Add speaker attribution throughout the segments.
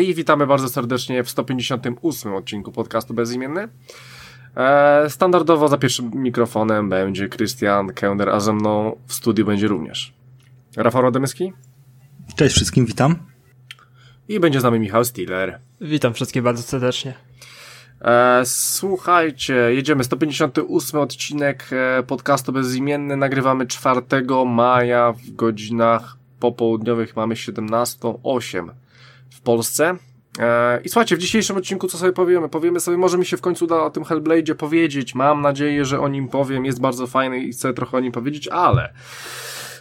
Speaker 1: I witamy bardzo serdecznie w 158 odcinku podcastu Bezimienny. E, standardowo za pierwszym mikrofonem będzie Christian Kender, a ze mną w studiu będzie również Rafał Rodemyski.
Speaker 2: Cześć wszystkim, witam.
Speaker 1: I będzie z nami Michał Stiller.
Speaker 3: Witam wszystkich bardzo serdecznie.
Speaker 1: E, słuchajcie, jedziemy 158 odcinek e, podcastu Bezimienny. Nagrywamy 4 maja w godzinach popołudniowych. Mamy 17.08 w Polsce. E, I słuchajcie, w dzisiejszym odcinku co sobie powiemy? Powiemy sobie, może mi się w końcu uda o tym Hellblade'zie powiedzieć. Mam nadzieję, że o nim powiem. Jest bardzo fajny i chcę trochę o nim powiedzieć, ale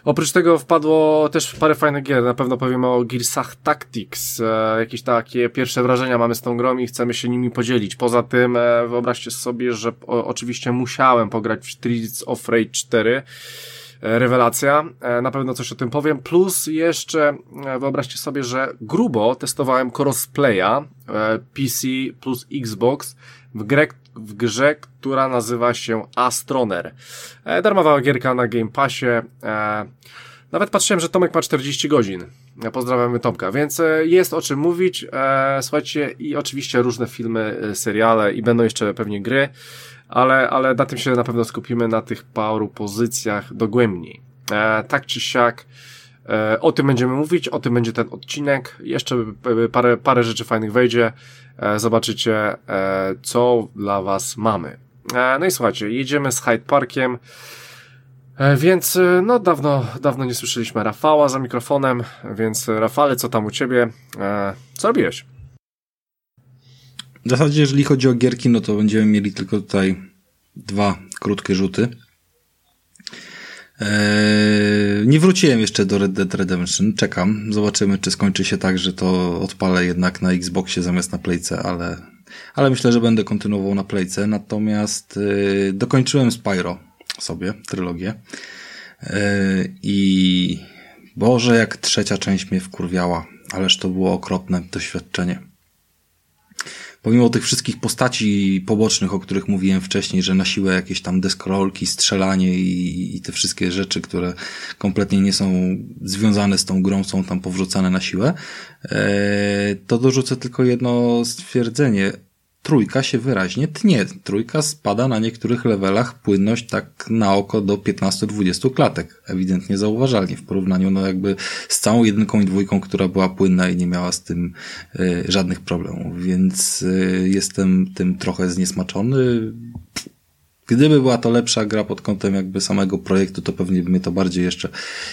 Speaker 1: oprócz tego wpadło też parę fajnych gier. Na pewno powiemy o Gearsach Tactics. E, jakieś takie pierwsze wrażenia mamy z tą grą i chcemy się nimi podzielić. Poza tym e, wyobraźcie sobie, że o, oczywiście musiałem pograć w Streets of Rage 4 E, rewelacja. E, na pewno coś o tym powiem. Plus jeszcze e, wyobraźcie sobie, że grubo testowałem crossplaya PC plus Xbox w grę, w grze, która nazywa się Astroner. Darmowa gierka na Game Passie. Nawet patrzyłem, że Tomek ma 40 godzin. Pozdrawiamy Tomka, więc jest o czym mówić. Słuchajcie, i oczywiście różne filmy, seriale i będą jeszcze pewnie gry ale, ale na tym się na pewno skupimy na tych paru pozycjach dogłębniej. E, tak czy siak, e, o tym będziemy mówić, o tym będzie ten odcinek. Jeszcze parę, parę rzeczy fajnych wejdzie. E, zobaczycie, e, co dla Was mamy. E, no i słuchajcie, jedziemy z Hyde Parkiem. E, więc e, no dawno, dawno nie słyszeliśmy Rafała za mikrofonem, więc Rafale, co tam u ciebie? E, co robiłeś?
Speaker 2: W zasadzie, jeżeli chodzi o gierki, no to będziemy mieli tylko tutaj dwa krótkie rzuty. Eee, nie wróciłem jeszcze do Red Dead Redemption. Czekam. Zobaczymy, czy skończy się tak, że to odpalę jednak na Xboxie zamiast na Playce, ale, ale myślę, że będę kontynuował na Playce. Natomiast yy, dokończyłem Spyro sobie, trylogię. Yy, I Boże, jak trzecia część mnie wkurwiała. Ależ to było okropne doświadczenie pomimo tych wszystkich postaci pobocznych, o których mówiłem wcześniej, że na siłę jakieś tam deskrolki, strzelanie i, i te wszystkie rzeczy, które kompletnie nie są związane z tą grą, są tam powrzucane na siłę, e, to dorzucę tylko jedno stwierdzenie trójka się wyraźnie tnie. Trójka spada na niektórych levelach płynność tak na oko do 15-20 klatek. Ewidentnie zauważalnie w porównaniu no jakby z całą jedynką i dwójką, która była płynna i nie miała z tym y, żadnych problemów. Więc y, jestem tym trochę zniesmaczony. Gdyby była to lepsza gra pod kątem jakby samego projektu, to pewnie by mnie to bardziej jeszcze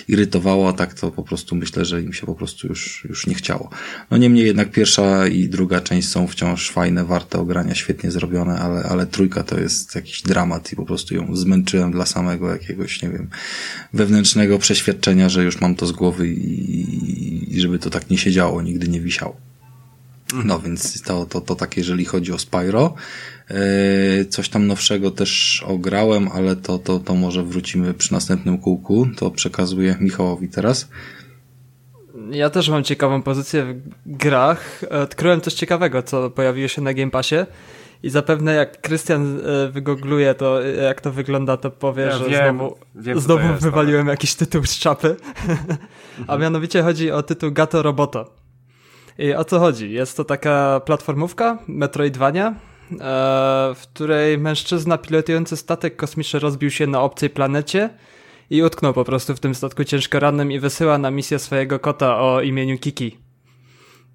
Speaker 2: irytowało, a tak to po prostu myślę, że im się po prostu już, już nie chciało. No niemniej jednak pierwsza i druga część są wciąż fajne, warte ogrania, świetnie zrobione, ale, ale trójka to jest jakiś dramat i po prostu ją zmęczyłem dla samego jakiegoś, nie wiem, wewnętrznego przeświadczenia, że już mam to z głowy i, i żeby to tak nie siedziało, nigdy nie wisiało. No więc to, to, to tak jeżeli chodzi o Spyro. E, coś tam nowszego też ograłem, ale to, to, to może wrócimy przy następnym kółku. To przekazuję Michałowi teraz.
Speaker 3: Ja też mam ciekawą pozycję w grach. Odkryłem coś ciekawego, co pojawiło się na Game Passie. I zapewne jak Krystian e, wygogluje to, jak to wygląda, to powie, ja że wiem, znowu, wiem, znowu jest, wywaliłem ale... jakiś tytuł z czapy. A mianowicie chodzi o tytuł Gato Roboto. I o co chodzi? Jest to taka platformówka, Metroidvania, E, w której mężczyzna pilotujący statek kosmiczny rozbił się na obcej planecie i utknął po prostu w tym statku ciężko rannym i wysyła na misję swojego kota o imieniu Kiki.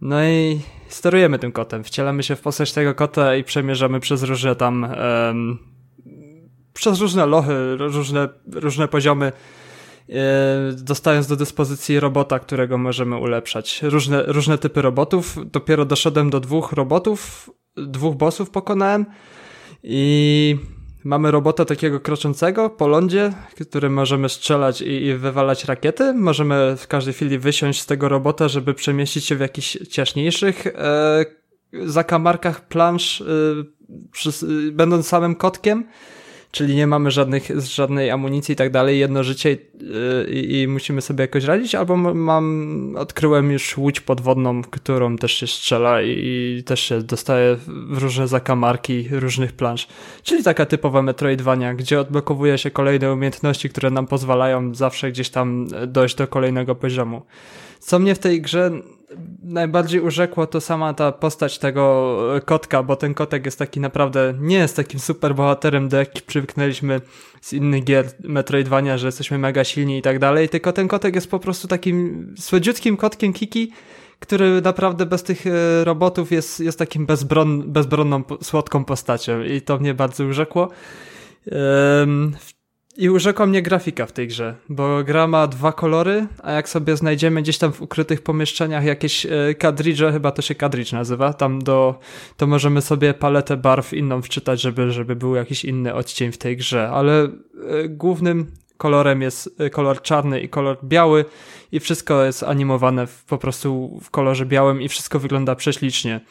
Speaker 3: No i sterujemy tym kotem, wcielamy się w postać tego kota i przemierzamy przez różne tam um, przez różne lochy, różne, różne poziomy dostając do dyspozycji robota, którego możemy ulepszać. Różne, różne typy robotów. Dopiero doszedłem do dwóch robotów, dwóch bossów pokonałem i mamy robota takiego kroczącego po lądzie, którym możemy strzelać i, i, wywalać rakiety. Możemy w każdej chwili wysiąść z tego robota, żeby przemieścić się w jakichś ciaśniejszych e, zakamarkach plansz, e, przy, będąc samym kotkiem. Czyli nie mamy żadnych, żadnej amunicji i tak dalej, jedno życie i, i, i, musimy sobie jakoś radzić, albo mam, odkryłem już łódź podwodną, którą też się strzela i, i też się dostaje w różne zakamarki różnych plansz, czyli taka typowa Metroidvania, gdzie odblokowuje się kolejne umiejętności, które nam pozwalają zawsze gdzieś tam dojść do kolejnego poziomu. Co mnie w tej grze najbardziej urzekło, to sama ta postać tego kotka, bo ten kotek jest taki naprawdę, nie jest takim super bohaterem, do jakich przywyknęliśmy z innych gier Metroidvania, że jesteśmy mega silni i tak dalej, tylko ten kotek jest po prostu takim słodziutkim kotkiem Kiki, który naprawdę bez tych e, robotów jest, jest takim bezbron, bezbronną, słodką postacią i to mnie bardzo urzekło. I urzekła mnie grafika w tej grze, bo gra ma dwa kolory, a jak sobie znajdziemy gdzieś tam w ukrytych pomieszczeniach jakieś e, kadridże, chyba to się kadridż nazywa, tam do, to możemy sobie paletę barw inną wczytać, żeby, żeby był jakiś inny odcień w tej grze, ale e, głównym kolorem jest e, kolor czarny i kolor biały i wszystko jest animowane w, po prostu w kolorze białym i wszystko wygląda prześlicznie.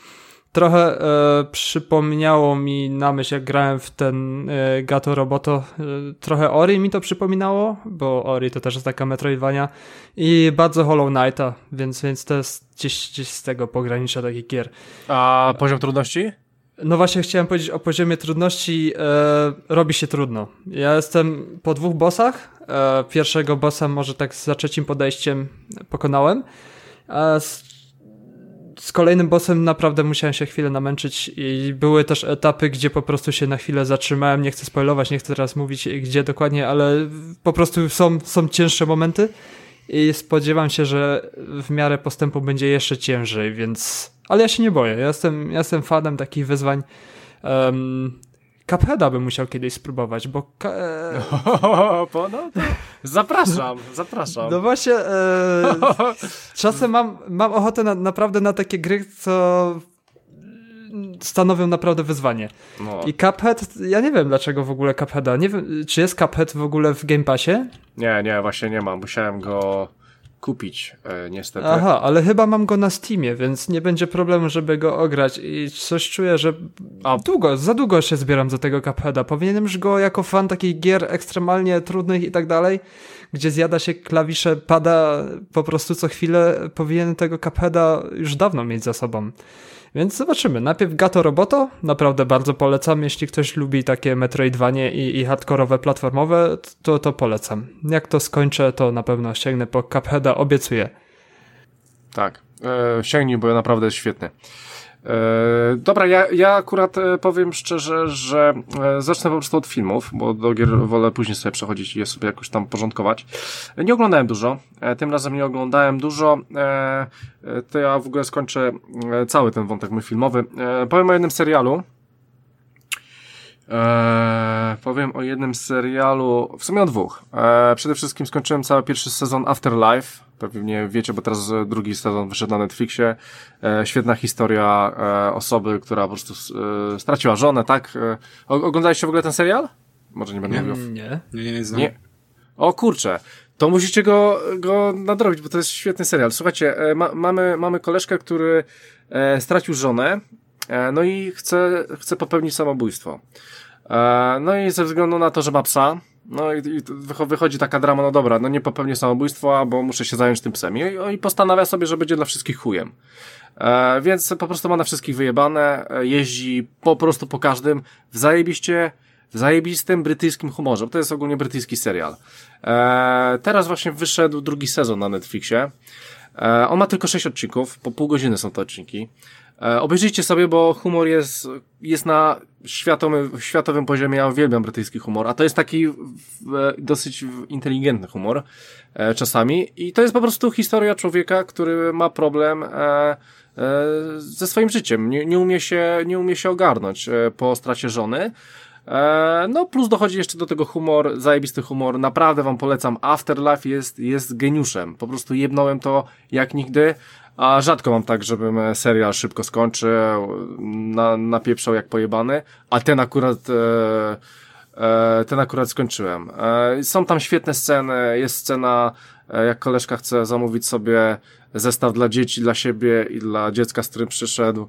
Speaker 3: Trochę e, przypomniało mi na myśl, jak grałem w ten e, Gato Roboto, e, trochę Ori mi to przypominało, bo Ori to też jest taka Metroidvania i bardzo Hollow Knighta, więc, więc to jest gdzieś, gdzieś z tego pogranicza takich gier.
Speaker 1: A poziom trudności?
Speaker 3: No właśnie chciałem powiedzieć o poziomie trudności, e, robi się trudno. Ja jestem po dwóch bossach, e, pierwszego bossa może tak za trzecim podejściem pokonałem, a z z kolejnym bossem naprawdę musiałem się chwilę namęczyć i były też etapy, gdzie po prostu się na chwilę zatrzymałem. Nie chcę spoilować, nie chcę teraz mówić gdzie dokładnie, ale po prostu są, są cięższe momenty i spodziewam się, że w miarę postępu będzie jeszcze ciężej, więc... Ale ja się nie boję. Ja jestem, ja jestem fanem takich wyzwań. Um, Cupheada bym musiał kiedyś spróbować, bo...
Speaker 1: E... no, no, zapraszam, zapraszam.
Speaker 3: No właśnie, e... czasem mam, mam ochotę na, naprawdę na takie gry, co stanowią naprawdę wyzwanie. No. I Cuphead, ja nie wiem dlaczego w ogóle Cupheada, nie wiem, czy jest Cuphead w ogóle w Game Passie?
Speaker 1: Nie, nie, właśnie nie mam, musiałem go kupić, e, niestety.
Speaker 3: Aha, ale chyba mam go na Steamie, więc nie będzie problemu, żeby go ograć i coś czuję, że A. długo, za długo się zbieram do tego Cupheada. Powinienem już go jako fan takich gier ekstremalnie trudnych i tak dalej, gdzie zjada się klawisze, pada po prostu co chwilę, powinien tego Cupheada już dawno mieć za sobą. Więc zobaczymy. Najpierw Gato Roboto, naprawdę bardzo polecam. Jeśli ktoś lubi takie Metroidvanie i, i hardkorowe platformowe, to, to polecam. Jak to skończę, to na pewno sięgnę po Cupheada, obiecuję.
Speaker 1: Tak, e, sięgnij, bo naprawdę jest świetny. E, dobra, ja, ja akurat e, powiem szczerze, że e, zacznę po prostu od filmów, bo do gier wolę później sobie przechodzić i je sobie jakoś tam porządkować. Nie oglądałem dużo, tym razem nie oglądałem dużo, to ja w ogóle skończę cały ten wątek mój filmowy. Powiem o jednym serialu, Eee, powiem o jednym serialu, w sumie o dwóch. Eee, przede wszystkim skończyłem cały pierwszy sezon Afterlife. Pewnie wiecie, bo teraz drugi sezon wyszedł na Netflixie. Eee, świetna historia e, osoby, która po prostu e, straciła żonę, tak? E, oglądaliście w ogóle ten serial? Może nie będę
Speaker 3: nie,
Speaker 1: mówił.
Speaker 3: Nie,
Speaker 2: nie, nie, nie. nie.
Speaker 1: O kurczę. To musicie go, go nadrobić, bo to jest świetny serial. Słuchajcie, e, ma, mamy, mamy koleżkę, który e, stracił żonę, no i chce, chce popełnić samobójstwo. E, no i ze względu na to, że ma psa, no i, wychodzi taka drama, no dobra, no nie popełnię samobójstwa, bo muszę się zająć tym psem. I, i postanawia sobie, że będzie dla wszystkich chujem. E, więc po prostu ma na wszystkich wyjebane, e, jeździ po prostu po każdym w zajebiście, w zajebistym brytyjskim humorze, bo to jest ogólnie brytyjski serial. E, teraz właśnie wyszedł drugi sezon na Netflixie. E, on ma tylko 6 odcinków, po pół godziny są te odcinki. E, obejrzyjcie sobie, bo humor jest, jest na światowym, światowym poziomie. Ja uwielbiam brytyjski humor, a to jest taki dosyć inteligentny humor e, czasami. I to jest po prostu historia człowieka, który ma problem e, e, ze swoim życiem. Nie, nie, umie się, nie umie się ogarnąć e, po stracie żony. E, no, plus dochodzi jeszcze do tego humor, zajebisty humor. Naprawdę wam polecam. Afterlife jest, jest geniuszem. Po prostu jebnąłem to jak nigdy. A rzadko mam tak, żebym e, serial szybko skończył, na, napieprzał jak pojebany, a ten akurat, e, e, ten akurat skończyłem. E, są tam świetne sceny, jest scena, e, jak koleżka chce zamówić sobie zestaw dla dzieci, dla siebie i dla dziecka, z którym przyszedł.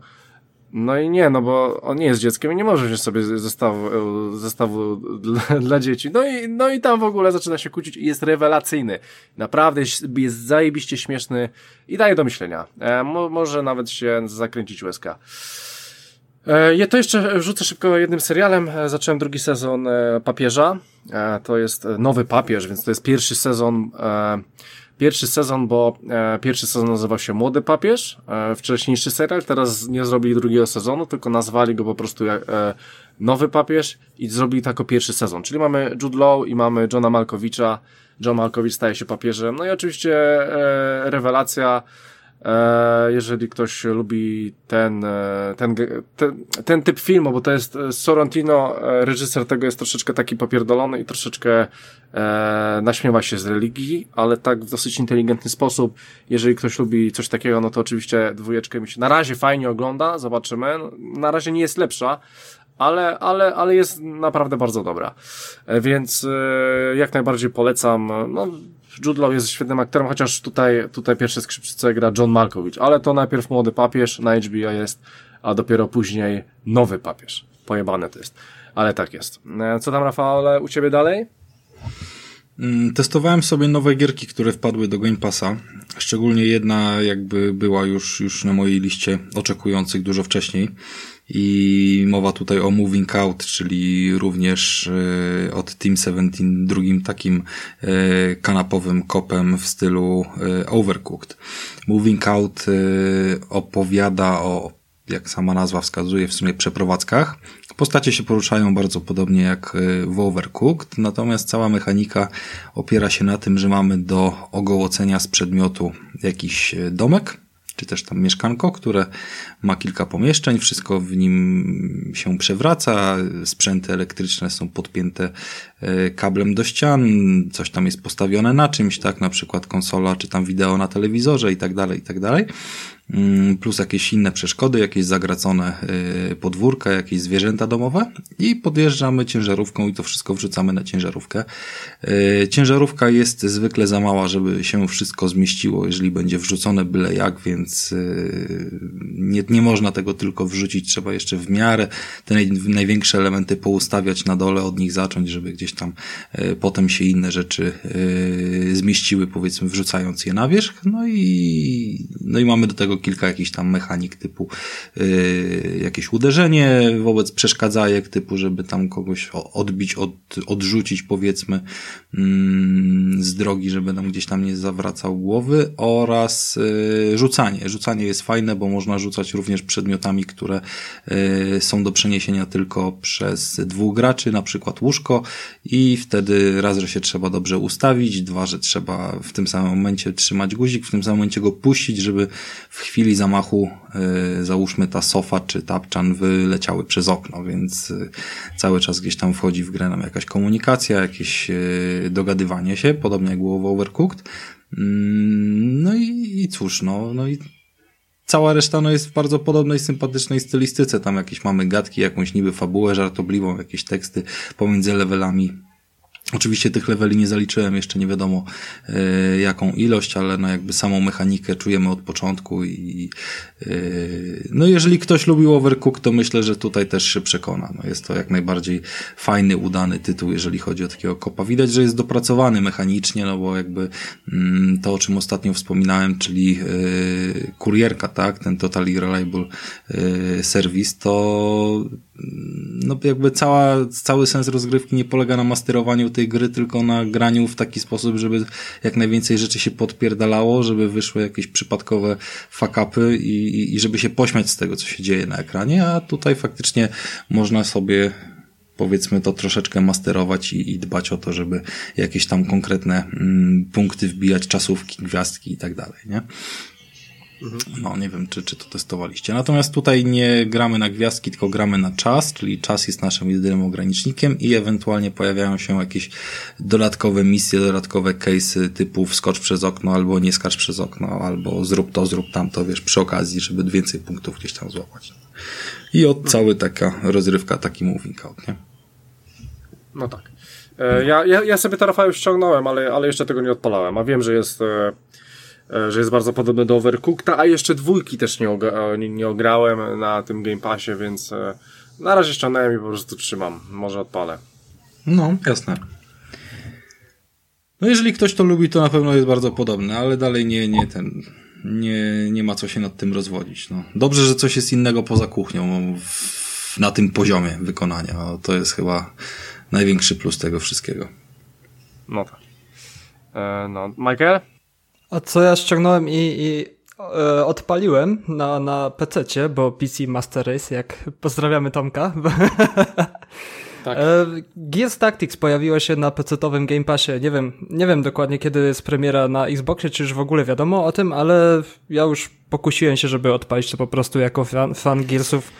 Speaker 1: No i nie, no bo on nie jest dzieckiem i nie może wziąć sobie zestawu, zestawu dla, dla, dzieci. No i, no i tam w ogóle zaczyna się kłócić i jest rewelacyjny. Naprawdę jest, zajebiście śmieszny i daje do myślenia. E, mo, może nawet się zakręcić łezka. E, ja to jeszcze rzucę szybko jednym serialem. E, zacząłem drugi sezon e, Papieża. To jest nowy papież, więc to jest pierwszy sezon pierwszy sezon, bo e, pierwszy sezon nazywał się Młody Papież, e, wcześniejszy serial, teraz nie zrobili drugiego sezonu, tylko nazwali go po prostu jak, e, Nowy Papież i zrobili tak jako pierwszy sezon. Czyli mamy Jude Law i mamy Johna Malkowicza. John Malkowicz staje się papieżem. No i oczywiście e, rewelacja jeżeli ktoś lubi ten, e, ten, ten, ten typ filmu, bo to jest e, Sorrentino, reżyser tego jest troszeczkę taki popierdolony i troszeczkę e, naśmiewa się z religii, ale tak w dosyć inteligentny sposób. Jeżeli ktoś lubi coś takiego, no to oczywiście dwójeczkę mi się na razie fajnie ogląda, zobaczymy. Na razie nie jest lepsza, ale, ale, ale jest naprawdę bardzo dobra. Więc e, jak najbardziej polecam. No, Jude Law jest świetnym aktorem, chociaż tutaj, tutaj pierwsze skrzypce gra John Malkovich, ale to najpierw Młody Papież na HBO jest, a dopiero później Nowy Papież. Pojebane to jest. Ale tak jest. E, co tam, Rafale, u Ciebie dalej?
Speaker 2: Mm, testowałem sobie nowe gierki, które wpadły do Game Passa. Szczególnie jedna jakby była już, już na mojej liście oczekujących dużo wcześniej. I mowa tutaj o Moving Out, czyli również e, od Team 17 drugim takim e, kanapowym kopem w stylu e, Overcooked. Moving Out opowiada o, jak sama nazwa wskazuje, w sumie przeprowadzkach. Postacie się poruszają bardzo podobnie jak w Overcooked, natomiast cała mechanika opiera się na tym, że mamy do ogołocenia z przedmiotu jakiś domek, czy też tam mieszkanko, które ma kilka pomieszczeń, wszystko w nim się przewraca, sprzęty elektryczne są podpięte kablem do ścian, coś tam jest postawione na czymś, tak, na przykład konsola, czy tam wideo na telewizorze i tak dalej, i tak dalej. Mm, plus jakieś inne przeszkody, jakieś zagracone y, podwórka, jakieś zwierzęta domowe i podjeżdżamy ciężarówką i to wszystko wrzucamy na ciężarówkę. Y, ciężarówka jest zwykle za mała, żeby się wszystko zmieściło, jeżeli będzie wrzucone byle jak, więc nie, nie można tego tylko wrzucić, trzeba jeszcze w miarę te największe elementy poustawiać na dole, od nich zacząć, żeby gdzieś tam potem się inne rzeczy zmieściły, powiedzmy wrzucając je na wierzch, no i, no i mamy do tego kilka jakichś tam mechanik typu yy, jakieś uderzenie wobec przeszkadzajek typu, żeby tam kogoś odbić, od, odrzucić powiedzmy yy, z drogi, żeby tam gdzieś tam nie zawracał głowy oraz rzucanie. Rzucanie jest fajne, bo można rzucać również przedmiotami, które są do przeniesienia tylko przez dwóch graczy, na przykład łóżko i wtedy raz, że się trzeba dobrze ustawić, dwa, że trzeba w tym samym momencie trzymać guzik, w tym samym momencie go puścić, żeby w chwili zamachu, y, załóżmy ta sofa czy tapczan wyleciały przez okno, więc y, cały czas gdzieś tam wchodzi w grę nam jakaś komunikacja, jakieś y, dogadywanie się, podobnie jak było w Overcooked. Mm, no i, i cóż, no, no i cała reszta no, jest w bardzo podobnej, sympatycznej stylistyce. Tam jakieś mamy gadki, jakąś niby fabułę żartobliwą, jakieś teksty pomiędzy levelami Oczywiście tych leveli nie zaliczyłem, jeszcze nie wiadomo y, jaką ilość, ale no jakby samą mechanikę czujemy od początku i y, no jeżeli ktoś lubił Overcook, to myślę, że tutaj też się przekona. No jest to jak najbardziej fajny, udany tytuł, jeżeli chodzi o takiego kopa. Widać, że jest dopracowany mechanicznie, no bo jakby mm, to, o czym ostatnio wspominałem, czyli y, kurierka, tak, ten Totally Reliable Service, to no jakby cała, cały sens rozgrywki nie polega na masterowaniu tej gry, tylko na graniu w taki sposób, żeby jak najwięcej rzeczy się podpierdalało, żeby wyszły jakieś przypadkowe fakapy i, i żeby się pośmiać z tego, co się dzieje na ekranie, a tutaj faktycznie można sobie powiedzmy to troszeczkę masterować i, i dbać o to, żeby jakieś tam konkretne mm, punkty wbijać, czasówki, gwiazdki i tak dalej, nie? Mhm. No, nie wiem, czy, czy to testowaliście. Natomiast tutaj nie gramy na gwiazdki, tylko gramy na czas, czyli czas jest naszym jedynym ogranicznikiem i ewentualnie pojawiają się jakieś dodatkowe misje, dodatkowe case'y typu wskocz przez okno, albo nie skacz przez okno, albo zrób to, zrób tamto, wiesz, przy okazji, żeby więcej punktów gdzieś tam złapać. I od mhm. cały taka rozrywka, taki moving out, nie?
Speaker 1: No tak. E, ja, ja, ja sobie to Rafał ściągnąłem, ale, ale jeszcze tego nie odpalałem, a wiem, że jest... E e, że jest bardzo podobny do Overcookta, a jeszcze dwójki też nie, oga, nie, nie ograłem na tym Game Passie, więc e, na razie ściągnąłem i po prostu trzymam. Może odpalę.
Speaker 2: No, jasne. No jeżeli ktoś to lubi, to na pewno jest bardzo podobny, ale dalej nie, nie ten, nie, nie ma co się nad tym rozwodzić. No. Dobrze, że coś jest innego poza kuchnią w, na tym poziomie wykonania. To jest chyba największy plus tego wszystkiego.
Speaker 1: No tak. E, no, Michael?
Speaker 3: A co ja ściągnąłem i, i e, odpaliłem na, na PC, bo PC Master Race, jak pozdrawiamy Tomka. Tak. E, Gears Tactics pojawiło się na PC-owym Game Passie. Nie wiem, nie wiem dokładnie kiedy jest premiera na Xboxie, czy już w ogóle wiadomo o tym, ale ja już pokusiłem się, żeby odpalić to po prostu jako fan, fan Gearsów,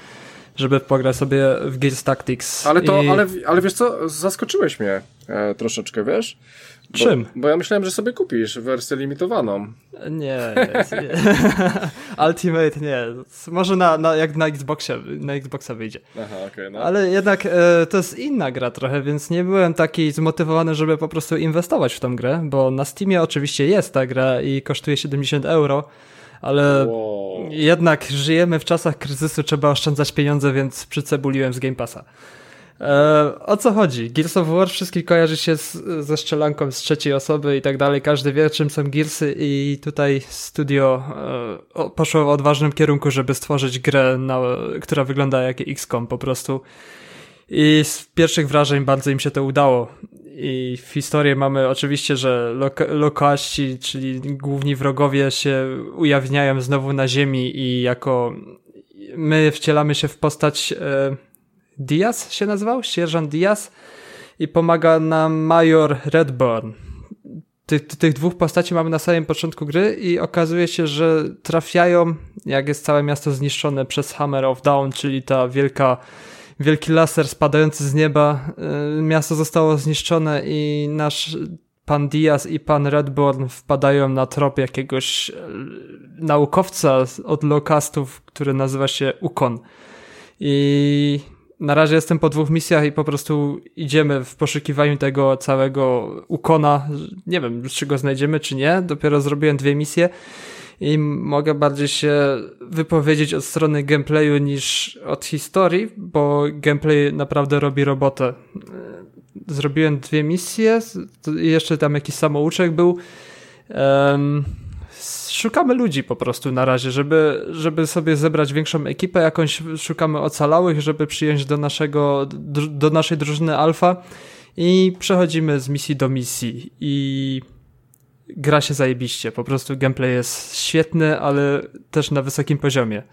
Speaker 3: żeby pograć sobie w Gears Tactics.
Speaker 1: Ale to, I... ale, ale wiesz co, zaskoczyłeś mnie e, troszeczkę, wiesz?
Speaker 3: Bo, Czym?
Speaker 1: Bo ja myślałem, że sobie kupisz wersję limitowaną.
Speaker 3: Nie, nie. Ultimate nie. Może na, na, jak na Xboxie, na Xboxa wyjdzie.
Speaker 1: Aha, okay, no.
Speaker 3: Ale jednak e, to jest inna gra trochę, więc nie byłem taki zmotywowany, żeby po prostu inwestować w tą grę, bo na Steamie oczywiście jest ta gra i kosztuje 70 euro, ale wow. jednak żyjemy w czasach kryzysu, trzeba oszczędzać pieniądze, więc przycebuliłem z Game Passa. E, o co chodzi? Gears of War wszystkich kojarzy się z, ze strzelanką z trzeciej osoby i tak dalej. Każdy wie, czym są Gearsy i tutaj studio e, poszło w odważnym kierunku, żeby stworzyć grę, na, która wygląda jak XCOM po prostu. I z pierwszych wrażeń bardzo im się to udało. I w historii mamy oczywiście, że loka lokaści, czyli główni wrogowie się ujawniają znowu na ziemi i jako my wcielamy się w postać e, Diaz się nazywał? Sierżant Diaz i pomaga nam major Redburn. Tych, tych dwóch postaci mamy na samym początku gry i okazuje się, że trafiają, jak jest całe miasto zniszczone przez Hammer of Dawn, czyli ta wielka, wielki laser spadający z nieba. Y, miasto zostało zniszczone i nasz pan Diaz i pan Redburn wpadają na trop jakiegoś y, naukowca od lokastów, który nazywa się Ukon. I na razie jestem po dwóch misjach i po prostu idziemy w poszukiwaniu tego całego ukona. Nie wiem, czy go znajdziemy, czy nie. Dopiero zrobiłem dwie misje i mogę bardziej się wypowiedzieć od strony gameplayu niż od historii, bo gameplay naprawdę robi robotę. Zrobiłem dwie misje i jeszcze tam jakiś samouczek był. Um, szukamy ludzi po prostu na razie, żeby, żeby sobie zebrać większą ekipę, jakąś szukamy ocalałych, żeby przyjąć do naszego, do naszej drużyny alfa i przechodzimy z misji do misji i gra się zajebiście, po prostu gameplay jest świetny, ale też na wysokim poziomie.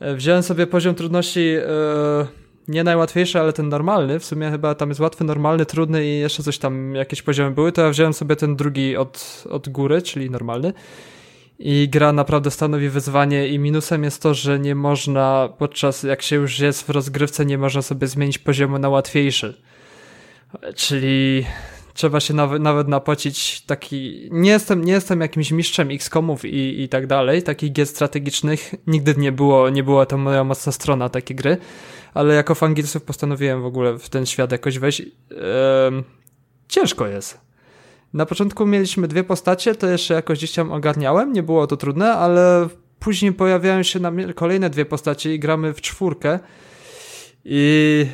Speaker 3: E, wziąłem sobie poziom trudności yy, nie najłatwiejszy, ale ten normalny, w sumie chyba tam jest łatwy, normalny, trudny i jeszcze coś tam, jakieś poziomy były, to ja wziąłem sobie ten drugi od, od góry, czyli normalny i gra naprawdę stanowi wyzwanie i minusem jest to, że nie można podczas, jak się już jest w rozgrywce, nie można sobie zmienić poziomu na łatwiejszy. Czyli trzeba się nawet, nawet napocić taki, nie jestem, nie jestem jakimś mistrzem XCOMów i, i tak dalej, takich gier strategicznych, nigdy nie było, nie była to moja mocna strona takie gry, ale jako fan postanowiłem w ogóle w ten świat jakoś wejść. Ehm, ciężko jest na początku mieliśmy dwie postacie, to jeszcze jakoś gdzieś tam ogarniałem, nie było to trudne, ale później pojawiają się na kolejne dwie postacie i gramy w czwórkę. I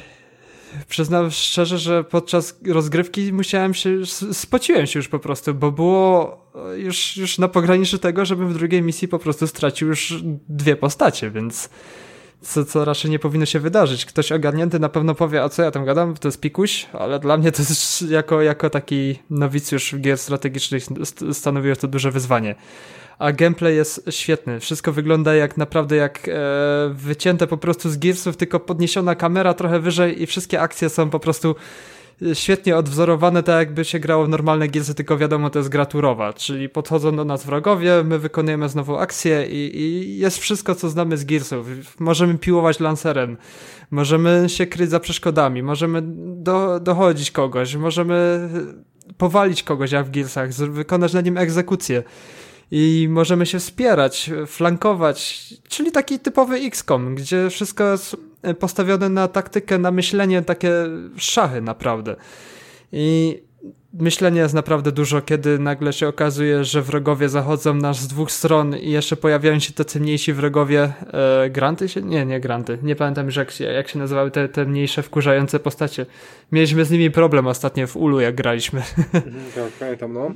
Speaker 3: przyznam szczerze, że podczas rozgrywki musiałem się, spociłem się już po prostu, bo było już, już na pograniczu tego, żebym w drugiej misji po prostu stracił już dwie postacie, więc co, co raczej nie powinno się wydarzyć. Ktoś ogarnięty na pewno powie, a co ja tam gadam, to jest pikuś, ale dla mnie to jest jako, jako taki nowicjusz gier strategicznych stanowiło to duże wyzwanie. A gameplay jest świetny. Wszystko wygląda jak naprawdę jak e, wycięte po prostu z Gearsów, tylko podniesiona kamera trochę wyżej i wszystkie akcje są po prostu świetnie odwzorowane, tak jakby się grało w normalne Gearsy, tylko wiadomo, to jest gra turowa, czyli podchodzą do nas wrogowie, my wykonujemy znowu akcję i, i jest wszystko, co znamy z Gearsów. Możemy piłować lancerem, możemy się kryć za przeszkodami, możemy do, dochodzić kogoś, możemy powalić kogoś jak w Gearsach, wykonać na nim egzekucję i możemy się wspierać, flankować, czyli taki typowy XCOM, gdzie wszystko jest postawione na taktykę, na myślenie, takie szachy naprawdę. I myślenia jest naprawdę dużo, kiedy nagle się okazuje, że wrogowie zachodzą nas z dwóch stron i jeszcze pojawiają się tacy mniejsi wrogowie. E, granty się? Nie, nie granty. Nie pamiętam już jak się, jak się nazywały te, te mniejsze wkurzające postacie. Mieliśmy z nimi problem ostatnio w Ulu, jak graliśmy.
Speaker 1: Mhm, tak, pamiętam, no.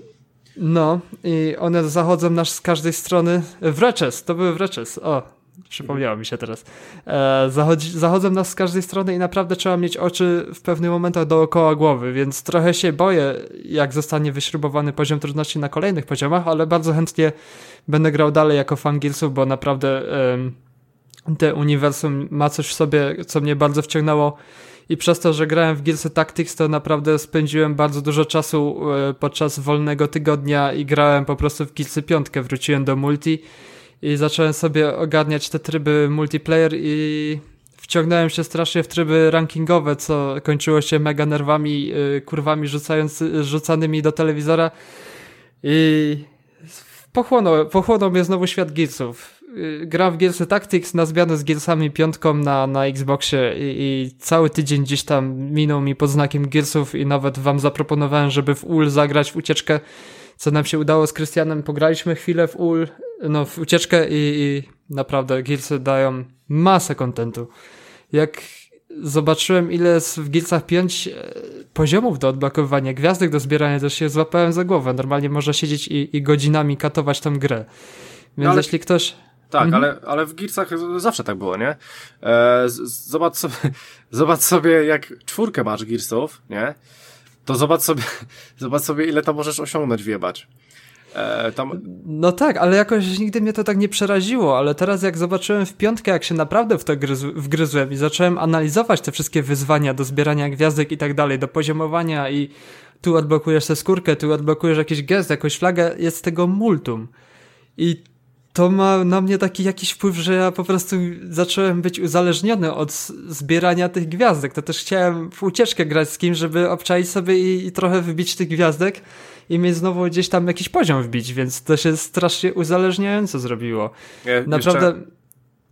Speaker 3: No, i one zachodzą nas z każdej strony. Wreczes, to były wreczes. O, Przypomniało mi się teraz. E, zachodzi, zachodzą nas z każdej strony i naprawdę trzeba mieć oczy w pewnych momentach dookoła głowy, więc trochę się boję, jak zostanie wyśrubowany poziom trudności na kolejnych poziomach, ale bardzo chętnie będę grał dalej jako fan bo naprawdę e, te uniwersum ma coś w sobie, co mnie bardzo wciągnęło i przez to, że grałem w Gearsy Tactics, to naprawdę spędziłem bardzo dużo czasu e, podczas wolnego tygodnia i grałem po prostu w Gearsy piątkę, wróciłem do multi i zacząłem sobie ogarniać te tryby multiplayer i wciągnąłem się strasznie w tryby rankingowe, co kończyło się mega nerwami, yy, kurwami rzucając, rzucanymi do telewizora i pochłonął, pochłonął mnie znowu świat Gearsów. Yy, gram w Gearsy Tactics na zmianę z Gearsami piątką na, na Xboxie i, i, cały tydzień gdzieś tam minął mi pod znakiem Gearsów i nawet wam zaproponowałem, żeby w UL zagrać w ucieczkę co nam się udało z Krystianem. Pograliśmy chwilę w ul, no, w ucieczkę i, i naprawdę Gearsy dają masę kontentu. Jak zobaczyłem, ile jest w Gearsach 5 e, poziomów do odblokowywania, gwiazdek do zbierania, też się złapałem za głowę. Normalnie można siedzieć i, i godzinami katować tą grę. Więc no ale... jeśli ktoś...
Speaker 1: Tak, mhm. ale, ale w Gearsach zawsze tak było, nie? E, zobacz, sobie, zobacz sobie, jak czwórkę masz Gearsów, nie? to zobacz sobie, zobacz sobie ile to możesz osiągnąć, wiebać.
Speaker 3: E, tam... No tak, ale jakoś nigdy mnie to tak nie przeraziło, ale teraz jak zobaczyłem w piątkę, jak się naprawdę w to wgryzłem i zacząłem analizować te wszystkie wyzwania do zbierania gwiazdek i tak dalej, do poziomowania i tu odblokujesz tę skórkę, tu odblokujesz jakiś gest, jakąś flagę, jest tego multum. I to ma na mnie taki jakiś wpływ, że ja po prostu zacząłem być uzależniony od zbierania tych gwiazdek. To też chciałem w ucieczkę grać z kimś, żeby obczaić sobie i, i trochę wybić tych gwiazdek i mieć znowu gdzieś tam jakiś poziom wbić, więc to się strasznie uzależniająco zrobiło. Ja, Naprawdę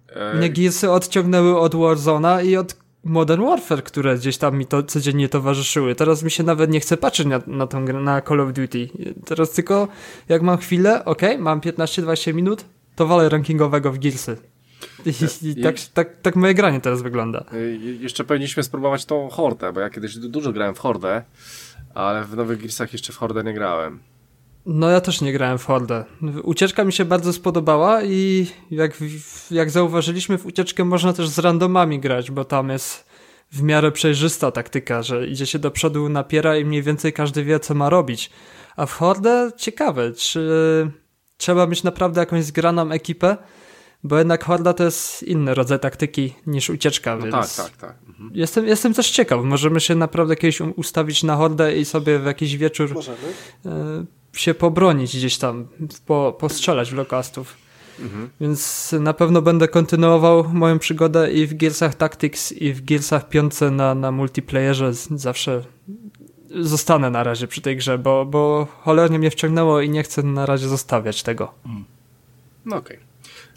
Speaker 3: jeszcze... mnie Gearsy odciągnęły od Warzona i od Modern Warfare, które gdzieś tam mi to codziennie towarzyszyły. Teraz mi się nawet nie chce patrzeć na, na tą grę, na Call of Duty. Teraz tylko jak mam chwilę, ok, mam 15-20 minut, to walę rankingowego w Gearsy. I, i tak, tak, tak moje granie teraz wygląda.
Speaker 1: Jeszcze powinniśmy spróbować tą Hordę, bo ja kiedyś dużo grałem w Hordę, ale w nowych Gearsach jeszcze w Hordę nie grałem.
Speaker 3: No ja też nie grałem w Hordę. Ucieczka mi się bardzo spodobała i jak, jak zauważyliśmy w ucieczkę można też z randomami grać, bo tam jest w miarę przejrzysta taktyka, że idzie się do przodu, napiera i mniej więcej każdy wie co ma robić. A w Hordę ciekawe, czy trzeba mieć naprawdę jakąś zgraną ekipę, bo jednak Horda to jest inny rodzaj taktyki niż ucieczka, no więc
Speaker 1: tak, tak, tak.
Speaker 3: Mhm. Jestem, jestem też ciekaw, możemy się naprawdę kiedyś ustawić na Hordę i sobie w jakiś wieczór możemy. E, się pobronić gdzieś tam, po, postrzelać w lokastów. Mhm. Więc na pewno będę kontynuował moją przygodę i w Gearsach Tactics i w Gearsach 5 na, na multiplayerze zawsze zostanę na razie przy tej grze, bo, bo cholernie mnie wciągnęło i nie chcę na razie zostawiać tego. Mm.
Speaker 1: No okej.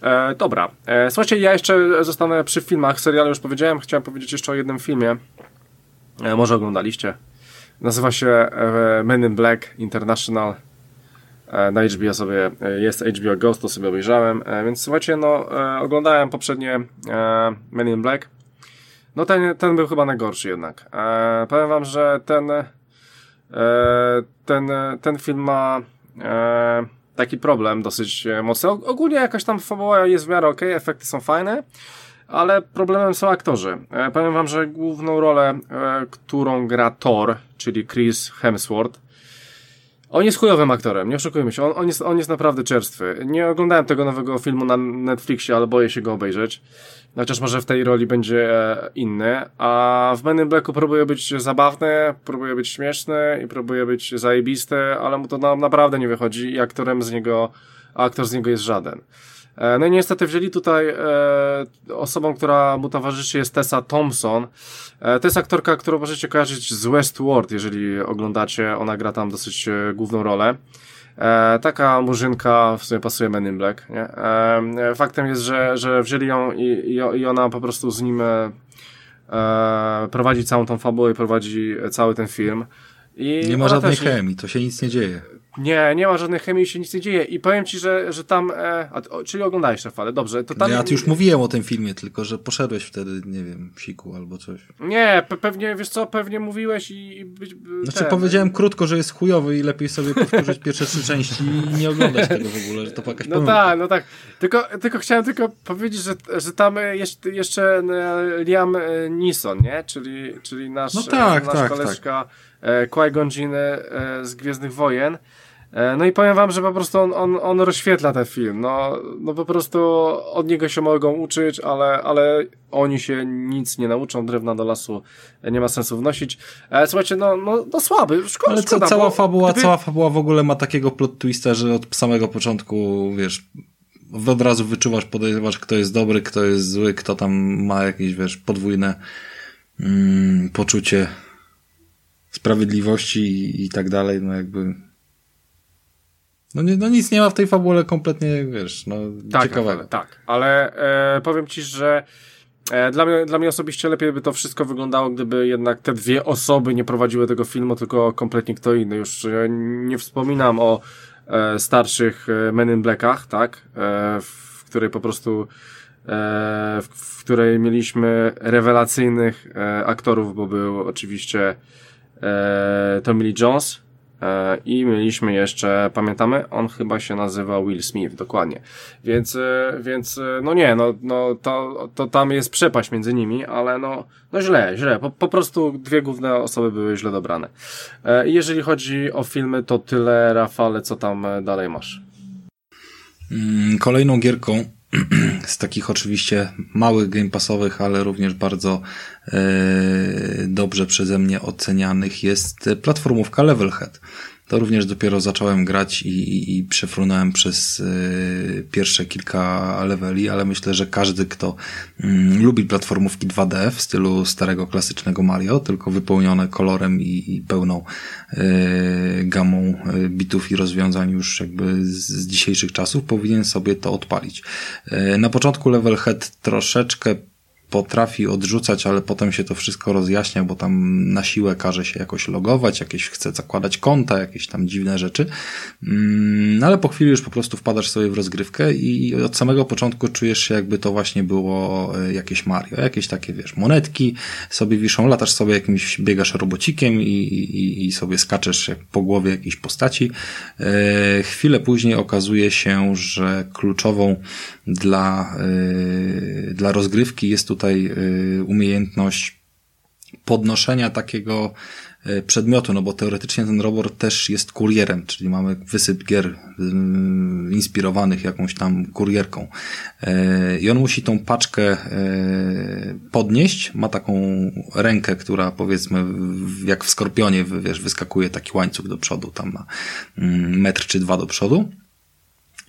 Speaker 1: Okay. E, dobra. E, słuchajcie, ja jeszcze zostanę przy filmach. Serialu już powiedziałem. Chciałem powiedzieć jeszcze o jednym filmie. E, może oglądaliście. Nazywa się e, Men in Black International. E, na HBO sobie e, jest HBO Ghost, to sobie obejrzałem. Więc słuchajcie, no oglądałem poprzednie Men in Black. No ten, ten był chyba najgorszy jednak. Powiem wam, że ten E, ten, ten film ma e, taki problem dosyć mocny. Ogólnie jakaś tam fabuła jest w miarę ok, efekty są fajne, ale problemem są aktorzy. E, powiem wam, że główną rolę, którą gra Thor, czyli Chris Hemsworth, on jest chujowym aktorem, nie oszukujmy się, on, on, jest, on jest naprawdę czerstwy. Nie oglądałem tego nowego filmu na Netflixie, ale boję się go obejrzeć. Chociaż może w tej roli będzie e, inny. A w Men in Blacku próbuje być zabawny, próbuje być śmieszny i próbuje być zajebisty, ale mu to na, naprawdę nie wychodzi i aktorem z niego, aktor z niego jest żaden. E, no i niestety wzięli tutaj e, osobą, która mu towarzyszy jest Tessa Thompson. E, to jest aktorka, którą możecie kojarzyć z Westworld, jeżeli oglądacie. Ona gra tam dosyć e, główną rolę. E, taka murzynka w sumie pasuje Men in Black, nie? E, faktem jest, że, że wzięli ją i, i ona po prostu z nim e, prowadzi całą tą fabułę i prowadzi cały ten film. I
Speaker 2: nie ma żadnej
Speaker 1: też
Speaker 2: chemii, to się nic nie dzieje.
Speaker 1: Nie, nie ma żadnej chemii, się nic nie dzieje. I powiem ci, że, że tam. E, a, o, czyli oglądałeś Rafale, dobrze. To tam,
Speaker 2: ja tu już mówiłem o tym filmie, tylko że poszedłeś wtedy, nie wiem, siku albo coś.
Speaker 1: Nie, pe pewnie, wiesz co, pewnie mówiłeś i. i być,
Speaker 2: Znaczy
Speaker 1: ten,
Speaker 2: powiedziałem krótko, że jest chujowy i lepiej sobie powtórzyć pierwsze trzy części i nie oglądać tego w ogóle, że to jakaś
Speaker 1: No tak, no tak. Tylko, tylko chciałem tylko powiedzieć, że, że tam jeszcze, jeszcze e, Liam e, Neeson, nie? Czyli, czyli nasz,
Speaker 2: No tak,
Speaker 1: nasz
Speaker 2: tak,
Speaker 1: koleżka e, Qui-Gon Jinn e, z Gwiezdnych Wojen. E, No i powiem wam, że po prostu on, on, on rozświetla ten film. No, no po prostu od niego się mogą uczyć, ale, ale oni się nic nie nauczą, drewna do lasu nie ma sensu wnosić. E, słuchajcie, no, no, no słaby, szkoda,
Speaker 2: Ale
Speaker 1: szkoda,
Speaker 2: cała fabuła,
Speaker 1: gdyby-
Speaker 2: cała fabuła w ogóle ma takiego plot twista, że od samego początku, wiesz, od razu wyczuwasz, podejrzewasz, kto jest dobry, kto jest zły, kto tam ma jakieś, wiesz, podwójne mm, poczucie sprawiedliwości i, i tak dalej, no jakby... No, nie, no nic nie ma w tej fabule kompletnie, wiesz, no
Speaker 1: tak,
Speaker 2: ciekawego.
Speaker 1: Ale, tak, ale e, powiem ci, że e, dla, mnie, dla mnie osobiście lepiej by to wszystko wyglądało, gdyby jednak te dwie osoby nie prowadziły tego filmu, tylko kompletnie kto inny. Już e, nie wspominam o e, starszych e, Men in Blackach, tak, e, w której po prostu w, w której mieliśmy rewelacyjnych aktorów, bo był oczywiście e, Tommy Lee Jones, E, I mieliśmy jeszcze, pamiętamy, on chyba się nazywa Will Smith, dokładnie. Więc, e, więc no nie, no, no to, to tam jest przepaść między nimi, ale no, no źle, źle. Po, po prostu dwie główne osoby były źle dobrane. I jeżeli chodzi o filmy, to tyle, Rafale, co tam dalej masz?
Speaker 2: Mm, Kolejną gierką z takich oczywiście małych game passowych, ale również bardzo e, dobrze przeze mnie ocenianych jest platformówka Levelhead. To również dopiero zacząłem grać i, i, i przefrunąłem przez e, pierwsze kilka leveli, ale myślę, że każdy, kto mm, lubi platformówki 2D w stylu starego klasycznego Mario, tylko wypełnione kolorem i, i pełną e, gamą e, bitów i rozwiązań już jakby z, z dzisiejszych czasów, powinien sobie to odpalić. E, na początku Levelhead troszeczkę potrafi odrzucać, ale potem się to wszystko rozjaśnia, bo tam na siłę każe się jakoś logować, jakieś chce zakładać konta, jakieś tam dziwne rzeczy. Mm, ale po chwili już po prostu wpadasz sobie w rozgrywkę i od samego początku czujesz się jakby to właśnie było e, jakieś Mario, jakieś takie, wiesz, monetki sobie wiszą, latasz sobie jakimś, biegasz robocikiem i, i, i sobie skaczesz po głowie jakiejś postaci. E, chwilę później okazuje się, że kluczową dla, e, dla rozgrywki jest tutaj e, umiejętność podnoszenia takiego e, przedmiotu, no bo teoretycznie ten robot też jest kurierem, czyli mamy wysyp gier y, inspirowanych jakąś tam kurierką. I on musi tą paczkę podnieść, ma taką rękę, która powiedzmy jak w skorpionie, wiesz, wyskakuje taki łańcuch do przodu, tam ma mm, metr czy dwa do przodu.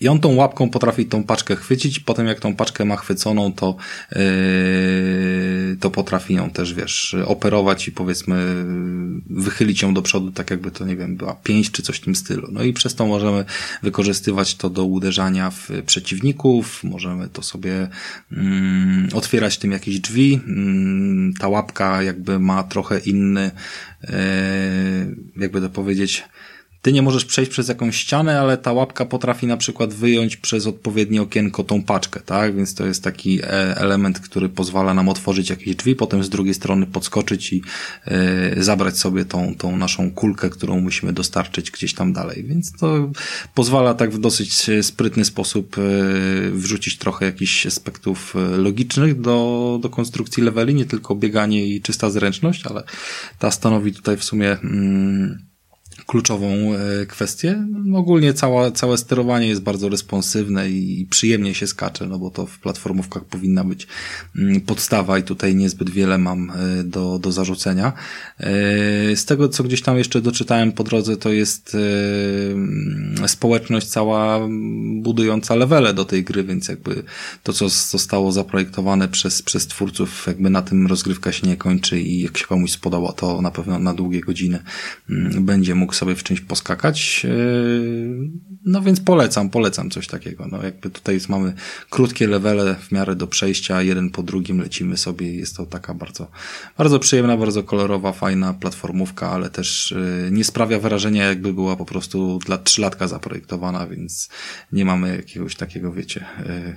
Speaker 2: I on tą łapką potrafi tą paczkę chwycić, potem jak tą paczkę ma chwyconą, to, yy, to potrafi ją też, wiesz, operować i powiedzmy wychylić ją do przodu, tak jakby to, nie wiem, była pięść czy coś w tym stylu. No i przez to możemy wykorzystywać to do uderzania w przeciwników, możemy to sobie mm, otwierać tym jakieś drzwi. Mm, ta łapka jakby ma trochę inny, yy, jakby to powiedzieć, ty nie możesz przejść przez jakąś ścianę, ale ta łapka potrafi na przykład wyjąć przez odpowiednie okienko tą paczkę, tak? Więc to jest taki e, element, który pozwala nam otworzyć jakieś drzwi, potem z drugiej strony podskoczyć i e, zabrać sobie tą, tą naszą kulkę, którą musimy dostarczyć gdzieś tam dalej. Więc to pozwala tak w dosyć sprytny sposób e, wrzucić trochę jakichś aspektów logicznych do, do konstrukcji leveli, nie tylko bieganie i czysta zręczność, ale ta stanowi tutaj w sumie mm, kluczową e, kwestię. Ogólnie cała, całe sterowanie jest bardzo responsywne i przyjemnie się skacze, no bo to w platformówkach powinna być mm, podstawa i tutaj niezbyt wiele mam e, do, do zarzucenia. E, Z tego, co gdzieś tam jeszcze doczytałem po drodze, to jest e, społeczność cała budująca levele do tej gry, więc jakby to, co zostało zaprojektowane przez, przez twórców, jakby na tym rozgrywka się nie kończy i jak się komuś spodoba, to na pewno na długie godziny mm, będzie mógł sobie w czymś poskakać. Yy, no więc polecam, polecam coś takiego. No jakby tutaj mamy krótkie levele w miarę do przejścia, jeden po drugim lecimy sobie jest to taka bardzo, bardzo przyjemna, bardzo kolorowa, fajna platformówka, ale też yy, nie sprawia wrażenia jakby była po prostu dla trzylatka zaprojektowana, więc nie mamy jakiegoś takiego, wiecie, yy,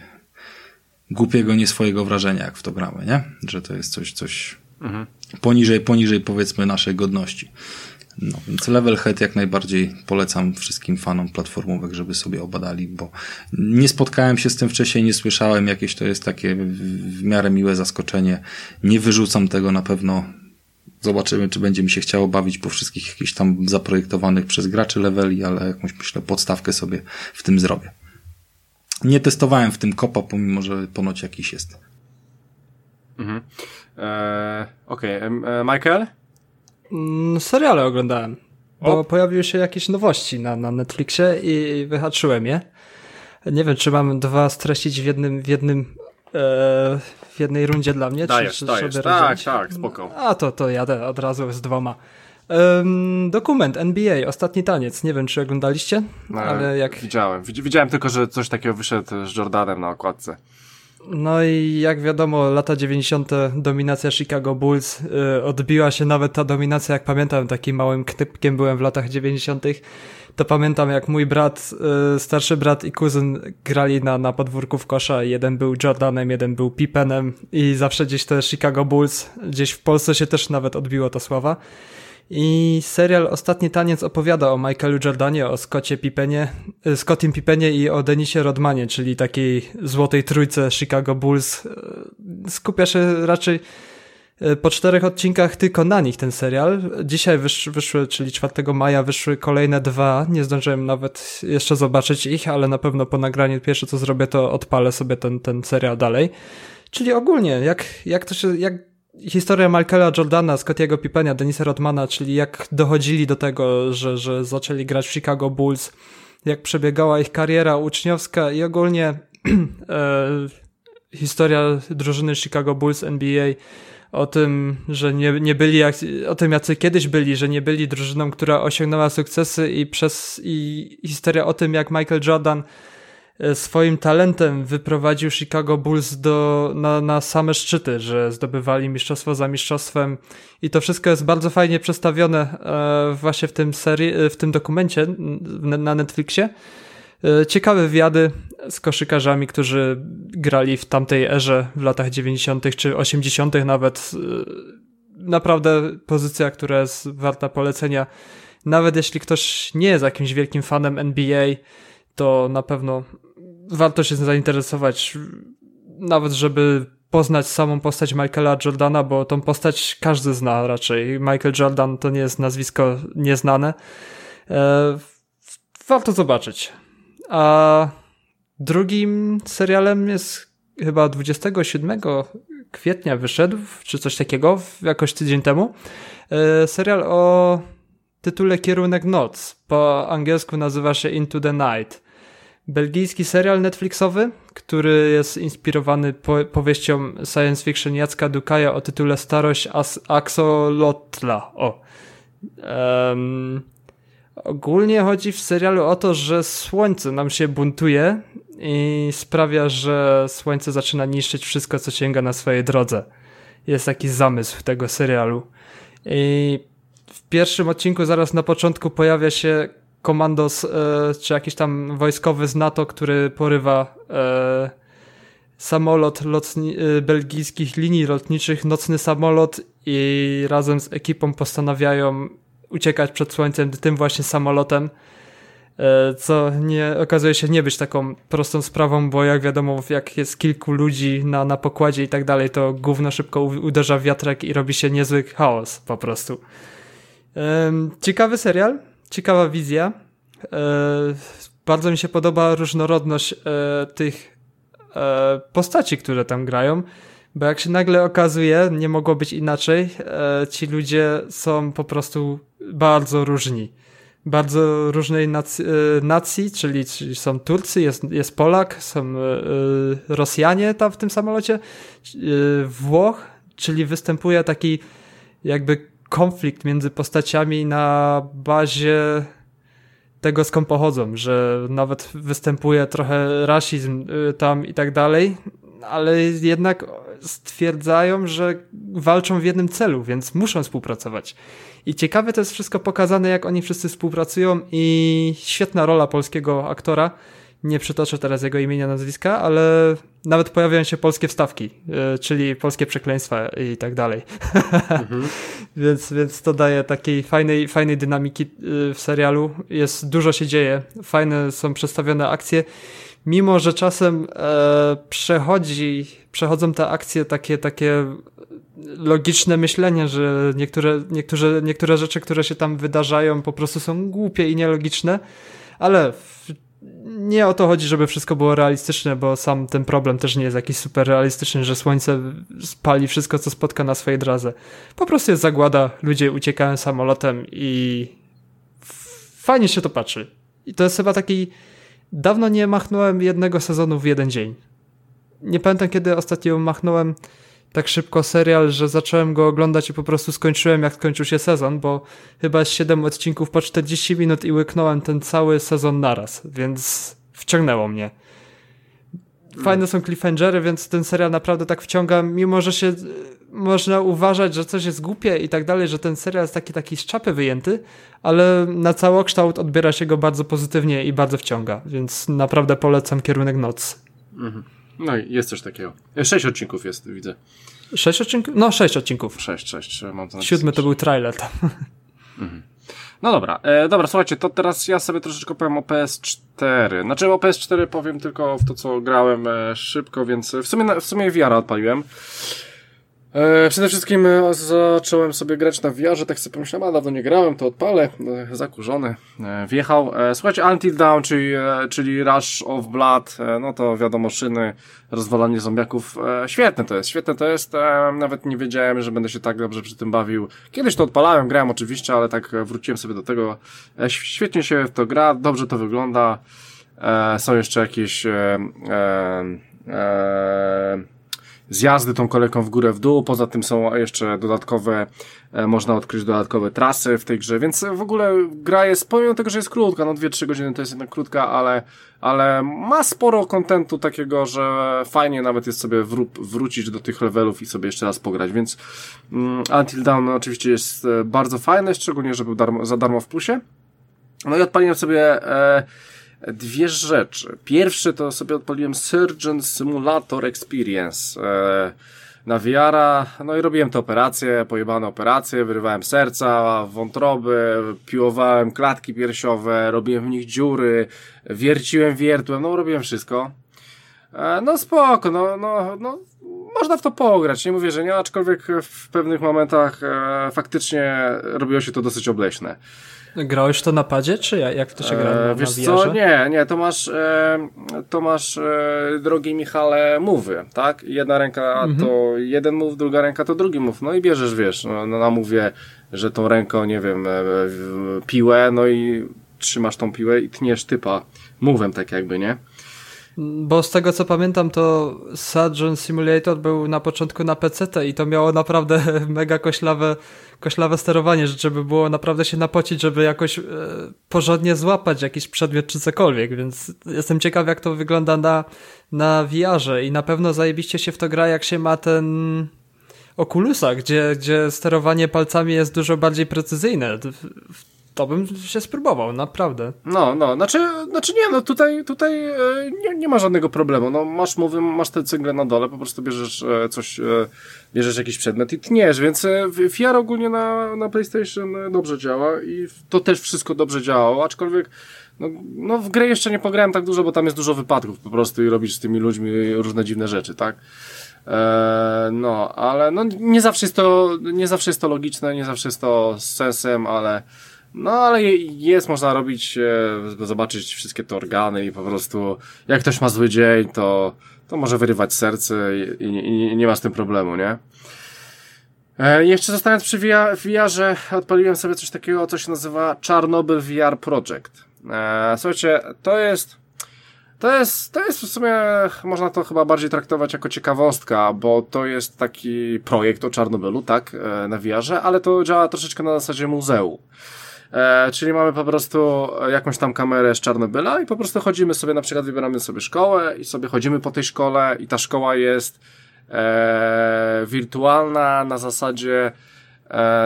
Speaker 2: głupiego, nie swojego wrażenia, jak w to gramy, nie? Że to jest coś, coś mhm. poniżej, poniżej powiedzmy naszej godności. No, więc Level Head jak najbardziej polecam wszystkim fanom platformówek, żeby sobie obadali, bo nie spotkałem się z tym wcześniej, nie słyszałem, jakieś to jest takie w miarę miłe zaskoczenie. Nie wyrzucam tego na pewno. Zobaczymy, czy będzie mi się chciało bawić po wszystkich jakichś tam zaprojektowanych przez graczy leveli, ale jakąś myślę podstawkę sobie w tym zrobię. Nie testowałem w tym kopa, pomimo że ponoć jakiś jest.
Speaker 1: Mhm. Eee, Okej, okay. E, Michael?
Speaker 3: Mm, seriale oglądałem. Bo o. pojawiły się jakieś nowości na, na Netflixie i wyhaczyłem je. Nie wiem, czy mam dwa streścić w jednym, w jednym e, w jednej rundzie dla mnie,
Speaker 1: dajesz, czy, dajesz. sobie Tak, tak, spoko.
Speaker 3: A to, to jadę od razu z dwoma. Um, dokument NBA, Ostatni Taniec. Nie wiem, czy oglądaliście, no, ale jak...
Speaker 1: Widziałem. Widziałem tylko, że coś takiego wyszedł z Jordanem na okładce.
Speaker 3: No i jak wiadomo, lata 90. dominacja Chicago Bulls y, odbiła się nawet ta dominacja, jak pamiętam, takim małym knypkiem byłem w latach 90. To pamiętam, jak mój brat, y, starszy brat i kuzyn grali na, na podwórku w kosza. Jeden był Jordanem, jeden był Pippenem i zawsze gdzieś te Chicago Bulls, gdzieś w Polsce się też nawet odbiło ta sława. I serial Ostatni Taniec opowiada o Michaelu Jordanie, o Scottie Pippenie, y, Scottim Pippenie i o Denisie Rodmanie, czyli takiej złotej trójce Chicago Bulls. Y, skupia się raczej y, po czterech odcinkach tylko na nich ten serial. Dzisiaj wysz, wyszły, czyli 4 maja wyszły kolejne dwa. Nie zdążyłem nawet jeszcze zobaczyć ich, ale na pewno po nagraniu pierwsze co zrobię to odpalę sobie ten, ten serial dalej. Czyli ogólnie, jak, jak to się, jak historia Michaela Jordana, Scottiego Pippena, Denisa Rodmana, czyli jak dochodzili do tego, że, że zaczęli grać w Chicago Bulls, jak przebiegała ich kariera uczniowska i ogólnie e, historia drużyny Chicago Bulls NBA o tym, że nie, nie byli, jak, o tym jacy kiedyś byli, że nie byli drużyną, która osiągnęła sukcesy i przez i historia o tym, jak Michael Jordan swoim talentem wyprowadził Chicago Bulls do, na, na same szczyty, że zdobywali mistrzostwo za mistrzostwem i to wszystko jest bardzo fajnie przedstawione e, właśnie w tym serii, e, w tym dokumencie na Netflixie. Ciekawe wywiady z koszykarzami, którzy grali w tamtej erze w latach 90. czy 80. nawet. Naprawdę pozycja, która jest warta polecenia. Nawet jeśli ktoś nie jest jakimś wielkim fanem NBA, to na pewno warto się zainteresować, nawet żeby poznać samą postać Michaela Jordana, bo tą postać każdy zna raczej. Michael Jordan to nie jest nazwisko nieznane. E, warto zobaczyć. A drugim serialem jest chyba 27 kwietnia wyszedł, czy coś takiego, jakoś tydzień temu. E, serial o tytule Kierunek Noc. Po angielsku nazywa się Into the Night belgijski serial Netflixowy, który jest inspirowany po powieścią science fiction Jacka Dukaja o tytule Starość As Axolotla. O. Um, ogólnie chodzi w serialu o to, że słońce nam się buntuje i sprawia, że słońce zaczyna niszczyć wszystko, co sięga na swojej drodze. Jest taki zamysł tego serialu. I w pierwszym odcinku zaraz na początku pojawia się komandos, e, czy jakiś tam wojskowy z NATO, który porywa e, samolot lotni, e, belgijskich linii lotniczych, nocny samolot i razem z ekipą postanawiają uciekać przed słońcem tym właśnie samolotem, co nie okazuje się nie być taką prostą sprawą, bo jak wiadomo, jak jest kilku ludzi na, na pokładzie i tak dalej, to gówno szybko uderza w wiatrek i robi się niezły chaos po prostu. Ciekawy serial, ciekawa wizja. E, bardzo mi się podoba różnorodność e, tych e, postaci, które tam grają, bo jak się nagle okazuje, nie mogło być inaczej, ci ludzie są po prostu bardzo różni. Bardzo różnej nacji, nacji czyli, czyli są Turcy, jest, jest Polak, są Rosjanie tam w tym samolocie, Włoch, czyli występuje taki jakby konflikt między postaciami na bazie tego skąd pochodzą, że nawet występuje trochę rasizm y, tam i tak dalej, ale jednak stwierdzają, że walczą w jednym celu, więc muszą współpracować. I ciekawe to jest wszystko pokazane, jak oni wszyscy współpracują i świetna rola polskiego aktora. Nie przytoczę teraz jego imienia, nazwiska, ale nawet pojawiają się polskie wstawki, yy, czyli polskie przekleństwa i tak dalej. Mhm. więc, więc to daje takiej fajnej, fajnej dynamiki yy, w serialu. Jest, dużo się dzieje, fajne są przedstawione akcje mimo że czasem e, przechodzi, przechodzą te akcje takie, takie logiczne myślenie, że niektóre, niektóre, niektóre rzeczy, które się tam wydarzają, po prostu są głupie i nielogiczne, ale nie o to chodzi, żeby wszystko było realistyczne, bo sam ten problem też nie jest jakiś super realistyczny, że słońce spali wszystko, co spotka na swojej drodze. Po prostu jest zagłada, ludzie uciekają samolotem i fajnie się to patrzy. I to jest chyba taki Dawno nie machnąłem jednego sezonu w jeden dzień. Nie pamiętam kiedy ostatnio machnąłem tak szybko serial, że zacząłem go oglądać i po prostu skończyłem jak skończył się sezon, bo chyba jest 7 odcinków po 40 minut i łyknąłem ten cały sezon naraz, więc wciągnęło mnie. Fajne są cliffhangery, więc ten serial naprawdę tak wciąga, mimo że się można uważać, że coś jest głupie i tak dalej, że ten serial jest taki, taki z czapy wyjęty, ale na całokształt odbiera się go bardzo pozytywnie i bardzo wciąga, więc naprawdę polecam kierunek noc.
Speaker 1: Mhm. No i jest coś takiego. Sześć odcinków jest, widzę.
Speaker 3: Sześć odcinków? No, sześć odcinków.
Speaker 1: Sześć, sześć. Mam to
Speaker 3: Siódmy to był trailer.
Speaker 1: Mhm. No dobra, e, dobra, słuchajcie, to teraz ja sobie troszeczkę powiem o PS4. Znaczy o PS4 powiem tylko w to, co grałem e, szybko, więc w sumie, w sumie VR odpaliłem. E, przede wszystkim e, zacząłem sobie grać na VR, tak sobie pomyślałem, a dawno nie grałem, to odpalę, e, zakurzony, wjechał. Słuchajcie, Until Dawn, czyli, czyli Rush of Blood, no to wiadomo, szyny, rozwalanie zombiaków, świetne to jest, świetne to jest, nawet nie wiedziałem, że będę się tak dobrze przy tym bawił. Kiedyś to odpalałem, grałem oczywiście, ale tak wróciłem sobie do tego, świetnie się w to gra, dobrze to wygląda, są jeszcze jakieś e, e, zjazdy tą kolejką w górę w dół, poza tym są jeszcze dodatkowe, e, można odkryć dodatkowe trasy w tej grze, więc w ogóle gra jest, pomimo tego, że jest krótka, no 2-3 godziny to jest jednak krótka, ale, ale ma sporo kontentu takiego, że fajnie nawet jest sobie wró wrócić do tych levelów i sobie jeszcze raz pograć, więc mm, Until Dawn oczywiście jest e, bardzo fajne, szczególnie, że był darmo, za darmo w plusie. No i odpaliłem sobie e, dwie rzeczy. Pierwszy to sobie odpaliłem Surgeon Simulator Experience e, na wiara, no i robiłem te operacje, pojebane operacje, wyrywałem serca, wątroby, piłowałem klatki piersiowe, robiłem w nich dziury, wierciłem wiertłem, no robiłem wszystko. E, no spoko, no, no, no, można w to pograć, nie mówię, że nie, aczkolwiek w pewnych momentach e, faktycznie robiło się to dosyć obleśne.
Speaker 3: Grałeś to na padzie, czy jak to się gra?
Speaker 1: E, wiesz na co? Nie, nie, to masz, e, to masz, e, drogi Michale, mówy, tak? Jedna ręka mhm. to jeden mów, druga ręka to drugi mów. No i bierzesz, wiesz, no, no na mówię, że tą ręką, nie wiem, piłę, no i trzymasz tą piłę i tniesz typa mówem, tak jakby, nie?
Speaker 3: Bo z tego co pamiętam, to Surgeon Simulator był na początku na PC i to miało naprawdę mega koślawe, koślawe sterowanie, że żeby było naprawdę się napocić, żeby jakoś e, porządnie złapać jakiś przedmiot czy cokolwiek, więc jestem ciekaw jak to wygląda na, na VR-ze i na pewno zajebiście się w to gra jak się ma ten Oculusa, gdzie, gdzie sterowanie palcami jest dużo bardziej precyzyjne. W to bym się spróbował, naprawdę.
Speaker 1: No, no, znaczy, znaczy nie, no tutaj, tutaj e, nie, nie ma żadnego problemu. No, masz mowy, masz te cyngle na dole, po prostu bierzesz e, coś, e, bierzesz jakiś przedmiot i tniesz, więc VR ogólnie na, na PlayStation dobrze działa i to też wszystko dobrze działało, aczkolwiek no, no w grę jeszcze nie pograłem tak dużo, bo tam jest dużo wypadków po prostu i robisz z tymi ludźmi różne dziwne rzeczy, tak? no, ale no nie zawsze jest to, nie zawsze jest to logiczne, nie zawsze jest to z sensem, ale no ale jest, można robić, e, zobaczyć wszystkie te organy i po prostu jak ktoś ma zły dzień, to, to może wyrywać serce i, i, i nie ma z tym problemu, nie? E, jeszcze zostając przy VR-ze, odpaliłem sobie coś takiego, co się nazywa Czarnobyl VR Project. E, słuchajcie, to jest, to jest, to jest w sumie, można to chyba bardziej traktować jako ciekawostka, bo to jest taki projekt o Czarnobylu, tak, e, na VR-ze, ale to działa troszeczkę na zasadzie muzeum. E, czyli mamy po prostu jakąś tam kamerę z Czarnobyla i po prostu chodzimy sobie, na przykład wybieramy sobie szkołę i sobie chodzimy po tej szkole i ta szkoła jest e, wirtualna na zasadzie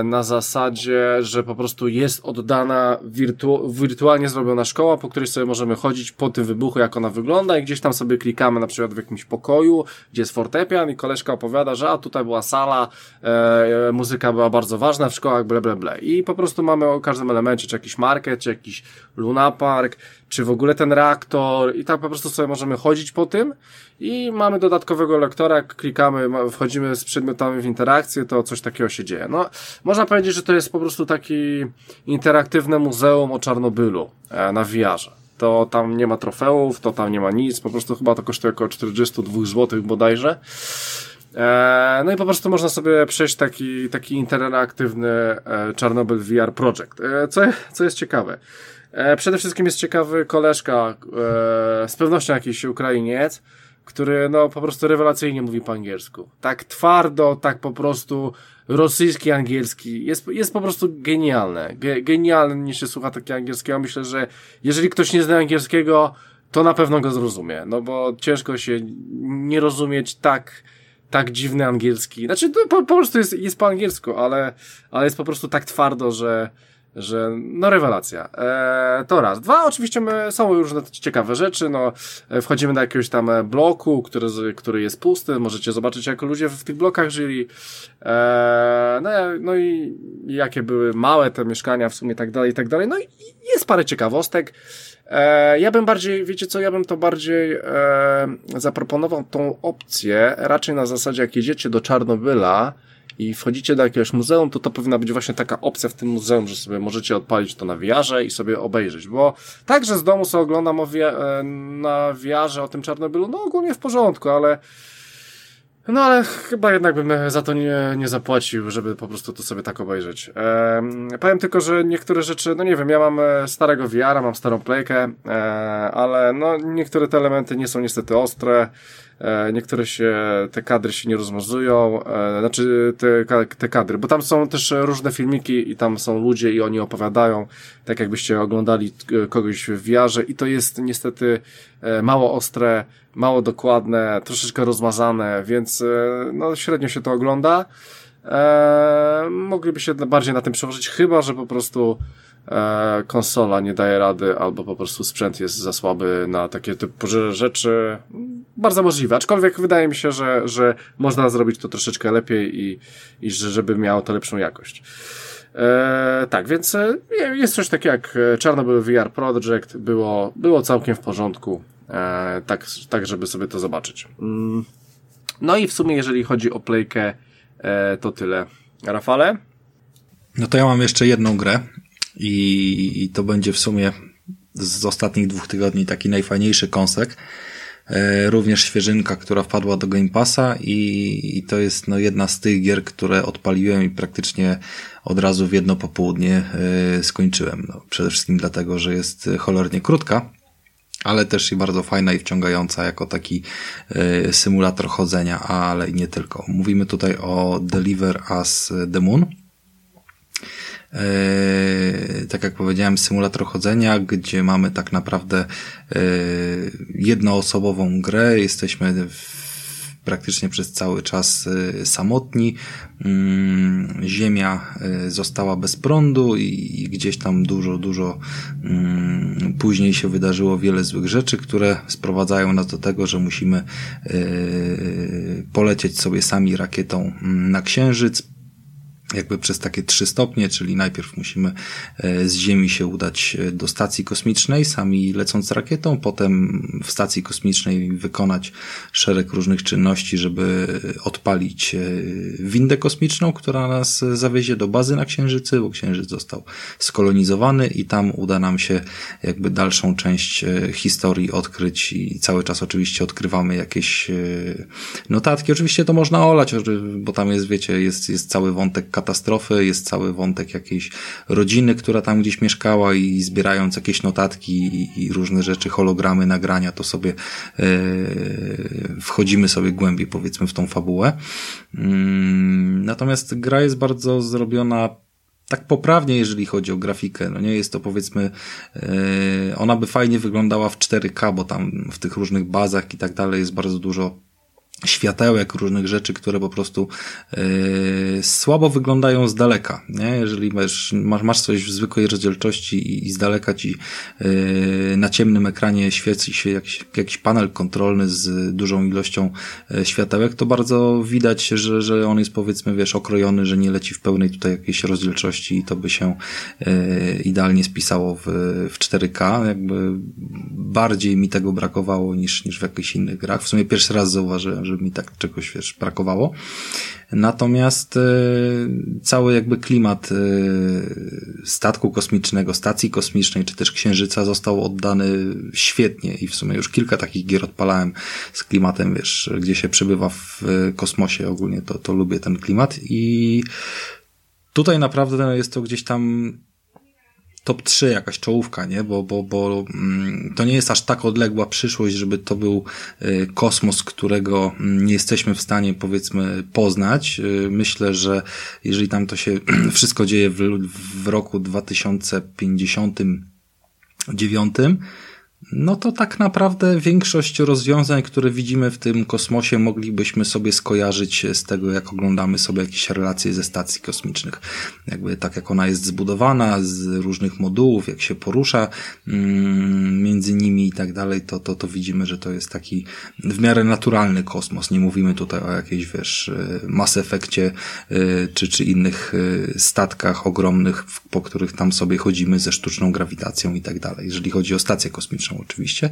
Speaker 1: na zasadzie, że po prostu jest oddana wirtu wirtualnie zrobiona szkoła, po której sobie możemy chodzić po tym wybuchu, jak ona wygląda i gdzieś tam sobie klikamy na przykład w jakimś pokoju, gdzie jest fortepian i koleżka opowiada, że a tutaj była sala, e, muzyka była bardzo ważna w szkołach, ble, ble, ble. I po prostu mamy o każdym elemencie, czy jakiś market, czy jakiś lunapark, czy w ogóle ten reaktor i tak po prostu sobie możemy chodzić po tym i mamy dodatkowego lektora, jak klikamy, wchodzimy z przedmiotami w interakcję, to coś takiego się dzieje. No, można powiedzieć, że to jest po prostu taki interaktywne muzeum o Czarnobylu e, na VR-ze. To tam nie ma trofeów, to tam nie ma nic, po prostu chyba to kosztuje około 42 zł bodajże. E, no i po prostu można sobie przejść taki, taki interaktywny e, Czarnobyl VR Project. Co, co jest ciekawe. Przede wszystkim jest ciekawy koleżka, z pewnością jakiś Ukrainiec, który no po prostu rewelacyjnie mówi po angielsku. Tak twardo, tak po prostu rosyjski, angielski. Jest, jest po prostu genialne. Ge, genialne niż się słucha takiego angielskiego. Myślę, że jeżeli ktoś nie zna angielskiego, to na pewno go zrozumie. No bo ciężko się nie rozumieć tak, tak dziwny angielski. Znaczy, to po, po prostu jest, jest po angielsku, ale, ale jest po prostu tak twardo, że, że no rewelacja. E, to raz. Dwa, oczywiście my, są różne ciekawe rzeczy, no e, wchodzimy do jakiegoś tam e, bloku, który, który jest pusty, możecie zobaczyć jak ludzie w tych blokach żyli, e, no, no i jakie były małe te mieszkania w sumie tak dalej, i tak dalej, no i jest parę ciekawostek. E, ja bym bardziej, wiecie co, ja bym to bardziej e, zaproponował tą opcję, raczej na zasadzie jak jedziecie do Czarnobyla, i wchodzicie do jakiegoś muzeum, to to powinna być właśnie taka opcja w tym muzeum, że sobie możecie odpalić to na wiarze i sobie obejrzeć, bo także z domu sobie oglądam o e, na wiarze o tym Czarnobylu, no ogólnie w porządku, ale no ale chyba jednak bym za to nie, nie zapłacił, żeby po prostu to sobie tak obejrzeć. Ehm, powiem tylko, że niektóre rzeczy, no nie wiem, ja mam e, starego VR, mam starą playkę, e, ale no niektóre te elementy nie są niestety ostre. E, niektóre się, te kadry się nie rozmazują, e, znaczy te, te kadry, bo tam są też różne filmiki i tam są ludzie i oni opowiadają, tak jakbyście oglądali e, kogoś w wiarze i to jest niestety mało ostre, mało dokładne, troszeczkę rozmazane, więc no średnio się to ogląda. Eee, mogliby się bardziej na tym przełożyć, chyba że po prostu e, konsola nie daje rady, albo po prostu sprzęt jest za słaby na takie typu rzeczy. Bardzo możliwe, aczkolwiek wydaje mi się, że, że można zrobić to troszeczkę lepiej i, i że, żeby miało to lepszą jakość. E, tak, więc e, jest coś takiego jak Czarnobyl VR Project, było, było całkiem w porządku, e, tak, tak, żeby sobie to zobaczyć. Mm. No i w sumie, jeżeli chodzi o playkę, e, to tyle. Rafale?
Speaker 2: No to ja mam jeszcze jedną grę, i, i to będzie w sumie z ostatnich dwóch tygodni taki najfajniejszy kąsek. E, również świeżynka, która wpadła do Game Passa i, i to jest no, jedna z tych gier, które odpaliłem i praktycznie od razu w jedno popołudnie e, skończyłem. No, przede wszystkim dlatego, że jest cholernie krótka, ale też i bardzo fajna i wciągająca jako taki e, symulator chodzenia, ale i nie tylko. Mówimy tutaj o Deliver Us The Moon E, tak jak powiedziałem, symulator chodzenia, gdzie mamy tak naprawdę e, jednoosobową grę. Jesteśmy praktycznie przez cały czas e, samotni. Mm, ziemia została bez prądu i gdzieś tam dużo, dużo mm, później się wydarzyło wiele złych rzeczy, które sprowadzają nas do tego, że musimy polecieć sobie sami rakietą mm, na Księżyc, jakby przez takie trzy stopnie, czyli najpierw musimy e, z Ziemi się udać e, do stacji kosmicznej, sami lecąc rakietą, potem w stacji kosmicznej wykonać szereg różnych czynności, żeby odpalić e, windę kosmiczną, która nas zawiezie do bazy na Księżycy, bo Księżyc został skolonizowany i tam uda nam się jakby dalszą część historii odkryć i cały czas oczywiście odkrywamy jakieś notatki. Oczywiście to można olać, bo tam jest, wiecie, jest, jest cały wątek katastrofy, jest cały wątek jakiejś rodziny, która tam gdzieś mieszkała i zbierając jakieś notatki i, i różne rzeczy, hologramy, nagrania, to sobie yy, wchodzimy sobie głębiej powiedzmy w tą fabułę. Yy, natomiast gra jest bardzo zrobiona tak poprawnie, jeżeli chodzi o grafikę. No nie jest to powiedzmy, yy, ona by fajnie wyglądała w 4K, bo tam w tych różnych bazach i tak dalej jest bardzo dużo światełek, różnych rzeczy, które po prostu yy, słabo wyglądają z daleka. Nie? Jeżeli masz, masz, coś w zwykłej rozdzielczości i, i z daleka ci yy, na ciemnym ekranie świeci się jakiś, jakiś panel kontrolny z dużą ilością yy, światełek, to bardzo widać, że, że on jest powiedzmy, wiesz, okrojony, że nie leci w pełnej tutaj jakiejś rozdzielczości i to by się yy, idealnie spisało w, w 4K. Jakby bardziej mi tego brakowało niż, niż w jakichś innych grach. W sumie pierwszy raz zauważyłem, żeby mi tak czegoś, wiesz, brakowało. Natomiast y, cały jakby klimat y, statku kosmicznego, stacji kosmicznej, czy też księżyca został oddany świetnie i w sumie już kilka takich gier odpalałem z klimatem, wiesz, gdzie się przebywa w kosmosie ogólnie, to, to lubię ten klimat i tutaj naprawdę jest to gdzieś tam top 3 jakaś czołówka, nie? Bo, bo, bo mm, to nie jest aż tak odległa przyszłość, żeby to był y, kosmos, którego mm, nie jesteśmy w stanie powiedzmy poznać. Y, myślę, że jeżeli tam to się wszystko dzieje w, w roku 2059, no to tak naprawdę większość rozwiązań, które widzimy w tym kosmosie, moglibyśmy sobie skojarzyć z tego, jak oglądamy sobie jakieś relacje ze stacji kosmicznych. Jakby tak jak ona jest zbudowana, z różnych modułów, jak się porusza mm, między nimi i tak dalej, to, to, to widzimy, że to jest taki w miarę naturalny kosmos. Nie mówimy tutaj o jakiejś, wiesz, Mass Effectie y, czy, czy innych y, statkach ogromnych, po których tam sobie chodzimy ze sztuczną grawitacją i tak dalej. Jeżeli chodzi o stację kosmiczną, oczywiście,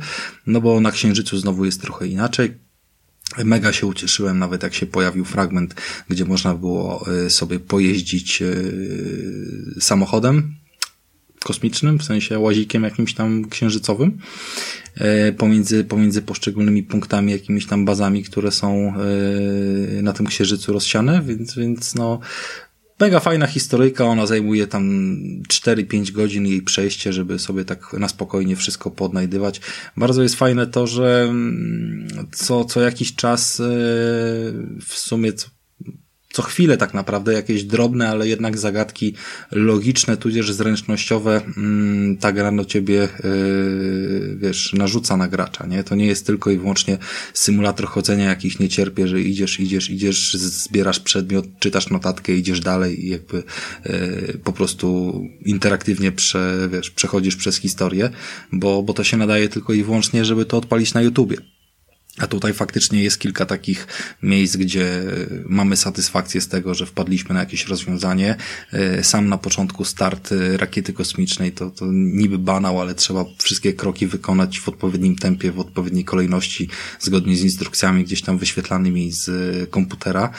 Speaker 2: no bo na Księżycu znowu jest trochę inaczej. Mega się ucieszyłem, nawet jak się pojawił fragment, gdzie można było y, sobie pojeździć y, samochodem kosmicznym, w sensie łazikiem jakimś tam księżycowym, y, pomiędzy, pomiędzy poszczególnymi punktami, jakimiś tam bazami, które są na tym księżycu rozsiane, więc, więc no, Mega fajna historyjka, ona zajmuje tam 4-5 godzin jej przejście, żeby sobie tak na spokojnie wszystko podnajdywać. Bardzo jest fajne to, że mm, co, co jakiś czas e, w sumie co chwilę tak naprawdę jakieś drobne, ale jednak zagadki logiczne, tudzież zręcznościowe mm, ta gra do ciebie, yy, wiesz, narzuca na gracza, nie? To nie jest tylko i wyłącznie symulator chodzenia, jakich nie cierpię, że idziesz, idziesz, idziesz, zbierasz przedmiot, czytasz notatkę, idziesz dalej i jakby yy, po prostu interaktywnie prze, wiesz, przechodzisz przez historię, bo, bo to się nadaje tylko i wyłącznie, żeby to odpalić na YouTubie. A tutaj faktycznie jest kilka takich miejsc, gdzie mamy satysfakcję z tego, że wpadliśmy na jakieś rozwiązanie. E, sam na początku start e, rakiety kosmicznej to, to niby banał, ale trzeba wszystkie kroki wykonać w odpowiednim tempie, w odpowiedniej kolejności, zgodnie z instrukcjami gdzieś tam wyświetlanymi z komputera.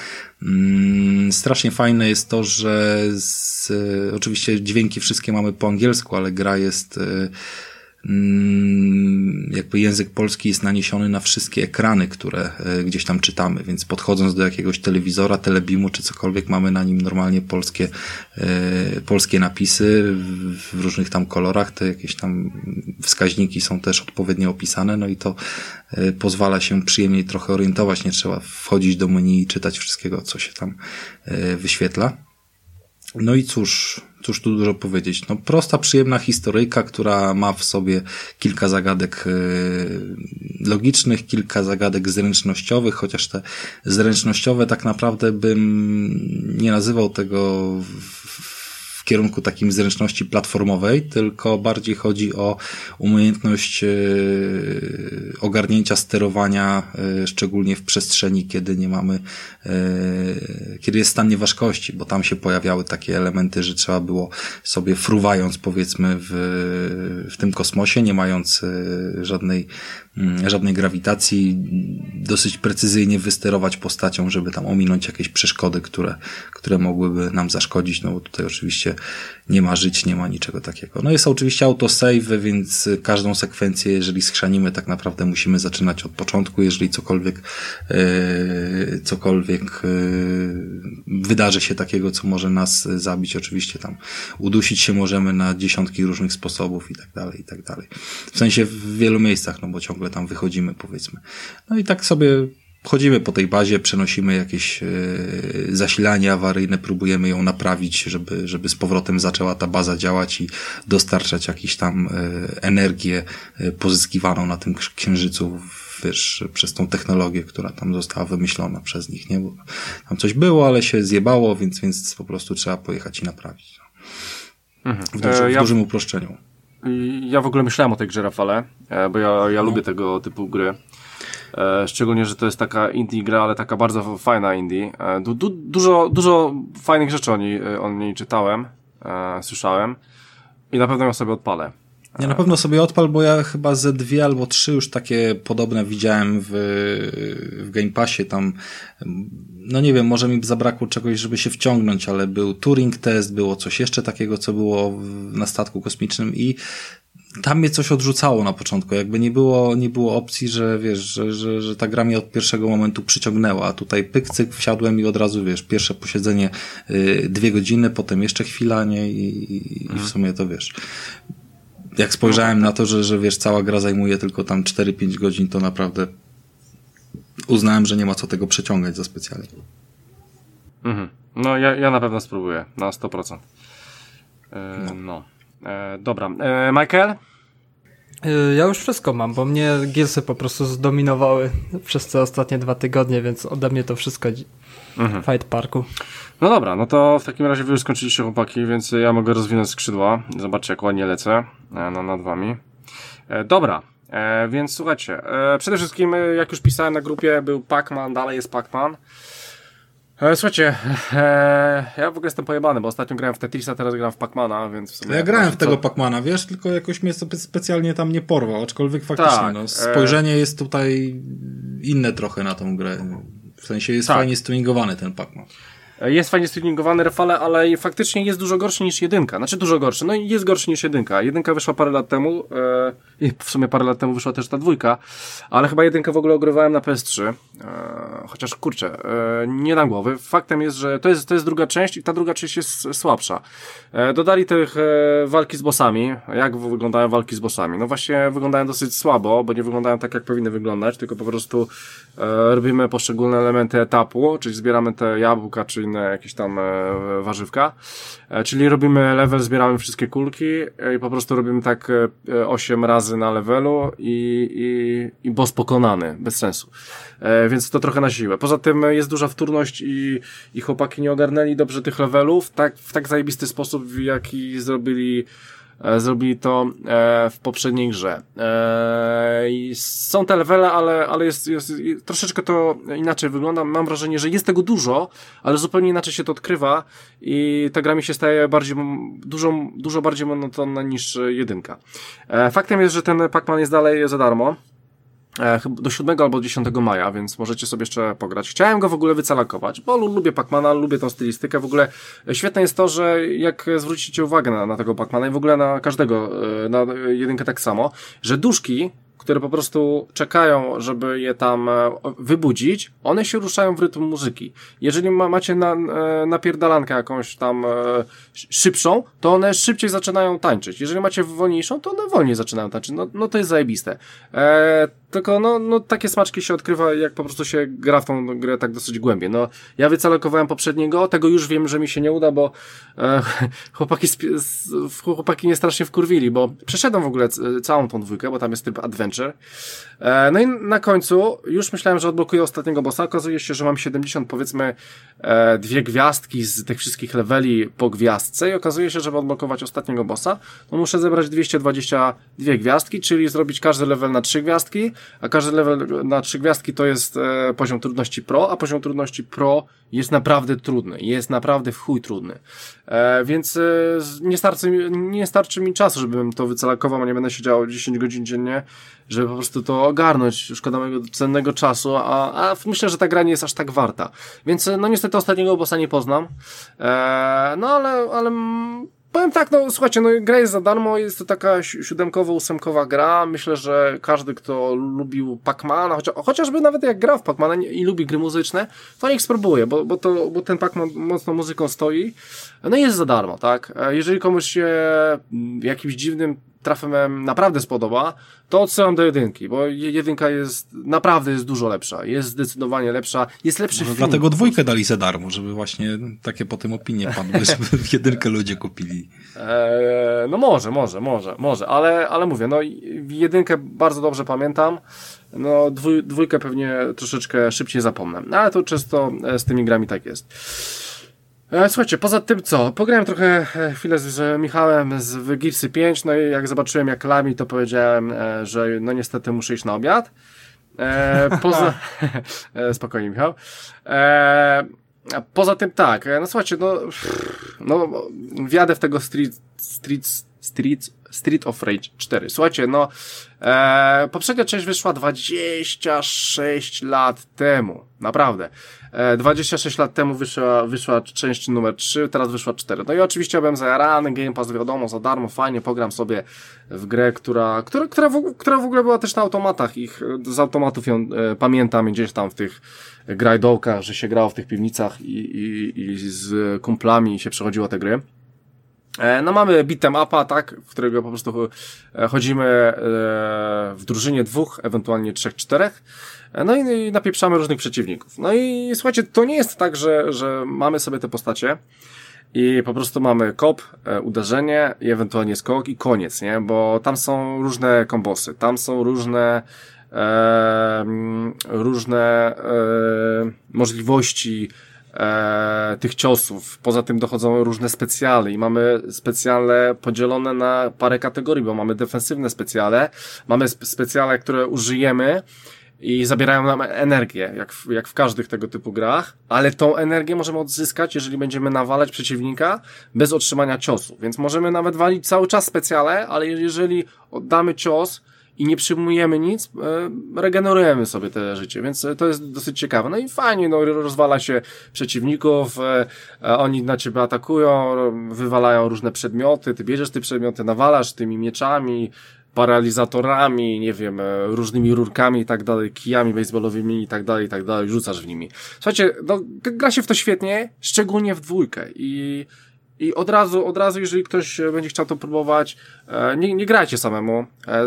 Speaker 2: Mm, strasznie fajne jest to, że z, oczywiście dźwięki wszystkie mamy po angielsku, ale gra jest e, jakby język polski jest naniesiony na wszystkie ekrany, które e, gdzieś tam czytamy, więc podchodząc do jakiegoś telewizora, telebimu czy cokolwiek, mamy na nim normalnie polskie, e, polskie napisy w różnych tam kolorach, te jakieś tam wskaźniki są też odpowiednio opisane, no i to e, pozwala się przyjemniej trochę orientować, nie trzeba wchodzić do menu i czytać wszystkiego, co się tam wyświetla. No i cóż, cóż tu dużo powiedzieć. No prosta, przyjemna historyjka, która ma w sobie kilka zagadek e, logicznych, kilka zagadek zręcznościowych, chociaż te zręcznościowe tak naprawdę bym nie nazywał tego kierunku takim zręczności platformowej, tylko bardziej chodzi o umiejętność e, ogarnięcia sterowania, e, szczególnie w przestrzeni, kiedy nie mamy, e, kiedy jest stan nieważkości, bo tam się pojawiały takie elementy, że trzeba było sobie fruwając powiedzmy w, w tym kosmosie, nie mając żadnej Mm, żadnej grawitacji, dosyć precyzyjnie wysterować postacią, żeby tam ominąć jakieś przeszkody, które, które mogłyby nam zaszkodzić, no bo tutaj oczywiście nie ma żyć, nie ma niczego takiego. No jest oczywiście autosave, więc każdą sekwencję, jeżeli schrzanimy, tak naprawdę musimy zaczynać od początku, jeżeli cokolwiek, yy, cokolwiek yy, wydarzy się takiego, co może nas zabić, oczywiście tam udusić się możemy na dziesiątki różnych sposobów i tak dalej, i tak dalej. W sensie w wielu miejscach, no bo ciągle tam wychodzimy, powiedzmy. No i tak sobie chodzimy po tej bazie, przenosimy jakieś e, zasilanie awaryjne, próbujemy ją naprawić, żeby, żeby z powrotem zaczęła ta baza działać i dostarczać jakąś tam e, energię e, pozyskiwaną na tym księżycu wiesz, przez tą technologię, która tam została wymyślona przez nich, nie? Bo tam coś było, ale się zjebało, więc, więc po prostu trzeba pojechać i naprawić. Mhm. W, duży, w dużym uproszczeniu.
Speaker 1: Ja w ogóle myślałem o tej grze Rafale, bo ja, ja no. lubię tego typu gry. E, szczególnie, że to jest taka indie gra, ale taka bardzo fajna indie. E, du, du, dużo, dużo fajnych rzeczy o niej, o niej czytałem, e, słyszałem i na pewno ją sobie odpalę.
Speaker 2: Ja na pewno sobie odpal, bo ja chyba ze dwie albo trzy już takie podobne widziałem w, w Game Passie. Tam, no nie wiem, może mi zabrakło czegoś, żeby się wciągnąć, ale był Turing test, było coś jeszcze takiego, co było na statku kosmicznym i tam mnie coś odrzucało na początku, jakby nie było, nie było opcji, że wiesz, że, że, że ta gra mnie od pierwszego momentu przyciągnęła, a tutaj pyk, cyk, wsiadłem i od razu, wiesz, pierwsze posiedzenie y, dwie godziny, potem jeszcze chwila, nie, i, i, i w mhm. sumie to wiesz. Jak spojrzałem na to, że, że wiesz, cała gra zajmuje tylko tam 4-5 godzin, to naprawdę uznałem, że nie ma co tego przeciągać za specjalnie.
Speaker 1: Mhm. No, ja, ja na pewno spróbuję, na 100%. Yy, no. no. E, dobra. E, Michael?
Speaker 3: E, ja już wszystko mam, bo mnie Gearsy po prostu zdominowały przez te ostatnie dwa tygodnie, więc ode mnie to wszystko mhm. Fight Parku.
Speaker 1: No dobra, no to w takim razie wy już skończyliście chłopaki, więc ja mogę rozwinąć skrzydła. Zobaczcie jak ładnie lecę e, no, nad wami. E, dobra, e, więc słuchajcie, e, przede wszystkim jak już pisałem na grupie był Pac-Man, dalej jest Pac-Man. E, słuchajcie, e, ja w ogóle jestem pojebany, bo ostatnio grałem w Tetrisa, teraz gram w Pacmana, więc w
Speaker 2: sumie... Ja grałem w tego Pacmana, wiesz, tylko jakoś mnie specjalnie tam nie porwał, aczkolwiek faktycznie, tak, no, spojrzenie e... jest tutaj inne trochę na tą grę. W sensie jest tak. fajnie stringowany ten Pacman.
Speaker 1: Jest fajnie stylingowany Rafale, ale faktycznie jest dużo gorszy niż jedynka. Znaczy dużo gorszy. No jest gorszy niż jedynka. Jedynka wyszła parę lat temu e, i w sumie parę lat temu wyszła też ta dwójka, ale chyba jedynkę w ogóle ogrywałem na PS3. E, chociaż kurczę, e, nie na głowy. Faktem jest, że to jest, to jest druga część i ta druga część jest słabsza. E, dodali tych e, walki z bossami. Jak wyglądają walki z bossami? No właśnie wyglądają dosyć słabo, bo nie wyglądają tak, jak powinny wyglądać, tylko po prostu e, robimy poszczególne elementy etapu, czyli zbieramy te jabłka, czy inne jakieś tam e, warzywka. E, czyli robimy level, zbieramy wszystkie kulki e, i po prostu robimy tak 8 razy na levelu i, i, i boss pokonany, bez sensu. Więc to trochę na siłę. Poza tym jest duża wtórność i, i chłopaki nie ogarnęli dobrze tych levelów tak, w tak zajebisty sposób, w jaki zrobili zrobili to e, w poprzedniej grze. E, są te levele, ale, ale jest, jest, troszeczkę to inaczej wygląda. Mam wrażenie, że jest tego dużo, ale zupełnie inaczej się to odkrywa i ta gra mi się staje bardziej, dużo, dużo bardziej monotonna niż jedynka. Faktem jest, że ten Pac-Man jest dalej za darmo. E, do 7 albo 10 maja, więc możecie sobie jeszcze pograć. Chciałem go w ogóle wycalakować, bo lubię Pacmana, lubię tą stylistykę. W ogóle świetne jest to, że jak zwrócicie uwagę na, na tego Pacmana i w ogóle na każdego, e, na jedynkę tak samo, że duszki które po prostu czekają, żeby je tam e, wybudzić, one się ruszają w rytm muzyki. Jeżeli ma, macie na, e, napierdalankę jakąś tam e, szybszą, to one szybciej zaczynają tańczyć. Jeżeli macie wolniejszą, to one wolniej zaczynają tańczyć. No, no to jest zajebiste. E, tylko no, no takie smaczki się odkrywa, jak po prostu się gra w tą grę tak dosyć głębiej. No, ja wycelokowałem poprzedniego, tego już wiem, że mi się nie uda, bo e, chłopaki, chłopaki nie strasznie wkurwili, bo przeszedłem w ogóle całą tą dwójkę, bo tam jest typ adventure. E, no i na końcu już myślałem, że odblokuję ostatniego bossa. Okazuje się, że mam 70 powiedzmy e, dwie gwiazdki z tych wszystkich leveli po gwiazdce i okazuje się, że żeby odblokować ostatniego bossa, to muszę zebrać 222 gwiazdki, czyli zrobić każdy level na trzy gwiazdki, a każdy level na trzy gwiazdki to jest e, poziom trudności pro, a poziom trudności pro jest naprawdę trudny, jest naprawdę w chuj trudny. E, więc e, nie, starczy, nie starczy mi czasu, żebym to wycelakował, nie będę siedział 10 godzin dziennie, żeby po prostu to ogarnąć. Szkoda mojego cennego czasu, a, a myślę, że ta gra nie jest aż tak warta. Więc e, no niestety ostatniego bossa nie poznam. E, no ale, ale Powiem tak, no słuchajcie, no gra jest za darmo, jest to taka siódemkowo-ósemkowa gra. Myślę, że każdy, kto lubił Pacmana, chociaż, chociażby nawet jak gra w Pacmana i lubi gry muzyczne, to niech spróbuje, bo, bo, to, bo ten Pacman mocno muzyką stoi. No i jest za darmo, tak? Jeżeli komuś się jakimś dziwnym trafiłem naprawdę spodoba, to odsyłam do jedynki, bo jedynka jest, naprawdę jest dużo lepsza, jest zdecydowanie lepsza, jest lepszy
Speaker 2: Może
Speaker 1: film.
Speaker 2: Dlatego dwójkę dali za darmo, żeby właśnie takie potem opinie padły, żeby jedynkę ludzie kupili.
Speaker 1: Eee, no może, może, może, może, ale, ale mówię, no jedynkę bardzo dobrze pamiętam, no dwój, dwójkę pewnie troszeczkę szybciej zapomnę, ale to często e, z tymi grami tak jest. E, słuchajcie, poza tym co? Pograłem trochę e, chwilę z Michałem z Gipsy 5, no i jak zobaczyłem jak lami, to powiedziałem, że no niestety muszę iść na obiad. E, poza... Spokojnie, Michał. E, poza tym tak, no słuchajcie, no, no wjadę w tego Street, street, street, Street of Rage 4. Słuchajcie, no e, poprzednia część wyszła 26 lat temu. Naprawdę. E, 26 lat temu wyszła, wyszła część numer 3, teraz wyszła 4. No i oczywiście byłem zajarany, Game Pass wiadomo, za darmo, fajnie, pogram sobie w grę, która, która, która, w, która w ogóle była też na automatach. Ich, z automatów ją e, pamiętam gdzieś tam w tych grajdołkach, że się grało w tych piwnicach i, i, i z kumplami się przechodziło te gry. E, no mamy beat'em upa, tak, w którego po prostu e, chodzimy e, w drużynie dwóch, ewentualnie trzech, czterech. No i napieprzamy różnych przeciwników. No i słuchajcie, to nie jest tak, że, że mamy sobie te postacie i po prostu mamy kop, uderzenie i ewentualnie skok i koniec, nie? Bo tam są różne kombosy, tam są różne e, różne e, możliwości e, tych ciosów. Poza tym dochodzą różne specjale i mamy specjale podzielone na parę kategorii, bo mamy defensywne specjale, mamy specjale, które użyjemy i zabierają nam energię, jak w, jak w każdych tego typu grach, ale tą energię możemy odzyskać, jeżeli będziemy nawalać przeciwnika bez otrzymania ciosu. Więc możemy nawet walić cały czas specjale, ale jeżeli oddamy cios, i nie przyjmujemy nic, e, regenerujemy sobie te życie, więc to jest dosyć ciekawe. No i fajnie, no rozwala się przeciwników, e, oni na ciebie atakują, wywalają różne przedmioty, ty bierzesz te przedmioty, nawalasz tymi mieczami, paralizatorami, nie wiem, e, różnymi rurkami i tak dalej, kijami baseballowymi i tak dalej, i tak dalej, rzucasz w nimi. Słuchajcie, no, gra się w to świetnie, szczególnie w dwójkę i i od razu, od razu, jeżeli ktoś będzie chciał to próbować, e, nie, nie grajcie samemu. E,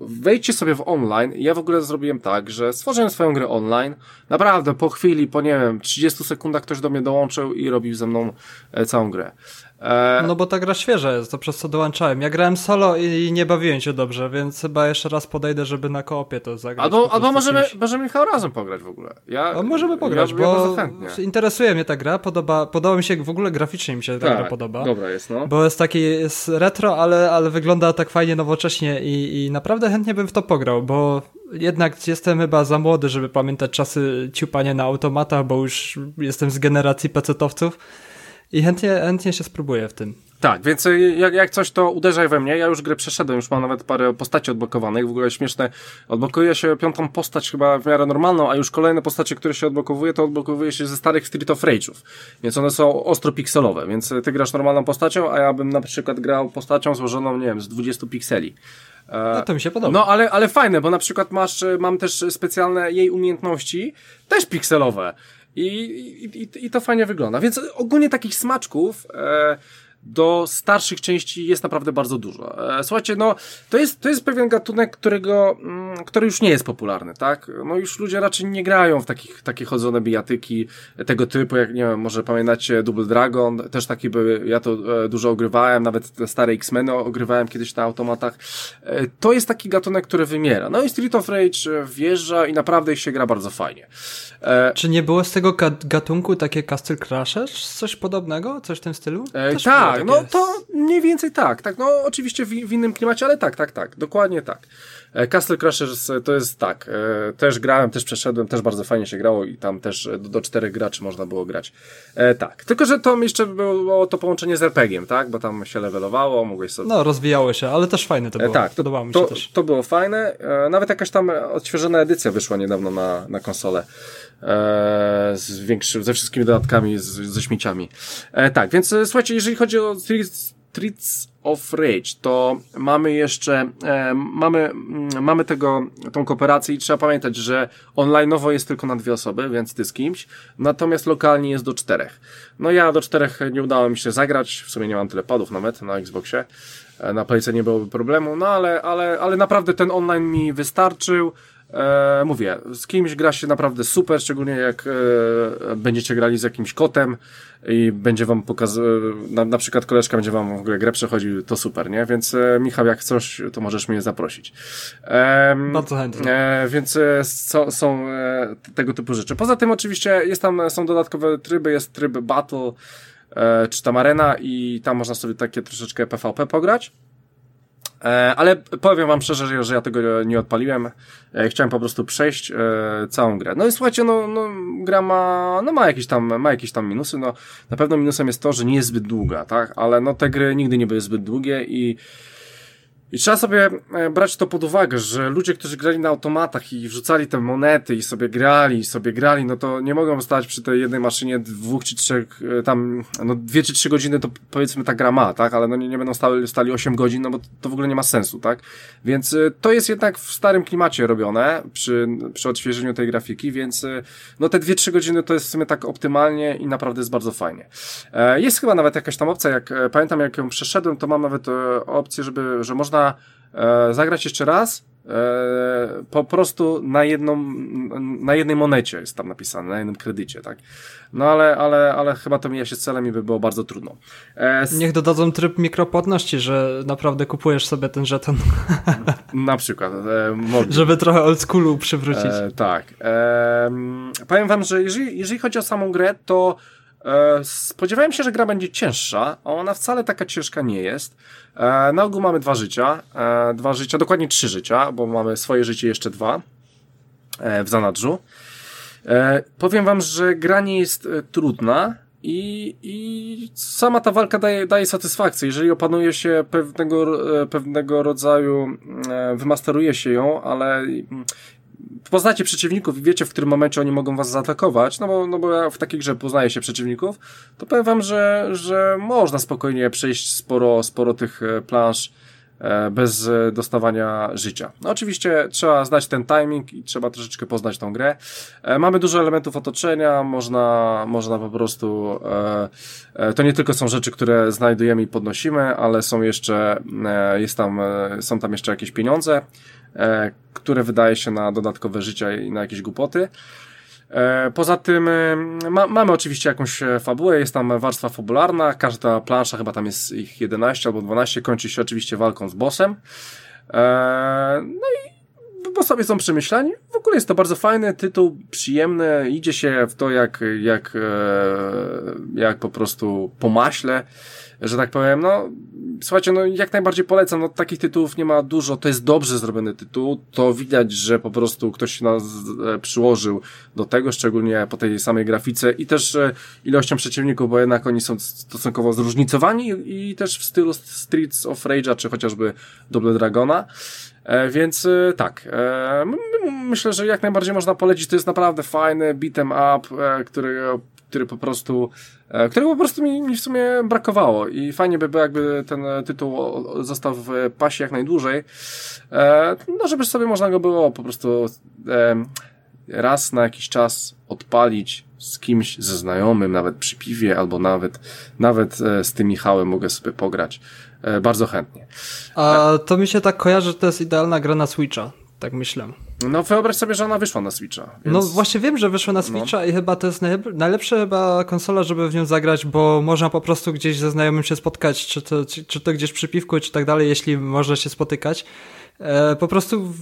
Speaker 1: wejdźcie sobie w online. Ja w ogóle zrobiłem tak, że stworzyłem swoją grę online. Naprawdę, po chwili, po nie wiem, 30 sekundach ktoś do mnie dołączył i robił ze mną e, całą grę.
Speaker 3: E... No bo ta gra świeża jest, to przez co dołączałem. Ja grałem solo i nie bawiłem się dobrze, więc chyba jeszcze raz podejdę, żeby na koopie to zagrać.
Speaker 1: Albo, albo możemy, możemy Michał razem pograć w ogóle. Ja,
Speaker 3: no, możemy pograć, ja, bo ja interesuje mnie ta gra, podoba, podoba mi się, w ogóle graficznie mi się ta tak, gra podoba.
Speaker 1: dobra jest, no.
Speaker 3: Bo jest taki, jest retro, ale, ale wygląda tak fajnie nowocześnie i, i naprawdę chętnie bym w to pograł, bo jednak jestem chyba za młody, żeby pamiętać czasy ciupania na automatach, bo już jestem z generacji pecetowców i chętnie, chętnie się spróbuję w tym.
Speaker 1: Tak, więc y, jak, jak coś, to uderzaj we mnie. Ja już grę przeszedłem, już mam nawet parę postaci odblokowanych. W ogóle śmieszne. Odblokuje się piątą postać chyba w miarę normalną, a już kolejne postacie, które się odblokowuje, to odblokowuje się ze starych Street of Rage'ów. Więc one są ostro pikselowe. Więc ty grasz normalną postacią, a ja bym na przykład grał postacią złożoną, nie wiem, z 20 pikseli.
Speaker 3: E, no to mi się podoba.
Speaker 1: No ale, ale fajne, bo na przykład masz, mam też specjalne jej umiejętności, też pikselowe. I, i, i to fajnie wygląda. Więc ogólnie takich smaczków e, do starszych części jest naprawdę bardzo dużo. E, słuchajcie, no, to jest, to jest pewien gatunek, którego, mm, który już nie jest popularny, tak? No już ludzie raczej nie grają w takich, takie chodzone bijatyki tego typu, jak, nie wiem, może pamiętacie Double Dragon, też taki były, ja to e, dużo ogrywałem, nawet te stare X-Meny ogrywałem kiedyś na automatach. E, to jest taki gatunek, który wymiera. No i Street of Rage wjeżdża i naprawdę się gra bardzo fajnie.
Speaker 3: Czy nie było z tego gatunku takie Castle Crashers? Coś podobnego? Coś w tym stylu?
Speaker 1: Też tak, tak, no to mniej więcej tak, tak, no oczywiście w, w, innym klimacie, ale tak, tak, tak, dokładnie tak. E, Castle Crashers to jest tak, e, też grałem, też przeszedłem, też bardzo fajnie się grało i tam też do, do czterech graczy można było grać. E, tak, tylko że to jeszcze było to połączenie z RPG-iem, tak, bo tam się levelowało, mogłeś sobie...
Speaker 3: No, rozwijało się, ale też fajne to było, tak, to, podobało mi się
Speaker 1: to,
Speaker 3: też.
Speaker 1: To było fajne, nawet jakaś tam odświeżona edycja wyszła niedawno na, na konsolę. Z większym, ze wszystkimi dodatkami, z, ze śmieciami. E, tak, więc słuchajcie, jeżeli chodzi o Streets of Rage, to mamy jeszcze, e, mamy, mm, mamy tego, tą kooperację i trzeba pamiętać, że online'owo jest tylko na dwie osoby, więc ty z kimś, natomiast lokalnie jest do czterech. No ja do czterech nie udało mi się zagrać, w sumie nie mam tyle padów nawet na Xboxie, na Playce nie byłoby problemu, no ale, ale, ale naprawdę ten online mi wystarczył. E, mówię, z kimś gra się naprawdę super, szczególnie jak e, będziecie grali z jakimś kotem i będzie wam pokazywał, na, na przykład koleżka będzie wam w ogóle grę przechodził, to super, nie? Więc e, Michał, jak coś, to możesz mnie zaprosić.
Speaker 3: E, Bardzo chętnie.
Speaker 1: E, więc e, so, są e, tego typu rzeczy. Poza tym oczywiście jest tam, są dodatkowe tryby, jest tryb battle, e, czy tam arena i tam można sobie takie troszeczkę PvP pograć. E, ale powiem wam szczerze, że ja tego nie odpaliłem. E, chciałem po prostu przejść e, całą grę. No i słuchajcie, no, no gra ma, no ma jakieś tam, ma jakieś tam minusy. No, na pewno minusem jest to, że nie jest zbyt długa, tak? Ale no te gry nigdy nie były zbyt długie i i trzeba sobie e, brać to pod uwagę, że ludzie, którzy grali na automatach i wrzucali te monety i sobie grali, i sobie grali, no to nie mogą stać przy tej jednej maszynie dwóch czy trzech, e, tam, no dwie czy trzy godziny to powiedzmy ta gra ma, tak? Ale no nie, nie będą stali, stali osiem godzin, no bo to w ogóle nie ma sensu, tak? Więc e, to jest jednak w starym klimacie robione przy, przy odświeżeniu tej grafiki, więc no te dwie, trzy godziny to jest w sumie tak optymalnie i naprawdę jest bardzo fajnie. Jest chyba nawet jakaś tam opcja, jak pamiętam jak ją przeszedłem, to mam nawet opcję, żeby, że można można e, zagrać jeszcze raz, e, po prostu na jedną, na jednej monecie jest tam napisane, na jednym kredycie, tak. No ale, ale, ale chyba to mija się z celem i by było bardzo trudno.
Speaker 3: E, Niech dodadzą tryb mikropłatności, że naprawdę kupujesz sobie ten żeton.
Speaker 1: Na przykład.
Speaker 3: E, Żeby trochę oldschoolu przywrócić. E,
Speaker 1: tak. E, powiem wam, że jeżeli, jeżeli chodzi o samą grę, to spodziewałem się, że gra będzie cięższa, a ona wcale taka ciężka nie jest. E, na ogół mamy dwa życia, e, dwa życia, dokładnie trzy życia, bo mamy swoje życie jeszcze dwa w zanadrzu. Powiem wam, że gra nie jest trudna i, i sama ta walka daje, daje satysfakcję. Jeżeli opanuje się pewnego, pewnego rodzaju, wymasteruje się ją, ale poznacie przeciwników i wiecie, w którym momencie oni mogą was zaatakować, no bo, no bo w takiej grze poznaję się przeciwników, to powiem wam, że, że można spokojnie przejść sporo, sporo tych e, plansz e, bez e, dostawania życia. No oczywiście trzeba znać ten timing i trzeba troszeczkę poznać tą grę. Mamy dużo elementów otoczenia, można, można po prostu, to nie tylko są rzeczy, które znajdujemy i podnosimy, ale są jeszcze, jest tam, są tam jeszcze jakieś pieniądze, które wydaje się na dodatkowe życia i na jakieś głupoty. E, poza tym e, ma, mamy oczywiście jakąś fabułę, jest tam warstwa fabularna, każda plansza, chyba tam jest ich 11 albo 12, kończy się oczywiście walką z bossem. No i bossowie są przemyślani. W ogóle jest to bardzo fajny tytuł, przyjemny, idzie się w to jak, jak, jak po prostu po maśle że tak powiem, no, słuchajcie, no jak najbardziej polecam, no takich tytułów nie ma dużo, to jest dobrze zrobiony tytuł, to widać, że po prostu ktoś się nas e, przyłożył do tego, szczególnie po tej samej grafice i też e, ilością przeciwników, bo jednak oni są stosunkowo zróżnicowani i też w stylu Streets of Rage'a, czy chociażby Double Dragona, E, więc tak, myślę, że jak najbardziej można polecić. To jest naprawdę fajny beat'em up, e, który po prostu, e, którego po prostu mi, mi w sumie brakowało i fajnie by było, jakby ten tytuł został w pasie jak najdłużej, e, no żeby sobie można go było po prostu e, raz na jakiś czas odpalić z kimś, ze znajomym, nawet przy piwie, albo nawet, nawet z tym Michałem mogę sobie pograć. Bardzo chętnie.
Speaker 3: A to mi się tak kojarzy, że to jest idealna gra na Switcha. Tak myślę.
Speaker 1: No wyobraź sobie, że ona wyszła na Switcha.
Speaker 3: Więc... No właśnie wiem, że wyszła na no. Switcha no. i chyba to jest najlepsza chyba konsola, żeby w nią zagrać, bo można po prostu gdzieś ze znajomym się spotkać, czy to, czy, czy to gdzieś przy piwku, czy tak dalej, jeśli można się spotykać. E, po prostu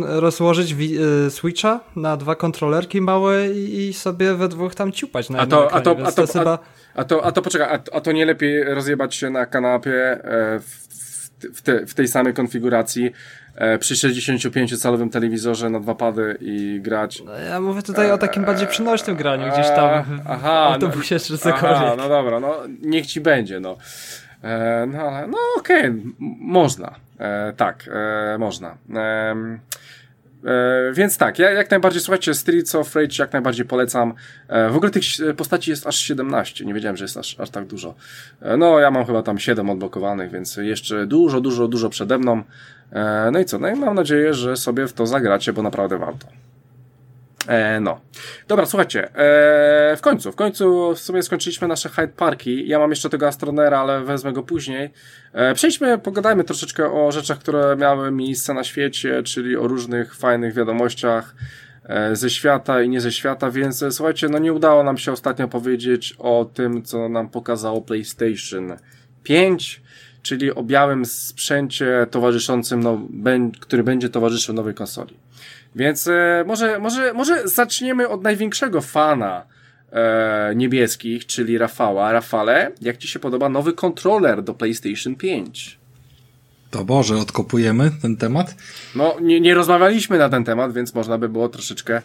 Speaker 3: rozłożyć e, Switcha na dwa kontrolerki małe i, i, sobie we dwóch tam ciupać na a to, a to, a to,
Speaker 1: to, a, a, to, a to poczekaj, a, a to nie lepiej rozjebać się na kanapie e, w, w, te, w tej samej konfiguracji przy 65-calowym telewizorze na dwa pady i grać.
Speaker 3: No ja mówię tutaj e, o takim bardziej przynośnym graniu, gdzieś tam w aha, autobusie no, czy cokolwiek. Aha,
Speaker 1: no dobra, no niech ci będzie, no. E, no, no okej, okay, można. E, tak, e, można. E, E, więc tak, ja jak najbardziej, słuchajcie, Streets of Rage jak najbardziej polecam. E, w ogóle tych postaci jest aż 17, nie wiedziałem, że jest aż, aż tak dużo. E, no, ja mam chyba tam 7 odblokowanych, więc jeszcze dużo, dużo, dużo przede mną. E, no i co, no i mam nadzieję, że sobie w to zagracie, bo naprawdę warto. E, no. Dobra, słuchajcie, e, w końcu, w końcu w sumie skończyliśmy nasze Hyde Parki. Ja mam jeszcze tego Astronera, ale wezmę go później. E, przejdźmy, pogadajmy troszeczkę o rzeczach, które miały miejsce na świecie, czyli o różnych fajnych wiadomościach e, ze świata i nie ze świata, więc e, słuchajcie, no nie udało nam się ostatnio powiedzieć o tym, co nam pokazało PlayStation 5, czyli o białym sprzęcie towarzyszącym, no, który będzie towarzyszył nowej konsoli. Więc e, może, może, może zaczniemy od największego fana e, niebieskich, czyli Rafała. Rafale, jak Ci się podoba nowy kontroler do PlayStation 5?
Speaker 2: To Boże, odkopujemy ten temat?
Speaker 1: No, nie, nie rozmawialiśmy na ten temat, więc można by było troszeczkę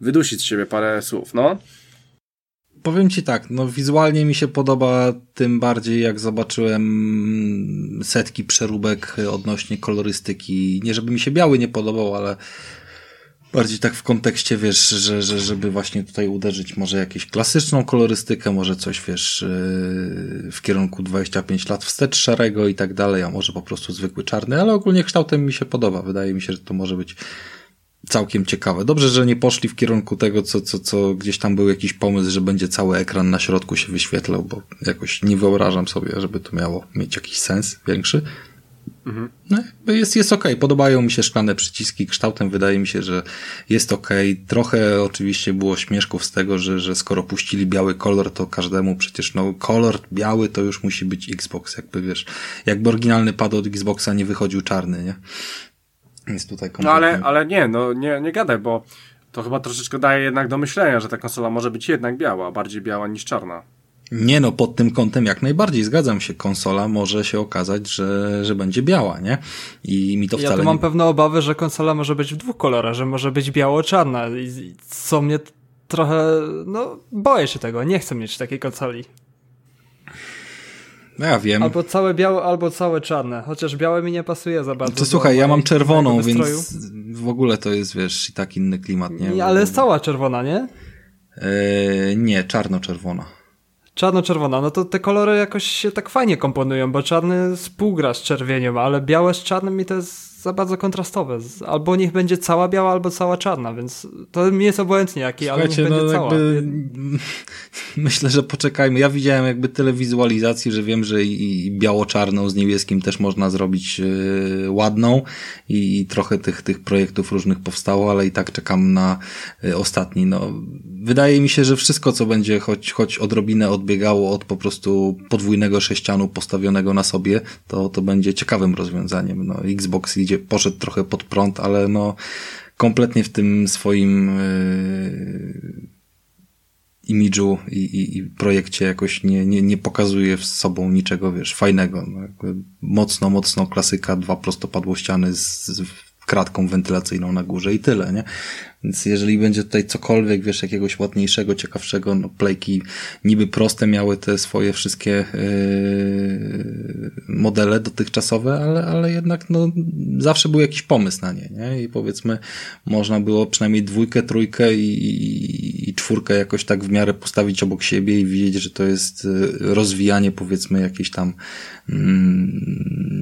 Speaker 1: wydusić z siebie parę słów, no.
Speaker 2: Powiem ci tak, no wizualnie mi się podoba tym bardziej jak zobaczyłem setki przeróbek odnośnie kolorystyki. Nie żeby mi się biały nie podobał, ale bardziej tak w kontekście, wiesz, że, że żeby właśnie tutaj uderzyć może jakąś klasyczną kolorystykę, może coś, wiesz, yy, w kierunku 25 lat wstecz szarego i tak dalej, a może po prostu zwykły czarny, ale ogólnie kształtem mi się podoba. Wydaje mi się, że to może być całkiem ciekawe. Dobrze, że nie poszli w kierunku tego, co, co, co gdzieś tam był jakiś pomysł, że będzie cały ekran na środku się wyświetlał, bo jakoś nie wyobrażam sobie, żeby to miało mieć jakiś sens większy. Mhm. No, jest, jest ok. Podobają mi się szklane przyciski. Kształtem wydaje mi się, że jest ok. Trochę oczywiście było śmieszków z tego, że, że skoro puścili biały kolor, to każdemu przecież no kolor biały to już musi być Xbox. Jakby wiesz, jakby oryginalny pad od Xboxa nie wychodził czarny, nie?
Speaker 1: Jest tutaj kompletnie... No ale, ale nie, no nie, nie gadaj, bo to chyba troszeczkę daje jednak do myślenia, że ta konsola może być jednak biała, bardziej biała niż czarna.
Speaker 2: Nie no, pod tym kątem jak najbardziej zgadzam się. Konsola może się okazać, że, że będzie biała, nie?
Speaker 3: I mi to wcale Ja tu mam nie... pewne obawy, że konsola może być w dwóch kolorach, że może być biało-czarna. I co mnie trochę, no, boję się tego. Nie chcę mieć takiej konsoli.
Speaker 2: No ja wiem.
Speaker 3: Albo całe białe, albo całe czarne. Chociaż białe mi nie pasuje za bardzo.
Speaker 2: To słuchaj, ja mam czerwoną, więc w ogóle to jest, wiesz, i tak inny klimat, nie?
Speaker 3: nie ale jest cała czerwona, nie?
Speaker 2: Eee, nie, czarno-czerwona.
Speaker 3: Czarno-czerwona, no to te kolory jakoś się tak fajnie komponują, bo czarny współgra z czerwieniem, ale białe z czarnym mi to jest za bardzo kontrastowe. Albo niech będzie cała biała, albo cała czarna, więc to mi jest obojętnie jaki, ale niech będzie no, cała.
Speaker 2: Myślę, że poczekajmy. Ja widziałem jakby tyle wizualizacji, że wiem, że i biało-czarną z niebieskim też można zrobić yy, ładną i, i, trochę tych, tych projektów różnych powstało, ale i tak czekam na yy, ostatni. No, wydaje mi się, że wszystko, co będzie choć, choć odrobinę odbiegało od po prostu podwójnego sześcianu postawionego na sobie, to, to będzie ciekawym rozwiązaniem. No, Xbox idzie gdzie poszedł trochę pod prąd, ale no kompletnie w tym swoim yy, imidżu i, i, i projekcie jakoś nie, nie, nie pokazuje z sobą niczego, wiesz, fajnego. No, mocno, mocno klasyka, dwa prostopadłościany z, z kratką wentylacyjną na górze i tyle, nie? Więc jeżeli będzie tutaj cokolwiek, wiesz, jakiegoś ładniejszego, ciekawszego, no playki niby proste miały te swoje wszystkie yy, modele dotychczasowe, ale, ale jednak no zawsze był jakiś pomysł na nie, nie? I powiedzmy można było przynajmniej dwójkę, trójkę i, i, i czwórkę jakoś tak w miarę postawić obok siebie i widzieć, że to jest yy, rozwijanie powiedzmy jakieś tam yy,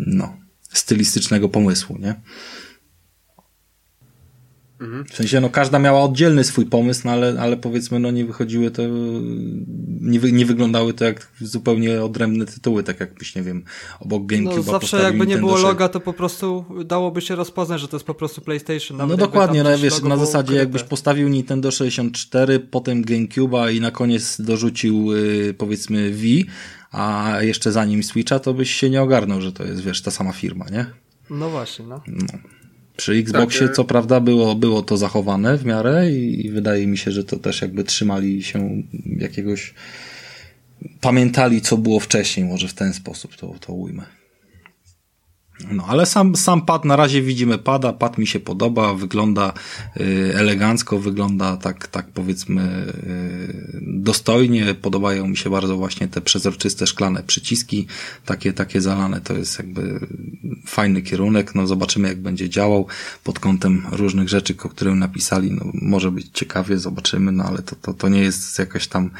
Speaker 2: no stylistycznego pomysłu, nie? Mhm. W sensie, no każda miała oddzielny swój pomysł, no ale, ale powiedzmy, no nie wychodziły to, nie, wy, nie wyglądały to jak zupełnie odrębne tytuły, tak jakbyś, nie wiem, obok GameCube
Speaker 3: No zawsze jakby nie było loga, to po prostu dałoby się rozpoznać, że to jest po prostu PlayStation.
Speaker 2: no dokładnie, no wiesz, na zasadzie ukryte. jakbyś postawił Nintendo 64, potem GameCube'a i na koniec dorzucił, yy, powiedzmy, Wii, a jeszcze zanim Switcha, to byś się nie ogarnął, że to jest, wiesz, ta sama firma, nie?
Speaker 3: No właśnie, no. no.
Speaker 2: Przy Xboxie tak, co prawda było, było to zachowane w miarę i, i wydaje mi się, że to też jakby trzymali się jakiegoś pamiętali co było wcześniej, może w ten sposób to, to ujmę. No, ale sam, sam pad na razie widzimy pada, pad mi się podoba, wygląda y, elegancko, wygląda tak, tak powiedzmy y, dostojnie, podobają mi się bardzo właśnie te przezroczyste szklane przyciski, takie, takie zalane, to jest jakby fajny kierunek, no zobaczymy jak będzie działał pod kątem różnych rzeczy, o których napisali, no może być ciekawie, zobaczymy, no ale to, to, to nie jest jakaś tam,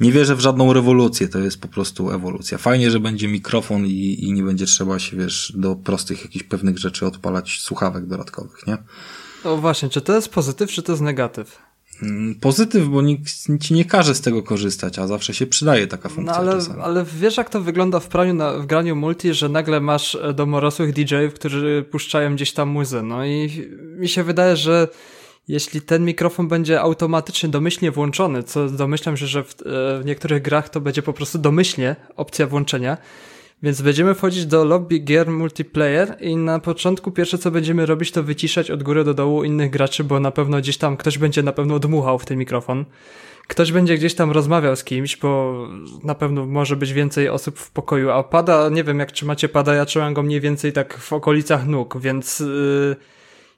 Speaker 2: nie wierzę w żadną rewolucję, to jest po prostu ewolucja. Fajnie, że będzie mikrofon i, i nie będzie trzeba się, wiesz, do prostych jakichś pewnych rzeczy odpalać słuchawek dodatkowych, nie?
Speaker 3: No właśnie, czy to jest pozytyw, czy to jest negatyw?
Speaker 2: Mm, pozytyw, bo nikt ci nie każe z tego korzystać, a zawsze się przydaje taka
Speaker 3: No
Speaker 2: funkcja.
Speaker 3: ale,
Speaker 2: czasami.
Speaker 3: ale wiesz jak to wygląda w, praniu na, w graniu multi, że nagle masz e, domorosłych DJ-ów, którzy puszczają gdzieś tam muzę. No i mi się wydaje, że jeśli ten mikrofon będzie automatycznie domyślnie włączony, co domyślam się, że w, e, w niektórych grach to będzie po prostu domyślnie opcja włączenia, więc będziemy wchodzić do lobby gier multiplayer i na początku pierwsze co będziemy robić to wyciszać od góry do dołu innych graczy, bo na pewno gdzieś tam ktoś będzie na pewno dmuchał w ten mikrofon. Ktoś będzie gdzieś tam rozmawiał z kimś, bo na pewno może być więcej osób w pokoju, a pada, nie wiem jak trzymacie pada, ja trzymam go mniej więcej tak w okolicach nóg, więc yy,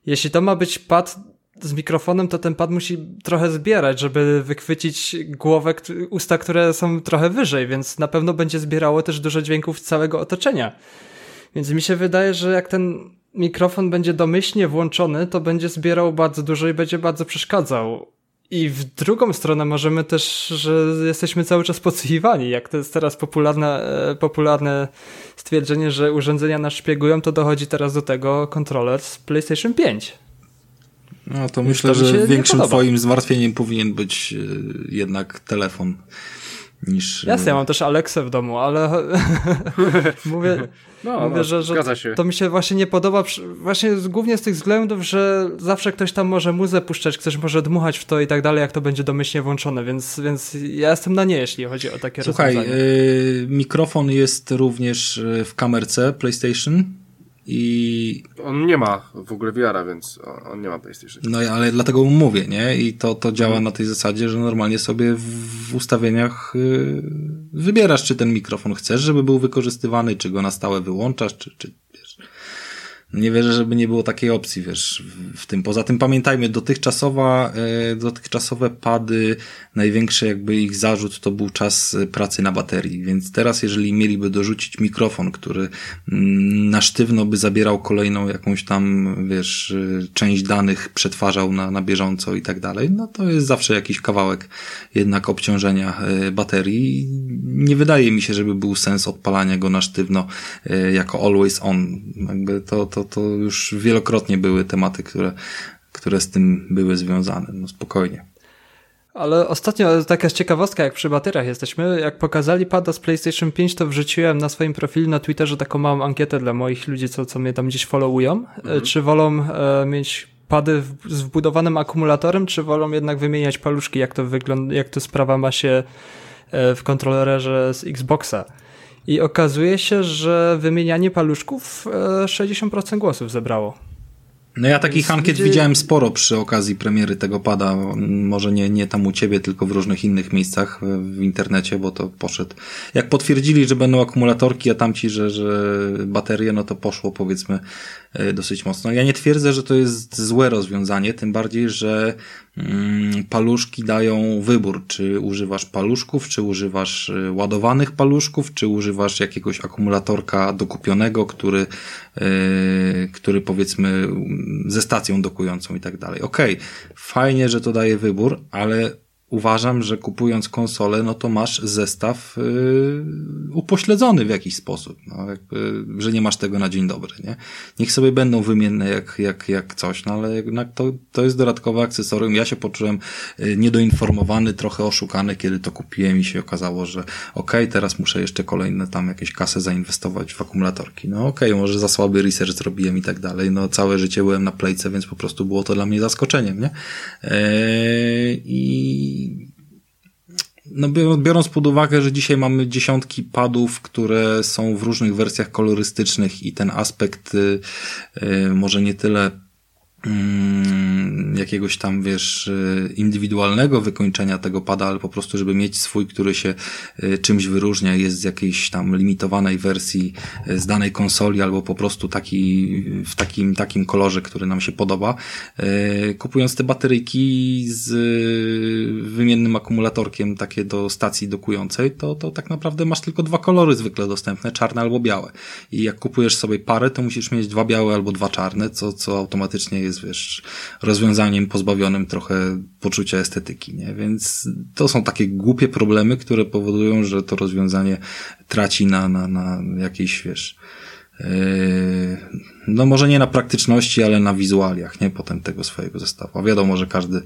Speaker 3: jeśli to ma być pad z mikrofonem, to ten pad musi trochę zbierać, żeby wychwycić głowę, usta, które są trochę wyżej, więc na pewno będzie zbierało też dużo dźwięków z całego otoczenia. Więc mi się wydaje, że jak ten mikrofon będzie domyślnie włączony, to będzie zbierał bardzo dużo i będzie bardzo przeszkadzał. I w drugą stronę możemy też, że jesteśmy cały czas podsłuchiwani. Jak to jest teraz popularne, e, popularne stwierdzenie, że urządzenia nas szpiegują, to dochodzi teraz do tego kontroler z PlayStation 5.
Speaker 2: No to myślę,
Speaker 3: to
Speaker 2: że większym twoim zmartwieniem powinien być e, jednak telefon niż...
Speaker 3: Jasne, ja mam też Alexę w domu, ale mówię,
Speaker 1: no,
Speaker 3: mówię
Speaker 1: no,
Speaker 3: że, że
Speaker 1: się.
Speaker 3: to mi się właśnie nie podoba, właśnie głównie z tych względów, że zawsze ktoś tam może muzę puszczać, ktoś może dmuchać w to i tak dalej, jak to będzie domyślnie włączone, więc, więc ja jestem na nie, jeśli chodzi o takie
Speaker 2: Słuchaj,
Speaker 3: rozwiązania.
Speaker 2: Słuchaj, mikrofon jest również e, w kamerce PlayStation i...
Speaker 1: On nie ma w ogóle VR-a, więc on nie ma PlayStation.
Speaker 2: No ale dlatego mówię, nie? I to, to działa na tej zasadzie, że normalnie sobie w ustawieniach yy, wybierasz, czy ten mikrofon chcesz, żeby był wykorzystywany, czy go na stałe wyłączasz, czy, czy. Nie wierzę, żeby nie było takiej opcji, wiesz, w tym. Poza tym pamiętajmy, dotychczasowa, e, dotychczasowe pady, największy jakby ich zarzut to był czas pracy na baterii, więc teraz jeżeli mieliby dorzucić mikrofon, który mm, na sztywno by zabierał kolejną jakąś tam, wiesz, e, część danych, przetwarzał na, na bieżąco i tak dalej, no to jest zawsze jakiś kawałek jednak obciążenia e, baterii. Nie wydaje mi się, żeby był sens odpalania go na sztywno jako always on. Jakby to, to to, już wielokrotnie były tematy, które, które z tym były związane. No spokojnie.
Speaker 3: Ale ostatnio taka ciekawostka, jak przy bateriach jesteśmy, jak pokazali pada z PlayStation 5, to wrzuciłem na swoim profilu na Twitterze taką małą ankietę dla moich ludzi, co, co mnie tam gdzieś followują. Mhm. Czy wolą e, mieć pady w, z wbudowanym akumulatorem, czy wolą jednak wymieniać paluszki, jak to wygląda, jak to sprawa ma się e, w kontrolerze z Xboxa. I okazuje się, że wymienianie paluszków 60% e, głosów zebrało.
Speaker 2: No ja takich ankiet gdzie... widziałem sporo przy okazji premiery tego pada. Może nie, nie tam u ciebie, tylko w różnych innych miejscach w internecie, bo to poszedł. Jak potwierdzili, że będą akumulatorki, a tamci, że, że baterie, no to poszło powiedzmy e, dosyć mocno. Ja nie twierdzę, że to jest złe rozwiązanie, tym bardziej, że paluszki dają wybór, czy używasz paluszków, czy używasz e, ładowanych paluszków, czy używasz jakiegoś akumulatorka dokupionego, który, yy, który powiedzmy ze stacją dokującą i tak dalej. Okej, fajnie, że to daje wybór, ale uważam, że kupując konsolę, no to masz zestaw yy, upośledzony w jakiś sposób. No, jakby, że nie masz tego na dzień dobry, nie? Niech sobie będą wymienne jak, jak, jak coś, no ale jednak to, to jest dodatkowe akcesorium. Ja się poczułem yy, niedoinformowany, trochę oszukany, kiedy to kupiłem i się okazało, że okej, okay, teraz muszę jeszcze kolejne tam jakieś kasę zainwestować w akumulatorki. No okej, okay, może za słaby research zrobiłem i tak dalej. No całe życie byłem na playce, więc po prostu było to dla mnie zaskoczeniem, nie? Yy, I no biorąc pod uwagę, że dzisiaj mamy dziesiątki padów, które są w różnych wersjach kolorystycznych i ten aspekt y, y, może nie tyle jakiegoś tam, wiesz, y, indywidualnego wykończenia tego pada, ale po prostu, żeby mieć swój, który się y, czymś wyróżnia, jest z jakiejś tam limitowanej wersji y, z danej konsoli, albo po prostu taki, w takim, takim kolorze, który nam się podoba. Kupując te bateryjki z wymiennym akumulatorkiem takie do stacji dokującej, to, to tak naprawdę masz tylko dwa kolory zwykle dostępne, czarne albo białe. I jak kupujesz sobie parę, to musisz mieć dwa białe albo dwa czarne, co, co automatycznie jest jest, wiesz, rozwiązaniem pozbawionym trochę poczucia estetyki, nie? Więc to są takie głupie problemy, które powodują, że to rozwiązanie traci na, na, na jakiejś, wiesz, no może nie na praktyczności, ale na wizualiach, nie? Potem tego swojego zestawu. A wiadomo, że każdy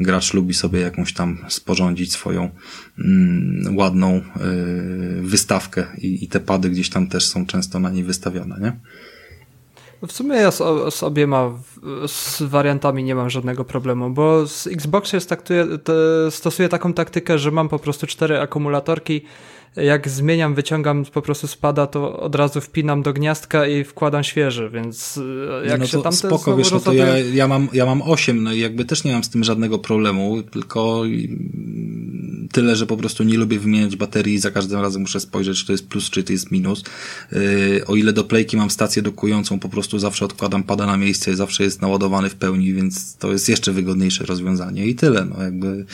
Speaker 2: gracz lubi sobie jakąś tam sporządzić swoją mm, ładną yy, wystawkę i, i te pady gdzieś tam też są często na niej wystawione, nie?
Speaker 3: W sumie ja z, z obiema z wariantami nie mam żadnego problemu, bo z Xboxa jest stosuję taką taktykę, że mam po prostu cztery akumulatorki. Jak zmieniam, wyciągam po prostu spada, to od razu wpinam do gniazdka i wkładam świeży, więc e, jak
Speaker 2: no
Speaker 3: się tam
Speaker 2: spoko, wiesz, no to ja, ja, mam, ja mam 8, no i jakby też nie mam z tym żadnego problemu, tylko tyle, że po prostu nie lubię wymieniać baterii i za każdym razem muszę spojrzeć, czy to jest plus, czy to jest minus. Yy, o ile do playki mam stację dokującą, po prostu zawsze odkładam pada na miejsce i zawsze jest naładowany w pełni, więc to jest jeszcze wygodniejsze rozwiązanie i tyle, no jakby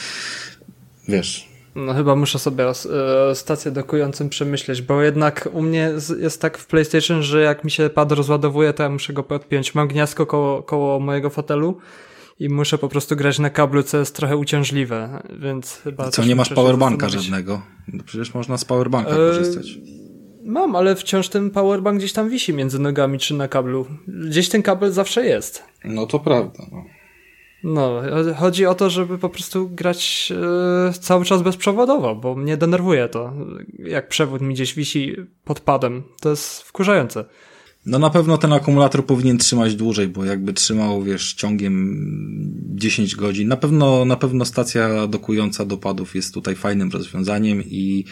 Speaker 2: wiesz,
Speaker 3: no chyba muszę sobie e, stację dokującym przemyśleć, bo jednak u mnie jest tak w PlayStation, że jak mi się pad rozładowuje, to ja muszę go podpiąć. Mam gniazdko koło, koło mojego fotelu i muszę po prostu grać na kablu, co jest trochę uciążliwe, więc chyba...
Speaker 2: Co, nie masz powerbanka żadnego? No przecież można z powerbanka e... korzystać.
Speaker 3: Mam, ale wciąż ten powerbank gdzieś tam wisi między nogami czy na kablu. Gdzieś ten kabel zawsze jest.
Speaker 2: No to prawda. No.
Speaker 3: No, chodzi o to, żeby po prostu grać e, cały czas bezprzewodowo, bo mnie denerwuje to, jak przewód mi gdzieś wisi pod padem. To jest wkurzające.
Speaker 2: No na pewno ten akumulator powinien trzymać dłużej, bo jakby trzymał, wiesz, ciągiem 10 godzin. Na pewno, na pewno stacja dokująca do padów jest tutaj fajnym rozwiązaniem i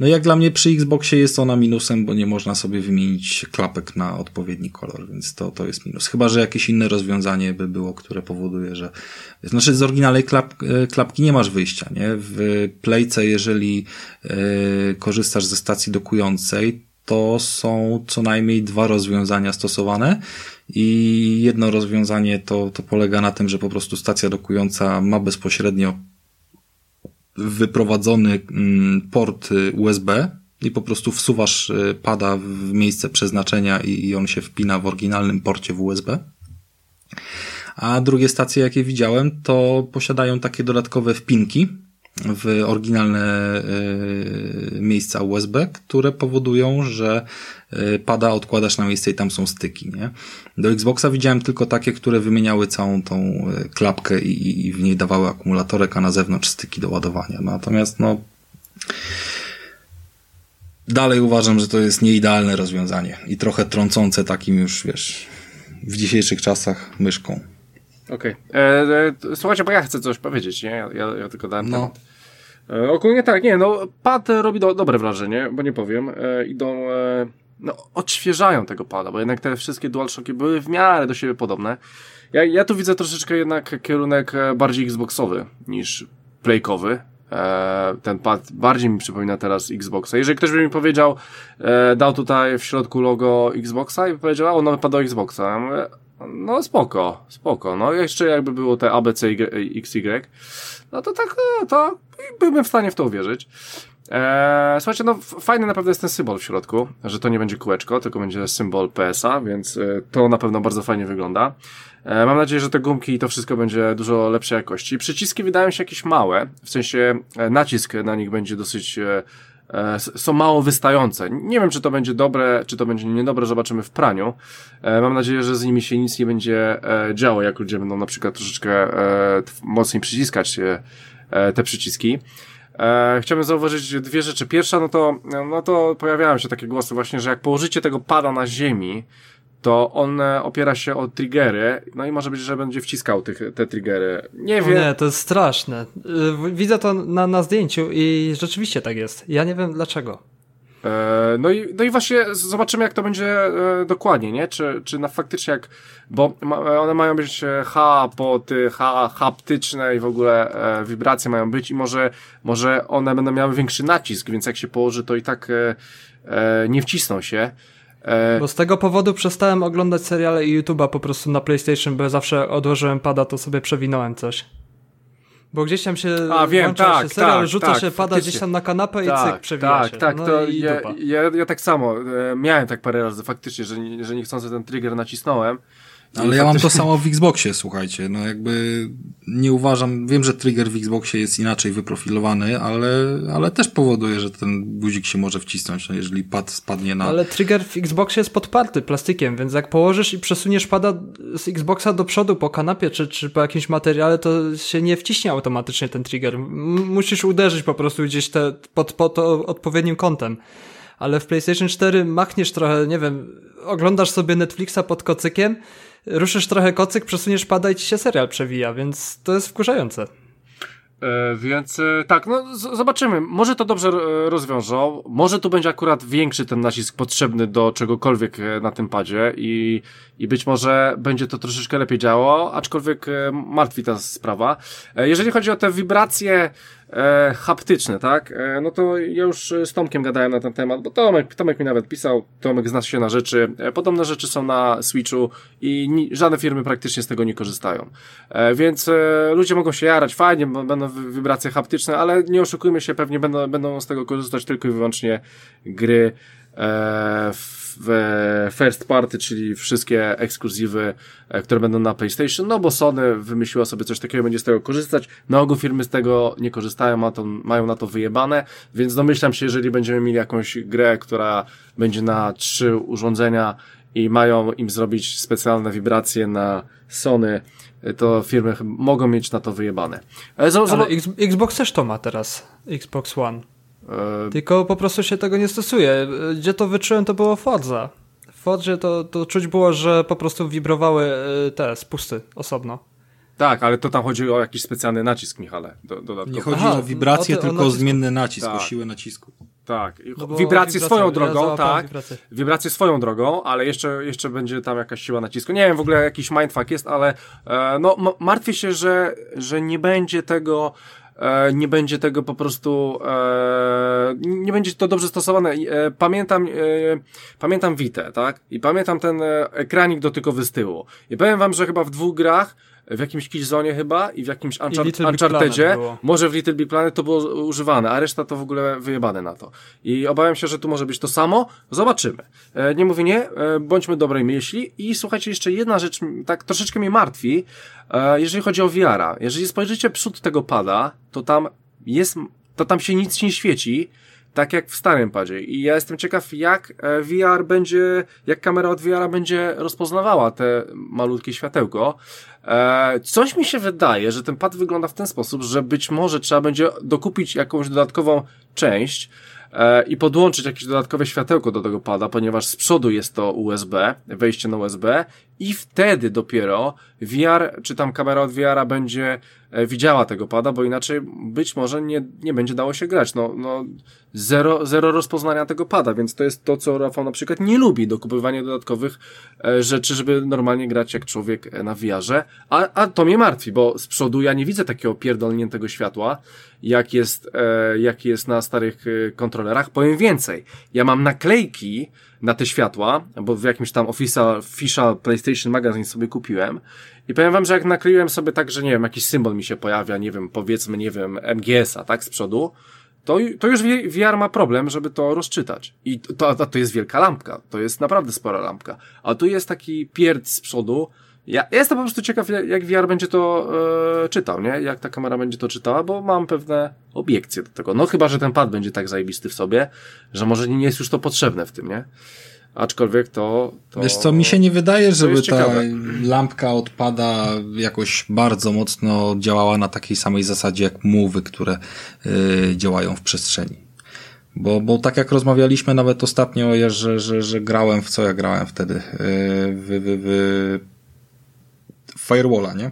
Speaker 2: no jak dla mnie przy Xboxie jest ona minusem, bo nie można sobie wymienić klapek na odpowiedni kolor, więc to, to jest minus. Chyba, że jakieś inne rozwiązanie by było, które powoduje, że znaczy z oryginalnej klap, e, klapki nie masz wyjścia, nie? W Playce, jeżeli yy, korzystasz ze stacji dokującej, to są co najmniej dwa rozwiązania stosowane i jedno rozwiązanie to, to polega na tym, że po prostu stacja dokująca ma bezpośrednio wyprowadzony mm, port USB i po prostu wsuwasz y, pada w miejsce przeznaczenia i on się wpina w oryginalnym porcie w USB. A drugie stacje, jakie widziałem, to posiadają takie dodatkowe wpinki, w oryginalne y, miejsca USB, które powodują, że y, pada odkładasz na miejsce i tam są styki, nie? Do Xboxa widziałem tylko takie, które wymieniały całą tą y, klapkę i, i w niej dawały akumulatorek, a na zewnątrz styki do ładowania. Natomiast no dalej uważam, że to jest nieidealne rozwiązanie i trochę trącące takim już, wiesz, w dzisiejszych czasach myszką.
Speaker 1: Okej. Okay. E, e, słuchajcie, bo ja chcę coś powiedzieć, nie? Ja, ja, ja tylko dałem no. temat. E, ogólnie tak, nie, no pad robi do, dobre wrażenie, bo nie powiem. E, idą, e, no odświeżają tego pada, bo jednak te wszystkie DualShocki były w miarę do siebie podobne. Ja, ja tu widzę troszeczkę jednak kierunek e, bardziej Xboxowy niż Playkowy. E, ten pad bardziej mi przypomina teraz Xboxa. Jeżeli ktoś by mi powiedział, e, dał tutaj w środku logo Xboxa i powiedział, o nowy pad do Xboxa. Ja mówię, no spoko, spoko. No jeszcze jakby było te ABC XY, no to tak, no, to byłbym w stanie w to uwierzyć. Eee, słuchajcie, no fajny na pewno jest ten symbol w środku, że to nie będzie kółeczko, tylko będzie symbol PSA, więc e, to na pewno bardzo fajnie wygląda. E, mam nadzieję, że te gumki i to wszystko będzie dużo lepszej jakości. Przyciski wydają się jakieś małe, w sensie e, nacisk na nich będzie dosyć e, są mało wystające. Nie wiem, czy to będzie dobre, czy to będzie niedobre, zobaczymy w praniu. E, mam nadzieję, że z nimi się nic nie będzie e, działo, jak ludzie będą na przykład troszeczkę mocniej przyciskać te przyciski. Chciałbym zauważyć dwie rzeczy. Pierwsza, no to, no to pojawiają się takie głosy właśnie, że jak położycie tego pada na ziemi, to on e, opiera się o triggery, no i może być, że będzie wciskał tych, te triggery. Nie wiem.
Speaker 3: Nie, to jest straszne. Y, widzę to na, na zdjęciu i rzeczywiście tak jest. Ja nie wiem dlaczego.
Speaker 1: E, no i, no i właśnie zobaczymy, jak to będzie e, dokładnie, nie? Czy, czy na faktycznie jak, bo one mają być ha, poty, ha, haptyczne i w ogóle wibracje mają być i może, może one będą miały większy nacisk, więc jak się położy, to i tak nie wcisną się.
Speaker 3: E, bo z tego powodu przestałem oglądać seriale i YouTube'a po prostu na PlayStation, bo ja zawsze odłożyłem pada, to sobie przewinąłem coś. Bo gdzieś tam się A, wiem, tak, się serial, tak, rzuca tak, się, pada gdzieś tam na kanapę i tak, cyk, przewija
Speaker 1: tak,
Speaker 3: się.
Speaker 1: Tak, no to ja, ja, ja, tak samo, e, miałem tak parę razy faktycznie, że, że niechcący ten trigger nacisnąłem
Speaker 2: Ale ja mam to samo w Xboxie, słuchajcie. No jakby nie uważam, wiem, że trigger w Xboxie jest inaczej wyprofilowany, ale, ale też powoduje, że ten guzik się może wcisnąć, no jeżeli pad spadnie na...
Speaker 3: Ale trigger w Xboxie jest podparty plastikiem, więc jak położysz i przesuniesz pada z Xboxa do przodu po kanapie czy, czy po jakimś materiale, to się nie wciśnie automatycznie ten trigger. Musisz uderzyć po prostu gdzieś te, pod, pod odpowiednim kątem ale w PlayStation 4 machniesz trochę, nie wiem, oglądasz sobie Netflixa pod kocykiem, ruszysz trochę kocyk, przesuniesz pada i ci się serial przewija, więc to jest wkurzające.
Speaker 1: E, więc e, tak, no zobaczymy. Może to dobrze e, rozwiążą. Może tu będzie akurat większy ten nacisk potrzebny do czegokolwiek na tym padzie i, i być może będzie to troszeczkę lepiej działało, aczkolwiek martwi ta sprawa. Jeżeli chodzi o te wibracje e, haptyczne, tak? E, no to ja już z Tomkiem gadałem na ten temat, bo Tomek, Tomek mi nawet pisał, Tomek zna się na rzeczy. E, podobne rzeczy są na Switchu i ni, żadne firmy praktycznie z tego nie korzystają. E, więc e, ludzie mogą się jarać, fajnie, bo będą wibracje haptyczne, ale nie oszukujmy się, pewnie będą, będą z tego korzystać tylko i wyłącznie gry e, w first party, czyli wszystkie ekskluzywy, e, które będą na PlayStation, no bo Sony wymyśliła sobie coś takiego, będzie z tego korzystać. Na ogół firmy z tego nie korzystają, ma to, mają na to wyjebane, więc domyślam się, jeżeli będziemy mieli jakąś grę, która będzie na trzy urządzenia i mają im zrobić specjalne wibracje na Sony, e, to firmy mogą mieć na to wyjebane.
Speaker 3: Ale, Ale Xbox też to ma teraz, Xbox One. E, Tylko po prostu się tego nie stosuje. Gdzie to wyczułem, to było Forza. W Forzie to, to czuć było, że po prostu wibrowały e, te spusty osobno.
Speaker 1: Tak, ale to tam chodzi o jakiś specjalny nacisk, Michale. Do, dodatkowo.
Speaker 2: Nie chodzi Aha, o wibrację, o ty, tylko o, zmienny nacisk, tak. o siłę nacisku.
Speaker 1: Tak, no wibrację swoją drogą, ja tak. Wibrację. wibrację swoją drogą, ale jeszcze, jeszcze będzie tam jakaś siła nacisku. Nie wiem, w ogóle jakiś mindfuck jest, ale e, no martwię się, że, że nie będzie tego nie będzie tego po prostu, e, nie będzie to dobrze stosowane. E, pamiętam, pamiętam Vita, tak? I pamiętam ten ekranik dotykowy z tyłu. I powiem wam, że chyba w dwóch grach w jakimś Killzone chyba i w jakimś Unchar Unchartedzie, może w Little Big Planet to było używane, a reszta to w ogóle wyjebane na to. I obawiam się, że tu może być to samo. Zobaczymy. E, nie mówię nie, e, bądźmy dobrej myśli i słuchajcie, jeszcze jedna rzecz tak troszeczkę mnie martwi, e, jeżeli chodzi o VR-a. Jeżeli spojrzycie przód tego pada, to tam jest, to tam się nic nie świeci, tak jak w starym padzie. I ja jestem ciekaw, jak e, VR będzie, jak kamera od VR będzie rozpoznawała te malutkie światełko. E, coś mi się wydaje, że ten pad wygląda w ten sposób, że być może trzeba będzie dokupić jakąś dodatkową część, e, i podłączyć jakieś dodatkowe światełko do tego pada, ponieważ z przodu jest to USB, wejście na USB i wtedy dopiero VR, czy tam kamera od VR-a będzie widziała tego pada, bo inaczej być może nie, nie będzie dało się grać. No, no zero, zero rozpoznania tego pada, więc to jest to, co Rafał na przykład nie lubi, dokupywanie dodatkowych e, rzeczy, żeby normalnie grać jak człowiek e, na VR-ze, a, a to mnie martwi, bo z przodu ja nie widzę takiego pierdolniętego światła, jak jest, jak jest na starych kontrolerach. Powiem więcej, ja mam naklejki, na te światła, bo w jakimś tam official, official PlayStation Magazine sobie kupiłem i powiem wam, że jak nakleiłem sobie tak, że nie wiem, jakiś symbol mi się pojawia, nie wiem, powiedzmy, nie wiem, MGS-a, tak, z przodu, to, to już VR ma problem, żeby to rozczytać. I to, to, to jest wielka lampka, to jest naprawdę spora lampka. A tu jest taki pierd z przodu, ja, ja jestem po prostu ciekaw, jak VR będzie to e, czytał, nie? Jak ta kamera będzie to czytała, bo mam pewne obiekcje do tego. No chyba, że ten pad będzie tak zajebisty w sobie, że może nie jest już to potrzebne w tym, nie? Aczkolwiek to, to...
Speaker 2: Wiesz co, mi się nie wydaje, żeby ta lampka odpada jakoś bardzo mocno działała na takiej samej zasadzie jak mówy, które yy, działają w przestrzeni. Bo, bo tak jak rozmawialiśmy nawet ostatnio, że, że, że grałem w co ja grałem wtedy, yy, w, w, w firewalla, nie?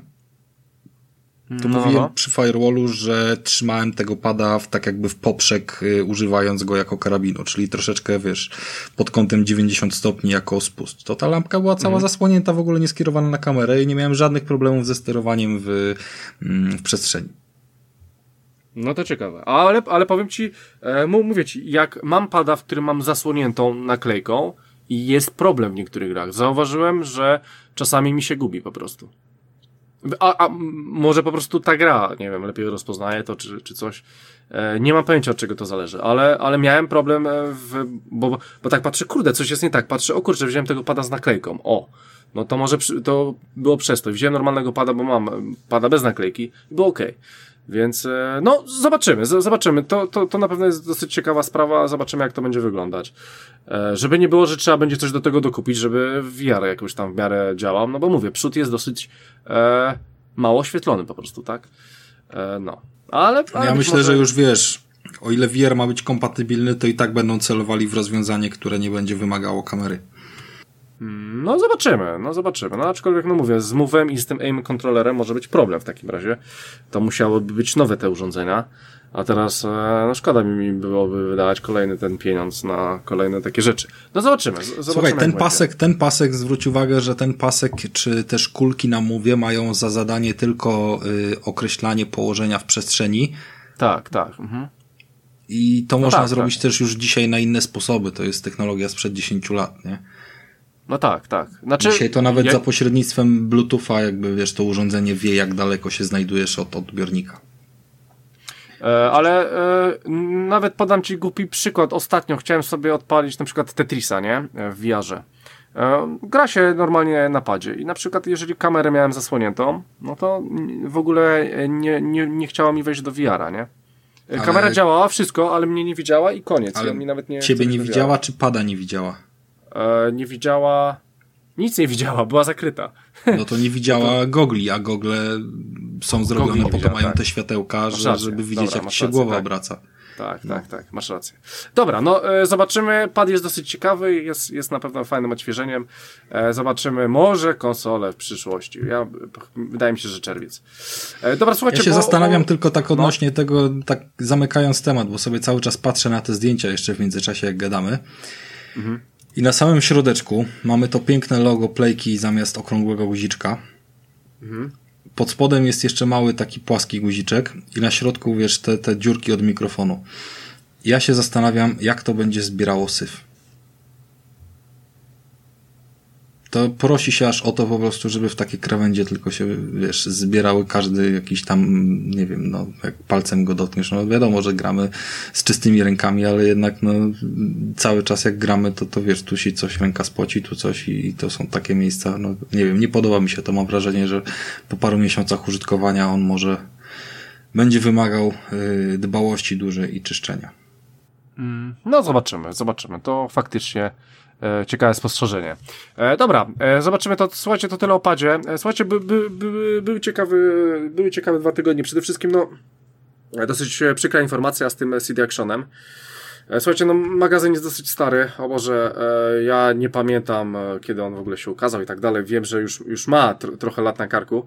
Speaker 2: To no. mówiłem przy firewallu, że trzymałem tego pada w, tak jakby w poprzek, y, używając go jako karabinu, czyli troszeczkę, wiesz, pod kątem 90 stopni jako spust. To ta lampka była cała mhm. zasłonięta, w ogóle nie skierowana na kamerę i nie miałem żadnych problemów ze sterowaniem w, mm, w przestrzeni.
Speaker 1: No to ciekawe. Ale, ale powiem ci, e, mówię ci, jak mam pada, w którym mam zasłoniętą naklejką i jest problem w niektórych grach. Zauważyłem, że czasami mi się gubi po prostu. A, a może po prostu ta gra, nie wiem, lepiej rozpoznaje to, czy, czy coś. E, nie mam pojęcia, od czego to zależy, ale, ale miałem problem, e, w, bo, bo tak patrzę, kurde, coś jest nie tak. Patrzę, o kurczę, wziąłem tego pada z naklejką. O, no to może przy, to było przez to. Wziąłem normalnego pada, bo mam pada bez naklejki i było ok. Więc e, no, zobaczymy, zobaczymy. To, to, to na pewno jest dosyć ciekawa sprawa, zobaczymy jak to będzie wyglądać. E, żeby nie było, że trzeba będzie coś do tego dokupić, żeby VR jakoś tam w miarę działał, no bo mówię, przód jest dosyć e, mało oświetlony po prostu, tak? E, no. Ale, ale
Speaker 2: ja myślę, może... że już wiesz, o ile VR ma być kompatybilny, to i tak będą celowali w rozwiązanie, które nie będzie wymagało kamery.
Speaker 1: No zobaczymy, no zobaczymy. No aczkolwiek, no mówię, z Move'em i z tym aim kontrolerem może być problem w takim razie. To musiałoby być nowe te urządzenia. A teraz, e, no szkoda mi byłoby wydawać kolejny ten pieniądz na kolejne takie rzeczy. No zobaczymy. zobaczymy
Speaker 2: Słuchaj, ten pasek, ten pasek, zwróć uwagę, że ten pasek, czy też kulki na mówię mają za zadanie tylko y, określanie położenia w przestrzeni.
Speaker 1: Tak, tak. Mhm.
Speaker 2: I to no można tak, zrobić tak. też już dzisiaj na inne sposoby. To jest technologia sprzed 10 lat, nie?
Speaker 1: No tak, tak. Znaczy,
Speaker 2: Dzisiaj to nawet za pośrednictwem Bluetootha, jakby wiesz, to urządzenie wie, jak daleko się znajdujesz od odbiornika.
Speaker 1: E, ale e, nawet podam Ci głupi przykład. Ostatnio chciałem sobie odpalić na przykład Tetrisa, nie? W VR-ze. E, gra się normalnie na padzie i na przykład jeżeli kamerę miałem zasłoniętą, no to w ogóle nie, nie, nie chciała mi wejść do VR-a, nie? Kamera ale... działała, wszystko, ale mnie nie widziała i koniec.
Speaker 2: Ale
Speaker 1: ja mi nawet nie
Speaker 2: ciebie nie widziała, czy pada nie widziała?
Speaker 1: E, nie widziała, nic nie widziała, była zakryta.
Speaker 2: No to nie widziała gogli, a gogle są zrobione po to, mają tak. te światełka, że, żeby widzieć Dobra, jak się rację, głowa tak. obraca.
Speaker 1: Tak, no. tak, tak, masz rację. Dobra, no e, zobaczymy. Pad jest dosyć ciekawy, jest, jest na pewno fajnym odświeżeniem. E, zobaczymy może konsolę w przyszłości. Ja, wydaje mi się, że czerwiec. E, dobra, słuchajcie.
Speaker 2: Ja się bo, zastanawiam o... tylko tak odnośnie no. tego, tak zamykając temat, bo sobie cały czas patrzę na te zdjęcia jeszcze w międzyczasie, jak gadamy. Mhm. I na samym środeczku mamy to piękne logo Playki zamiast okrągłego guziczka. Mhm. Pod spodem jest jeszcze mały taki płaski guziczek i na środku wiesz te, te dziurki od mikrofonu. Ja się zastanawiam, jak to będzie zbierało syf. To prosi się aż o to po prostu, żeby w takie krawędzie tylko się, wiesz, zbierały każdy jakiś tam, nie wiem, no, jak palcem go dotkniesz, no wiadomo, że gramy z czystymi rękami, ale jednak, no, cały czas jak gramy, to, to wiesz, tu się coś ręka spoci, tu coś i, i to są takie miejsca, no, nie wiem, nie podoba mi się to, mam wrażenie, że po paru miesiącach użytkowania on może będzie wymagał yy, dbałości dużej i czyszczenia.
Speaker 1: Mm, no zobaczymy, zobaczymy. To faktycznie ciekawe spostrzeżenie. E, dobra, e, zobaczymy to. Słuchajcie, to tyle o padzie. E, słuchajcie, by, by, by, były, ciekawy, były ciekawe dwa tygodnie. Przede wszystkim, no, dosyć przykra informacja z tym CD Actionem. E, słuchajcie, no magazyn jest dosyć stary, o Boże, e, ja nie pamiętam kiedy on w ogóle się ukazał i tak dalej, wiem, że już, już ma tr trochę lat na karku.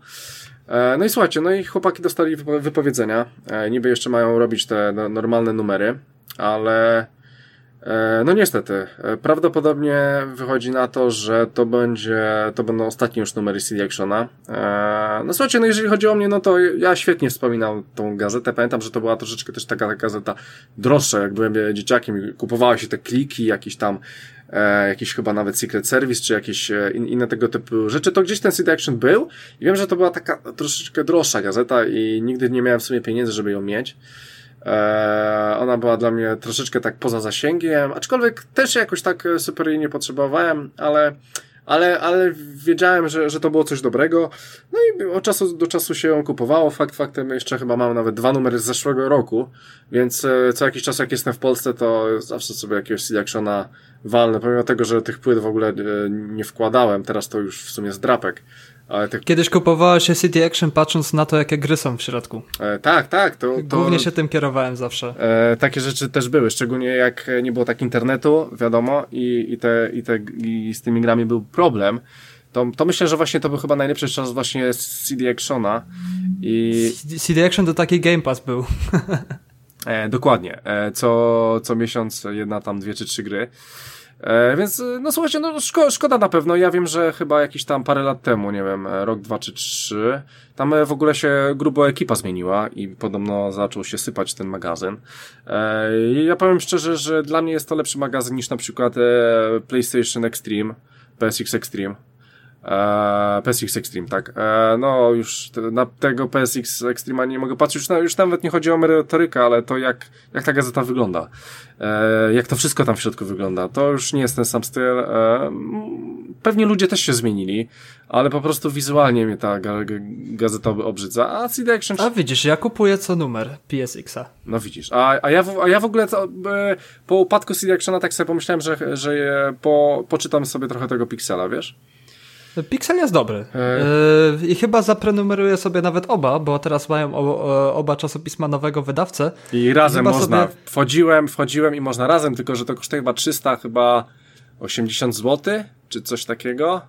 Speaker 1: No i słuchajcie, no i chłopaki dostali wypowiedzenia, niby jeszcze mają robić te no, normalne numery, ale E, no niestety, e, prawdopodobnie wychodzi na to, że to będzie, to będą ostatnie już numery CD Actiona. E, no słuchajcie, no jeżeli chodzi o mnie, no to ja świetnie wspominam tą gazetę. Pamiętam, że to była troszeczkę też taka gazeta droższa, jak byłem dzieciakiem i kupowały się te kliki, jakieś tam e, jakiś chyba nawet Secret Service, czy jakieś in, inne tego typu rzeczy, to gdzieś ten CD Action był i wiem, że to była taka troszeczkę droższa gazeta i nigdy nie miałem w sumie pieniędzy, żeby ją mieć. Eee, ona była dla mnie troszeczkę tak poza zasięgiem, aczkolwiek też jakoś tak super jej nie potrzebowałem, ale, ale, ale wiedziałem, że, że to było coś dobrego. No i od czasu do czasu się ją kupowało. Fakt faktem jeszcze chyba mam nawet dwa numery z zeszłego roku, więc e, co jakiś czas jak jestem w Polsce, to zawsze sobie jakiegoś CD walnę, pomimo tego, że tych płyt w ogóle e, nie wkładałem, teraz to już w sumie z drapek.
Speaker 3: Ale tak... Kiedyś kupowała się City Action patrząc na to, jakie gry są w środku.
Speaker 1: E, tak, tak. To, to...
Speaker 3: Głównie się tym kierowałem zawsze.
Speaker 1: E, takie rzeczy też były, szczególnie jak nie było tak internetu, wiadomo, i, i, te, i, te, i z tymi grami był problem. To, to myślę, że właśnie to był chyba najlepszy czas właśnie CD Actiona. I...
Speaker 3: CD Action to taki Game Pass był.
Speaker 1: e, dokładnie. E, co, co miesiąc jedna tam dwie czy trzy gry. E, więc, no słuchajcie, no szko szkoda na pewno. Ja wiem, że chyba jakiś tam parę lat temu, nie wiem, rok, dwa czy trzy, tam e, w ogóle się grubo ekipa zmieniła i podobno zaczął się sypać ten magazyn. E, ja powiem szczerze, że dla mnie jest to lepszy magazyn niż na przykład e, PlayStation Extreme, PSX Extreme. E, PSX Extreme, tak. E, no już te, na tego PSX Extreme nie mogę patrzeć, już, na, już nawet nie chodzi o merytorykę, ale to jak, jak ta gazeta wygląda. E, jak to wszystko tam w środku wygląda. To już nie jest ten sam styl. Pewnie ludzie też się zmienili, ale po prostu wizualnie mnie ta ga, gazeta obrzydza. A CD Action...
Speaker 3: A widzisz, ja kupuję co numer PSX-a.
Speaker 1: No widzisz. A, a, ja, w, a ja w ogóle to, po upadku CD Actiona tak sobie pomyślałem, że, że je, po, poczytam sobie trochę tego Pixela, wiesz?
Speaker 3: Pixel jest dobry. E... I chyba zaprenumeruję sobie nawet oba, bo teraz mają oba czasopisma nowego wydawcę.
Speaker 1: I razem można. Sobie... Wchodziłem, wchodziłem i można razem, tylko że to kosztuje chyba 300, chyba 80 zł, czy coś takiego.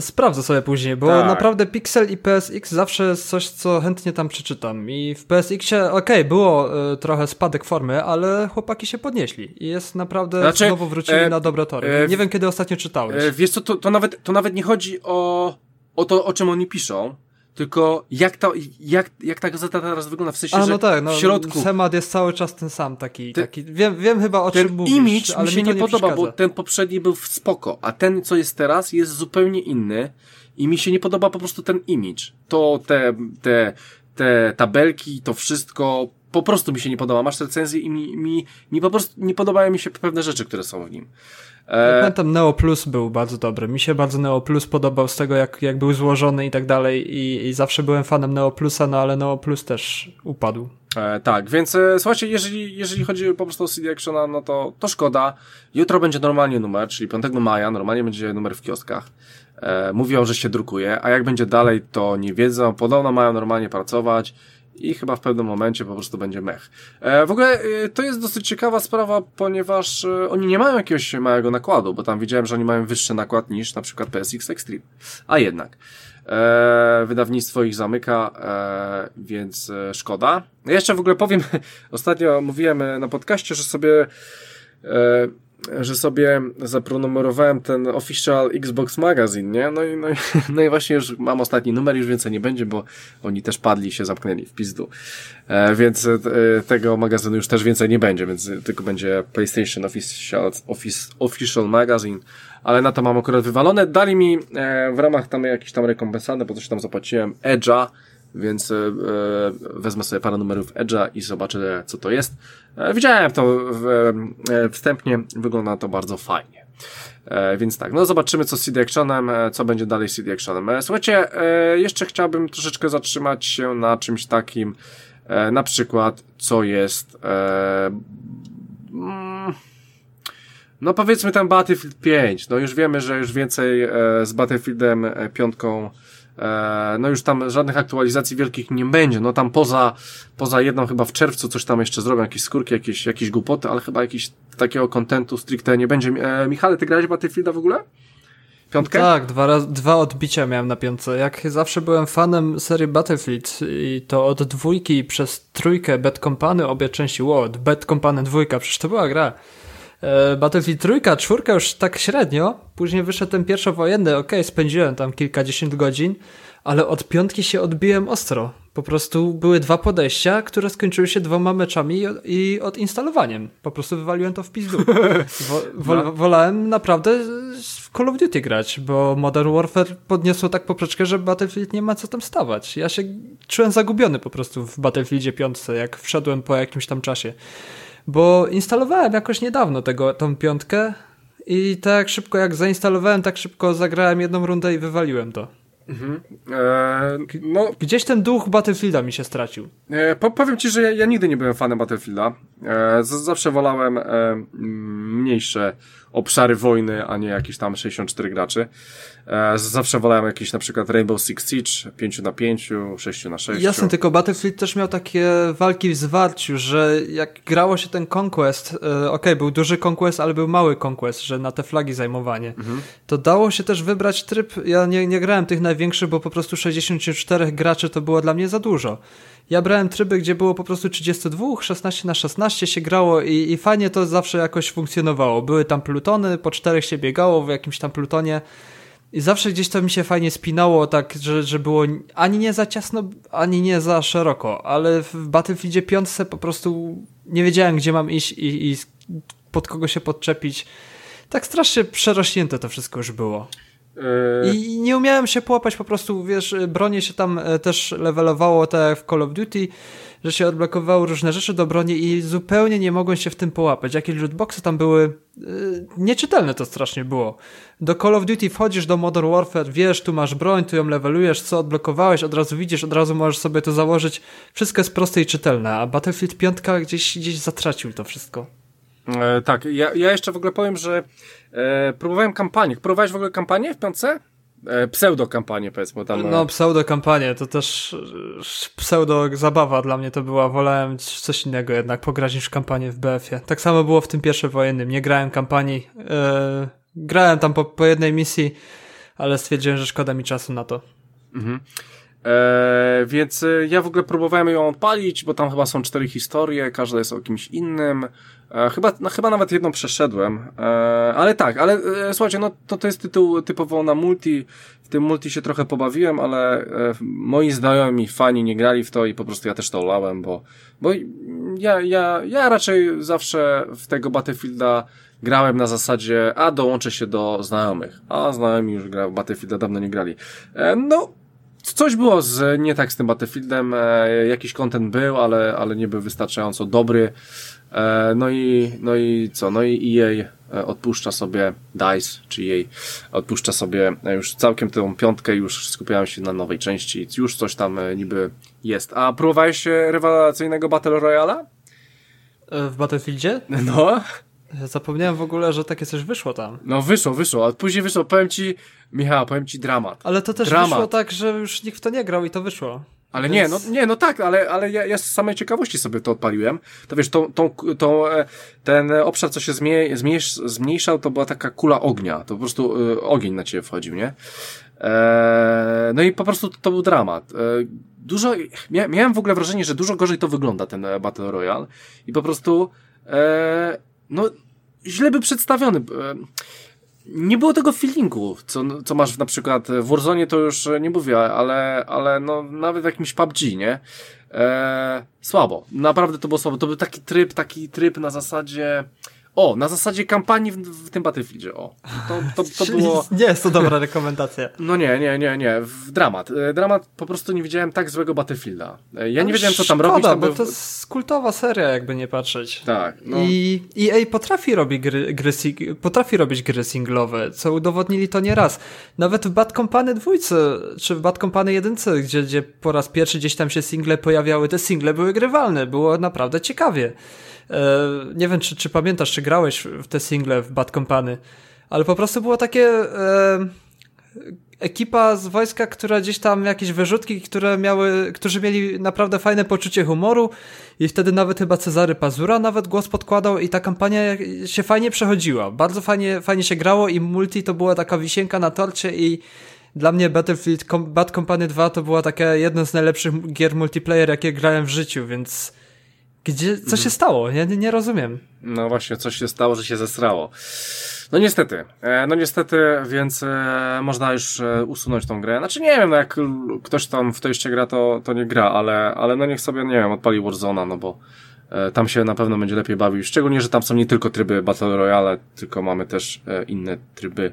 Speaker 3: Sprawdzę sobie później, bo tak. naprawdę Pixel i PSX zawsze jest coś, co chętnie tam przeczytam. I w PSX-ie, okej, okay, było y, trochę spadek formy, ale chłopaki się podnieśli. I jest naprawdę, znaczy, znowu wrócili e, na dobre tory. E, nie wiem, kiedy ostatnio czytałeś. E,
Speaker 1: wiesz co, to, to, nawet, to nawet nie chodzi o, o to, o czym oni piszą, tylko jak, ta, jak, jak ta gazeta teraz wygląda, w sensie, A, no tak, no, w środku...
Speaker 3: Temat jest cały czas ten sam, taki, taki wiem, wiem chyba o czym mówisz,
Speaker 1: image
Speaker 3: ale
Speaker 1: mi się mi nie, nie podoba, bo ten poprzedni był w spoko, a ten, co jest teraz, jest zupełnie inny i mi się nie podoba po prostu ten image. To te, te, te tabelki, to wszystko, po prostu mi się nie podoba. Masz recenzję i mi, mi, mi po prostu nie podobają mi się pewne rzeczy, które są w nim.
Speaker 3: E... Ja pamiętam Neo Plus był bardzo dobry. Mi się bardzo Neo Plus podobał z tego, jak, jak był złożony i tak dalej i, i zawsze byłem fanem Neo Plusa, no ale Neo Plus też upadł.
Speaker 1: E, tak, więc e, słuchajcie, jeżeli, jeżeli chodzi po prostu o CD Actiona, no to, to szkoda. Jutro będzie normalnie numer, czyli 5 maja, normalnie będzie numer w kioskach. E, mówią, że się drukuje, a jak będzie dalej, to nie wiedzą. Podobno mają normalnie pracować i chyba w pewnym momencie po prostu będzie mech. E, w ogóle e, to jest dosyć ciekawa sprawa, ponieważ e, oni nie mają jakiegoś małego nakładu, bo tam widziałem, że oni mają wyższy nakład niż na przykład PSX Extreme. A jednak. E, wydawnictwo ich zamyka, e, więc e, szkoda. Ja jeszcze w ogóle powiem, ostatnio mówiłem na podcaście, że sobie że sobie zapronumerowałem ten official Xbox Magazine, nie? No i, no, i, no i właśnie już mam ostatni numer, już więcej nie będzie, bo oni też padli się zamknęli w pizdu. E, więc e, tego magazynu już też więcej nie będzie, więc tylko będzie PlayStation Official, Office, Official Magazine, ale na to mam akurat wywalone. Dali mi e, w ramach tam jakiś tam rekompensaty, bo coś tam zapłaciłem, Edge'a, więc e, e, wezmę sobie parę numerów Edge'a i zobaczę, co to jest. E, widziałem to w, e, wstępnie, wygląda to bardzo fajnie. E, więc tak, no zobaczymy co z CD Actionem, e, co będzie dalej z CD Actionem. E, słuchajcie, e, jeszcze chciałbym troszeczkę zatrzymać się na czymś takim, e, na przykład, co jest, e, mm, no powiedzmy ten Battlefield 5. No już wiemy, że już więcej e, z Battlefieldem 5 E, no już tam żadnych aktualizacji wielkich nie będzie. No tam poza, poza jedną chyba w czerwcu coś tam jeszcze zrobią, jakieś skórki, jakieś, jakieś głupoty, ale chyba jakiś takiego kontentu stricte nie będzie. E, Michale, ty grałeś Battlefielda w ogóle? Piątkę?
Speaker 3: Tak, dwa, raz, dwa odbicia miałem na piątce. Jak zawsze byłem fanem serii Battlefield i to od dwójki przez trójkę Bad Company, obie części, wow, Bad Company dwójka, przecież to była gra. E, Battlefield trójka, czwórka już tak średnio. Później wyszedł ten pierwszowojenny, okej, okay, spędziłem tam kilkadziesiąt godzin, ale od piątki się odbiłem ostro. Po prostu były dwa podejścia, które skończyły się dwoma meczami i odinstalowaniem. Po prostu wywaliłem to w pizdu. Wo, wo, no. Wolałem naprawdę w Call of Duty grać, bo Modern Warfare podniosło tak poprzeczkę, że Battlefield nie ma co tam stawać. Ja się czułem zagubiony po prostu w Battlefieldzie piątce, jak wszedłem po jakimś tam czasie. Bo instalowałem jakoś niedawno tego, tą piątkę i tak szybko jak zainstalowałem, tak szybko zagrałem jedną rundę i wywaliłem to. Mhm. Eee, no, Gdzieś ten duch Battlefielda mi się stracił.
Speaker 1: E, powiem ci, że ja, ja, nigdy nie byłem fanem Battlefielda. E, zawsze wolałem e, mniejsze obszary wojny, a nie jakieś tam 64 graczy. E, zawsze wolałem jakieś na przykład Rainbow Six Siege 5 na 5, 6 na 6.
Speaker 3: Jasne, tylko Battlefield też miał takie walki w zwarciu, że jak grało się ten Conquest, e, ok, był duży Conquest, ale był mały Conquest, że na te flagi zajmowanie, mhm. to dało się też wybrać tryb, ja nie, nie grałem tych największych, bo po prostu 64 graczy to było dla mnie za dużo. Ja brałem tryby, gdzie było po prostu 32, 16 na 16 się grało i, i fajnie to zawsze jakoś funkcjonowało. Były tam plutony, po czterech się biegało w jakimś tam plutonie. I zawsze gdzieś to mi się fajnie spinało, tak, że, że było ani nie za ciasno, ani nie za szeroko, ale w Battlefieldzie 5 po prostu nie wiedziałem, gdzie mam iść i, i pod kogo się podczepić. Tak strasznie przerośnięte to wszystko już było. Yy... I nie umiałem się połapać, po prostu, wiesz, bronie się tam e, też levelowało, tak jak w Call of Duty, że się odblokowały różne rzeczy do broni i zupełnie nie mogłem się w tym połapać. Jakie lootboxy tam były, yy, nieczytelne to strasznie było. Do Call of Duty wchodzisz do Modern Warfare, wiesz, tu masz broń, tu ją levelujesz, co odblokowałeś, od razu widzisz, od razu możesz sobie to założyć. Wszystko jest proste i czytelne, a Battlefield 5 gdzieś, gdzieś zatracił to wszystko.
Speaker 1: E, tak, ja, ja jeszcze w ogóle powiem, że e, próbowałem kampanię. Próbowałeś w ogóle kampanię w piątce? E, pseudo-kampanię powiedzmy tam.
Speaker 3: E. No, pseudo-kampanię, to też pseudo-zabawa dla mnie to była. Wolałem coś innego jednak pograć niż kampanię w BF-ie. Tak samo było w tym pierwszym wojennym. Nie grałem kampanii. E, grałem tam po, po jednej misji, ale stwierdziłem, że szkoda mi czasu na to. Mhm.
Speaker 1: E, więc ja w ogóle próbowałem ją odpalić, bo tam chyba są cztery historie, każda jest o kimś innym. E, chyba, no, chyba nawet jedną przeszedłem, e, ale tak, ale e, słuchajcie, no to, to jest tytuł typowo na multi, w tym multi się trochę pobawiłem, ale moi znajomi, fani nie grali w to i po prostu ja też to olałem, bo, bo ja, ja, ja raczej zawsze w tego Battlefielda grałem na zasadzie, a dołączę się do znajomych, a znajomi już gra w Battlefielda dawno nie grali. No, Coś było z, nie tak z tym Battlefieldem, jakiś content był, ale, ale nie był wystarczająco dobry. E, no i, no i co? No i EA e, odpuszcza sobie DICE, czy jej odpuszcza sobie e, już całkiem tę piątkę, już skupiają się na nowej części, już coś tam niby jest. A próbowałeś rewelacyjnego Battle Royale?
Speaker 3: W Battlefieldzie?
Speaker 1: No.
Speaker 3: Zapomniałem w ogóle, że takie coś wyszło tam.
Speaker 1: No wyszło, wyszło, a później wyszło, powiem ci, Michał, powiem ci dramat.
Speaker 3: Ale to też
Speaker 1: dramat.
Speaker 3: wyszło tak, że już nikt w to nie grał i to wyszło.
Speaker 1: Ale Więc... nie, no, nie, no tak, ale, ale ja, ja z samej ciekawości sobie to odpaliłem. To wiesz, tą, tą, tą, e, ten obszar, co się zmie, zmniejsz, zmniejszał, to była taka kula ognia. To po prostu y, ogień na ciebie wchodził, nie? E, no i po prostu to, to był dramat. E, dużo, mia, miałem w ogóle wrażenie, że dużo gorzej to wygląda, ten Battle Royale. I po prostu, e, no, źle by przedstawiony. E, nie było tego feelingu, co, co masz na przykład w Warzone to już nie mówię, ale, ale no, nawet w jakimś PUBG, nie? Eee, słabo. Naprawdę to było słabo. To był taki tryb, taki tryb na zasadzie, o, na zasadzie kampanii w, w tym Battlefieldzie, o. To, to, to było...
Speaker 3: Nie jest to dobra rekomendacja.
Speaker 1: No nie, nie, nie, nie. Dramat. E, dramat po prostu nie widziałem tak złego Battlefielda. E, ja nie wiedziałem, co tam szkoda, robić. Tam
Speaker 3: bo był... to jest kultowa seria, jakby nie patrzeć.
Speaker 1: Tak. No.
Speaker 3: I EA potrafi, robi gry, gry, potrafi robić gry singlowe, co udowodnili to nie raz. Nawet w Bad Company dwójce, czy w Bad Company jedynce, gdzie, gdzie po raz pierwszy gdzieś tam się single pojawiały, te single były grywalne. Było naprawdę ciekawie. E, nie wiem, czy, czy pamiętasz, czy grałeś w te single w Bad Company, ale po prostu było takie e, ekipa z wojska, która gdzieś tam jakieś wyrzutki, które miały, którzy mieli naprawdę fajne poczucie humoru i wtedy nawet chyba Cezary Pazura nawet głos podkładał i ta kampania się fajnie przechodziła. Bardzo fajnie, fajnie się grało i multi to była taka wisienka na torcie i dla mnie Battlefield Bad Company 2 to była taka jedna z najlepszych gier multiplayer, jakie grałem w życiu, więc gdzie, co się stało? Ja nie, nie rozumiem.
Speaker 1: No właśnie, coś się stało, że się zesrało. No niestety, e, no niestety, więc e, można już e, usunąć tą grę. Znaczy nie wiem, no jak ktoś tam w to jeszcze gra, to, to nie gra, ale, ale no niech sobie, nie wiem, odpali Warzona, no bo tam się na pewno będzie lepiej bawił. Szczególnie, że tam są nie tylko tryby Battle Royale, tylko mamy też inne tryby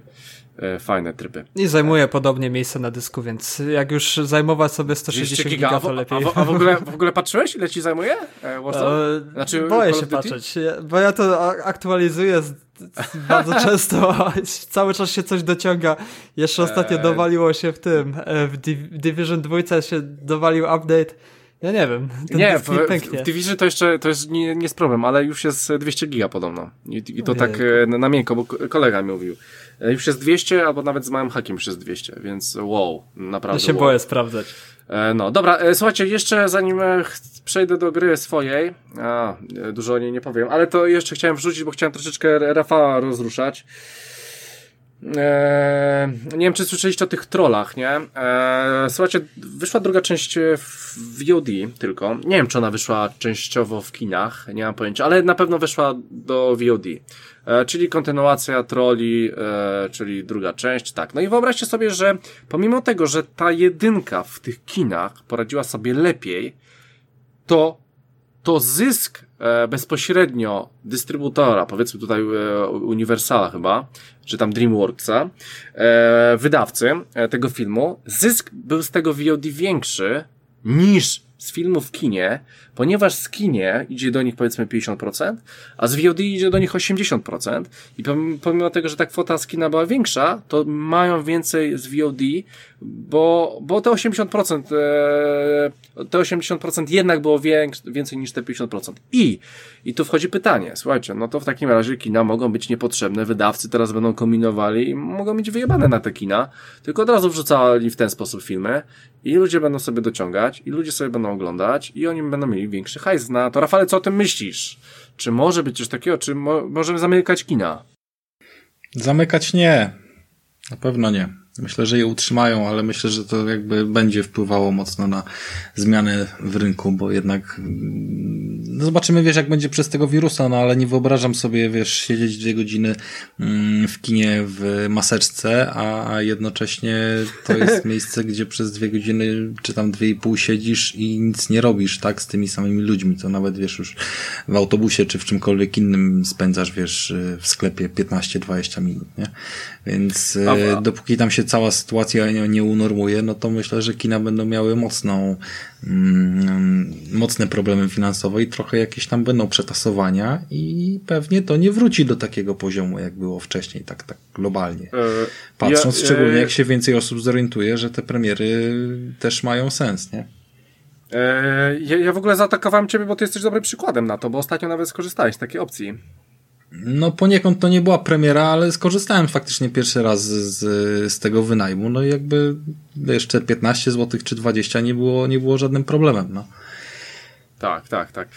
Speaker 1: fajne tryby.
Speaker 3: I zajmuje podobnie miejsce na dysku, więc jak już zajmować sobie 160 giga, giga to lepiej.
Speaker 1: A, w, a w, ogóle, w ogóle patrzyłeś, ile ci zajmuje e, Warzone?
Speaker 3: Znaczy, boję się patrzeć, bo ja to aktualizuję z, bardzo często, cały czas się coś dociąga. Jeszcze ostatnio dowaliło się w tym, e, w Division 2 się dowalił update, ja nie wiem.
Speaker 1: Nie, w, w, Division to jeszcze to jest nie, nie jest problem, ale już jest 200 giga podobno. I, i to tak e, na miękko, bo kolega mi mówił. E, już jest 200, albo nawet z małym hakiem już jest 200, więc wow, naprawdę.
Speaker 3: Ja się
Speaker 1: wow.
Speaker 3: boję sprawdzać.
Speaker 1: E, no, dobra, słuchajcie, jeszcze zanim przejdę do gry swojej, a, dużo o niej nie powiem, ale to jeszcze chciałem wrzucić, bo chciałem troszeczkę Rafała rozruszać. Eee, nie wiem, czy słyszeliście o tych trollach, nie? Eee, słuchajcie, wyszła druga część w VOD tylko. Nie wiem, czy ona wyszła częściowo w kinach, nie mam pojęcia, ale na pewno wyszła do VOD. Eee, czyli kontynuacja troli, eee, czyli druga część, tak. No i wyobraźcie sobie, że pomimo tego, że ta jedynka w tych kinach poradziła sobie lepiej, to to zysk e, bezpośrednio dystrybutora, powiedzmy tutaj e, Universala chyba, czy tam DreamWorksa, e, wydawcy e, tego filmu, zysk był z tego VOD większy niż z filmu w kinie, ponieważ z kinie idzie do nich powiedzmy 50%, a z VOD idzie do nich 80%. I pomimo tego, że ta kwota z kina była większa, to mają więcej z VOD, bo, bo te 80%, e, te 80% jednak było więcej niż te 50%. I, i tu wchodzi pytanie, słuchajcie, no to w takim razie kina mogą być niepotrzebne, wydawcy teraz będą kombinowali i mogą mieć wyjebane na te kina, tylko od razu wrzucali w ten sposób filmy i ludzie będą sobie dociągać i ludzie sobie będą oglądać i oni będą mieli większy hajs na to. Rafale, co o tym myślisz? Czy może być coś takiego? Czy mo możemy zamykać kina?
Speaker 2: Zamykać nie. Na pewno nie. Myślę, że je utrzymają, ale myślę, że to jakby będzie wpływało mocno na zmiany w rynku, bo jednak no zobaczymy, wiesz, jak będzie przez tego wirusa, no ale nie wyobrażam sobie, wiesz, siedzieć dwie godziny mm, w kinie w maseczce, a, a jednocześnie to jest miejsce, gdzie przez dwie godziny, czy tam dwie i pół siedzisz i nic nie robisz, tak, z tymi samymi ludźmi, to nawet, wiesz, już w autobusie, czy w czymkolwiek innym spędzasz, wiesz, w sklepie 15-20 minut, nie? Więc Dobra. dopóki tam się cała sytuacja nie, nie unormuje, no to myślę, że kina będą miały mocną, mm, mocne problemy finansowe i trochę jakieś tam będą przetasowania i pewnie to nie wróci do takiego poziomu, jak było wcześniej, tak, tak globalnie. E, Patrząc ja, szczególnie, e, jak się więcej osób zorientuje, że te premiery też mają sens, nie?
Speaker 1: E, ja, ja w ogóle zaatakowałem ciebie, bo ty jesteś dobrym przykładem na to, bo ostatnio nawet skorzystałeś z takiej opcji.
Speaker 2: No poniekąd to nie była premiera, ale skorzystałem faktycznie pierwszy raz z, z tego wynajmu, no i jakby jeszcze 15 zł czy 20 nie było, nie było żadnym problemem, no.
Speaker 1: Tak, tak, tak.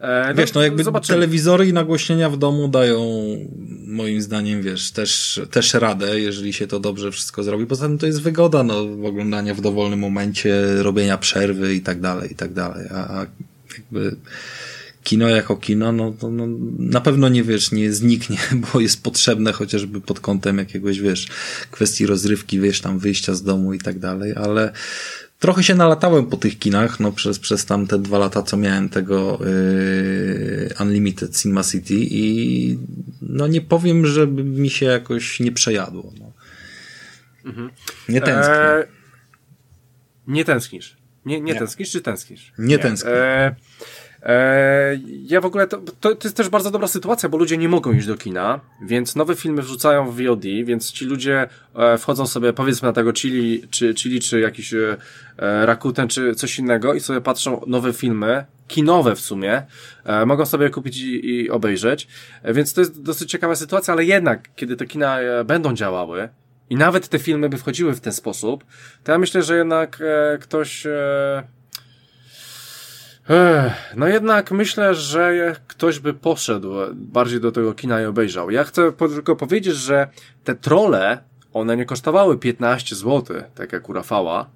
Speaker 2: E, no, wiesz, no jakby zobaczymy. telewizory i nagłośnienia w domu dają moim zdaniem, wiesz, też, też radę, jeżeli się to dobrze wszystko zrobi. Poza tym to jest wygoda, no, oglądania w dowolnym momencie, robienia przerwy i tak dalej, i tak dalej. A jakby kino jako kino, no to no, na pewno nie wiesz, nie zniknie, bo jest potrzebne chociażby pod kątem jakiegoś, wiesz, kwestii rozrywki, wiesz, tam wyjścia z domu i tak dalej, ale trochę się nalatałem po tych kinach, no przez, przez tam te dwa lata, co miałem tego yy, Unlimited Cinema City i no nie powiem, żeby mi się jakoś nie przejadło. No. Mhm. Nie tęsknię. Eee,
Speaker 1: nie tęsknisz. Nie, nie, nie, tęsknisz, czy tęsknisz?
Speaker 2: Nie, nie. tęsknię. Eee,
Speaker 1: E, ja w ogóle, to, to, to, jest też bardzo dobra sytuacja, bo ludzie nie mogą iść do kina, więc nowe filmy wrzucają w VOD, więc ci ludzie e, wchodzą sobie, powiedzmy na tego Chili, czy, Chili, czy jakiś e, Rakuten, czy coś innego i sobie patrzą nowe filmy, kinowe w sumie, mogą sobie kupić i, i obejrzeć, więc to jest dosyć ciekawa sytuacja, ale jednak, kiedy te kina będą działały, i nawet te filmy by wchodziły w ten sposób, to ja myślę, że jednak ktoś no jednak myślę, że ktoś by poszedł bardziej do tego kina i obejrzał. Ja chcę tylko powiedzieć, że te trole, one nie kosztowały 15 zł, tak jak u Rafała,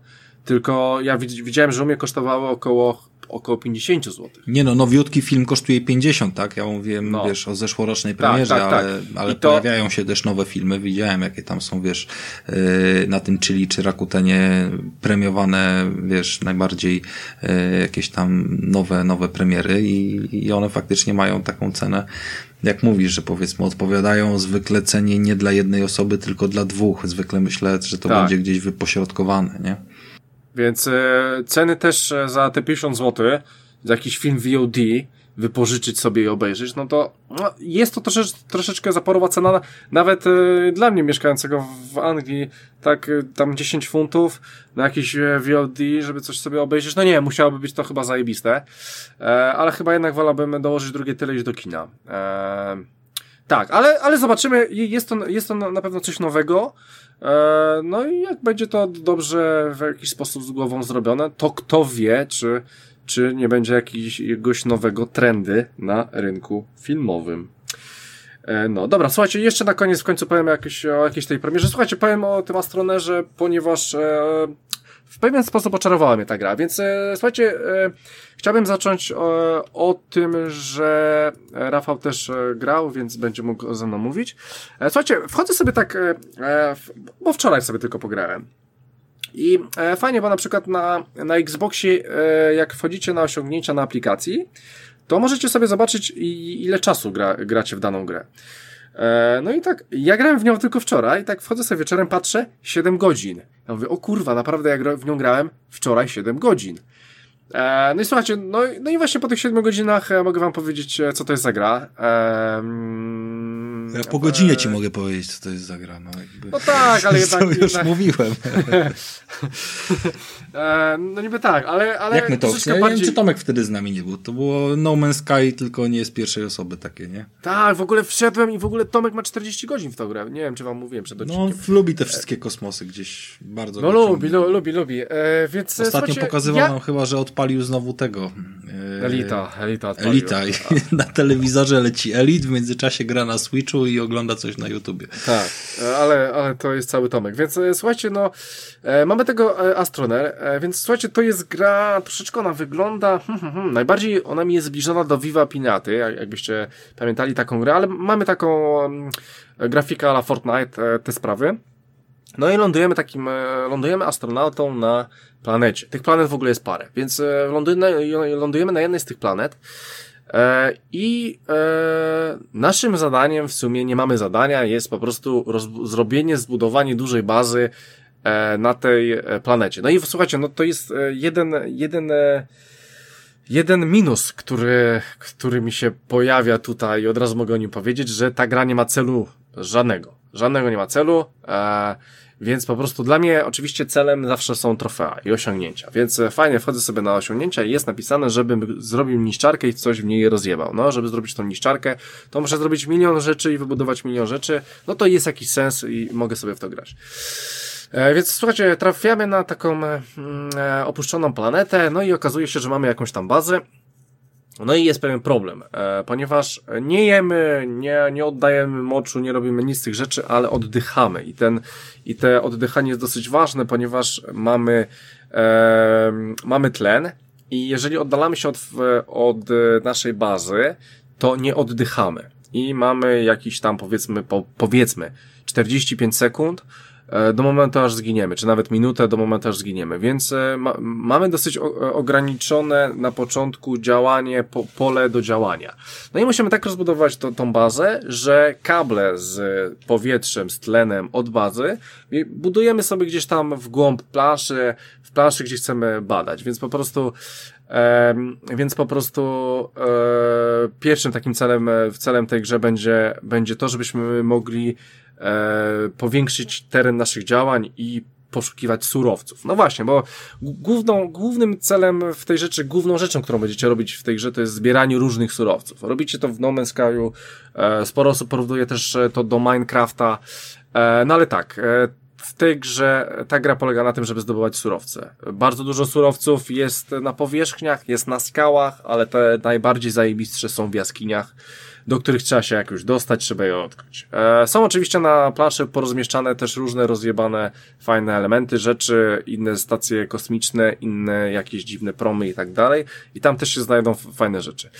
Speaker 1: tylko ja widziałem, że u mnie kosztowały około około 50 zł.
Speaker 2: Nie no, nowiutki film kosztuje 50, tak? Ja mówiłem, no. wiesz, o zeszłorocznej tak, premierze, tak, tak, ale, ale to... pojawiają się też nowe filmy. Widziałem, jakie tam są, wiesz, yy, na tym Chili czy Rakutenie premiowane, wiesz, najbardziej yy, jakieś tam nowe, nowe premiery i, i one faktycznie mają taką cenę jak mówisz, że powiedzmy odpowiadają zwykle cenie nie dla jednej osoby, tylko dla dwóch. Zwykle myślę, że to tak. będzie gdzieś wypośrodkowane, nie?
Speaker 1: Więc e, ceny też e, za te 50 zł, za jakiś film VOD, wypożyczyć sobie i obejrzeć, no to no, jest to trosze, troszeczkę zaporowa cena, nawet e, dla mnie mieszkającego w Anglii, tak e, tam 10 funtów na jakiś e, VOD, żeby coś sobie obejrzeć, no nie, musiałoby być to chyba zajebiste, e, ale chyba jednak wolałbym dołożyć drugie tyle iść do kina. Tak, ale, ale zobaczymy, jest to, jest to na pewno coś nowego, no i jak będzie to dobrze w jakiś sposób z głową zrobione, to kto wie, czy, czy nie będzie jakiegoś nowego trendy na rynku filmowym. E, no dobra, słuchajcie, jeszcze na koniec w końcu powiem jakieś, o jakiejś tej premierze. Słuchajcie, powiem o tym Astronerze, ponieważ e, w pewien sposób oczarowała mnie ta gra, więc e, słuchajcie, e, chciałbym zacząć e, o tym, że Rafał też e, grał, więc będzie mógł ze mną mówić. E, słuchajcie, wchodzę sobie tak, e, bo wczoraj sobie tylko pograłem. I fajnie, bo na przykład na, na Xboxie, jak wchodzicie na osiągnięcia na aplikacji, to możecie sobie zobaczyć ile czasu gra, gracie w daną grę. E, no i tak, ja grałem w nią tylko wczoraj, tak wchodzę sobie wieczorem, patrzę, 7 godzin. Ja mówię, o kurwa, naprawdę ja w nią grałem wczoraj 7 godzin. E, no i słuchajcie, no, no i właśnie po tych 7 godzinach e, mogę wam powiedzieć, co to jest za gra.
Speaker 2: Ja po godzinie ci mogę powiedzieć, co to jest za gra. No, jakby...
Speaker 1: no tak, ale jednak...
Speaker 2: już jednak... mówiłem.
Speaker 1: no niby tak, ale... ale
Speaker 2: Jak my to? Ja bardziej... wiem, czy Tomek wtedy z nami nie był. To było No Man's Sky, tylko nie z pierwszej osoby takie, nie?
Speaker 1: Tak, w ogóle wszedłem i w ogóle Tomek ma 40 godzin w tą grę. Nie wiem, czy wam mówiłem przed
Speaker 2: odcinkiem. No, lubi te wszystkie kosmosy gdzieś bardzo.
Speaker 1: No lubi, lubi, lubi. E, więc
Speaker 2: Ostatnio pokazywał ja... nam chyba, że od odpalił znowu tego.
Speaker 1: Yy, Elita, Elita. Odpalił.
Speaker 2: Elita. I na telewizorze leci Elit, w międzyczasie gra na Switchu i ogląda coś na YouTubie.
Speaker 1: Tak, ale, ale to jest cały Tomek. Więc e, słuchajcie, no, e, mamy tego Astroner, więc słuchajcie, to jest gra, troszeczkę ona wygląda, hmm, hmm, hmm, najbardziej ona mi jest zbliżona do Viva Pinaty, jakbyście pamiętali taką grę, ale mamy taką um, grafikę ala Fortnite, te sprawy. No i lądujemy takim, lądujemy astronautą na planecie. Tych planet w ogóle jest parę, więc e, lądujemy na jednej z tych planet e, i e, naszym zadaniem w sumie nie mamy zadania, jest po prostu zrobienie, zbudowanie dużej bazy na tej planecie. No i słuchajcie, no to jest jeden, jeden, jeden minus, który, który mi się pojawia tutaj i od razu mogę o nim powiedzieć, że ta gra nie ma celu żadnego. Żadnego nie ma celu. Więc po prostu dla mnie oczywiście celem zawsze są trofea i osiągnięcia. Więc e, fajnie wchodzę sobie na osiągnięcia i jest napisane, żebym zrobił niszczarkę i coś w niej rozjebał. No, żeby zrobić tą niszczarkę, to muszę zrobić milion rzeczy i wybudować milion rzeczy. No to jest jakiś sens i mogę sobie w to grać. E, więc słuchajcie, trafiamy na taką e, e opuszczoną planetę, no i okazuje się, że mamy jakąś tam bazę. No i jest pewien problem, e, ponieważ nie jemy, nie, nie oddajemy moczu, nie robimy nic z tych rzeczy, ale oddychamy. I ten, i te oddychanie jest dosyć ważne, ponieważ mamy, e, mamy tlen i jeżeli oddalamy się od, od naszej bazy, to nie oddychamy. I mamy jakiś tam powiedzmy, po, powiedzmy 45 sekund, do momentu aż zginiemy, czy nawet minutę do momentu aż zginiemy. Więc e, ma, mamy dosyć ograniczone na początku działanie, po, pole do działania. No i musimy tak rozbudować to, tą bazę, że kable z powietrzem, z tlenem od bazy budujemy sobie gdzieś tam w głąb planszy, w planszy, gdzie chcemy badać. Więc po prostu E, więc po prostu e, pierwszym takim celem, celem tej grze będzie, będzie to, żebyśmy mogli e, powiększyć teren naszych działań i poszukiwać surowców. No właśnie, bo główną, głównym celem w tej rzeczy, główną rzeczą, którą będziecie robić w tej grze, to jest zbieranie różnych surowców. Robicie to w No Man's Sky'u, e, sporo osób porównuje też e, to do Minecrafta, e, no ale tak, e, w tej grze, ta gra polega na tym, żeby zdobywać surowce. Bardzo dużo surowców jest na powierzchniach, jest na skałach, ale te najbardziej zajebistsze są w jaskiniach do których trzeba się jakoś dostać, trzeba je odkryć. E, są oczywiście na planszy porozmieszczane też różne rozjebane, fajne elementy, rzeczy, inne stacje kosmiczne, inne jakieś dziwne promy i tak dalej. I tam też się znajdą fajne rzeczy.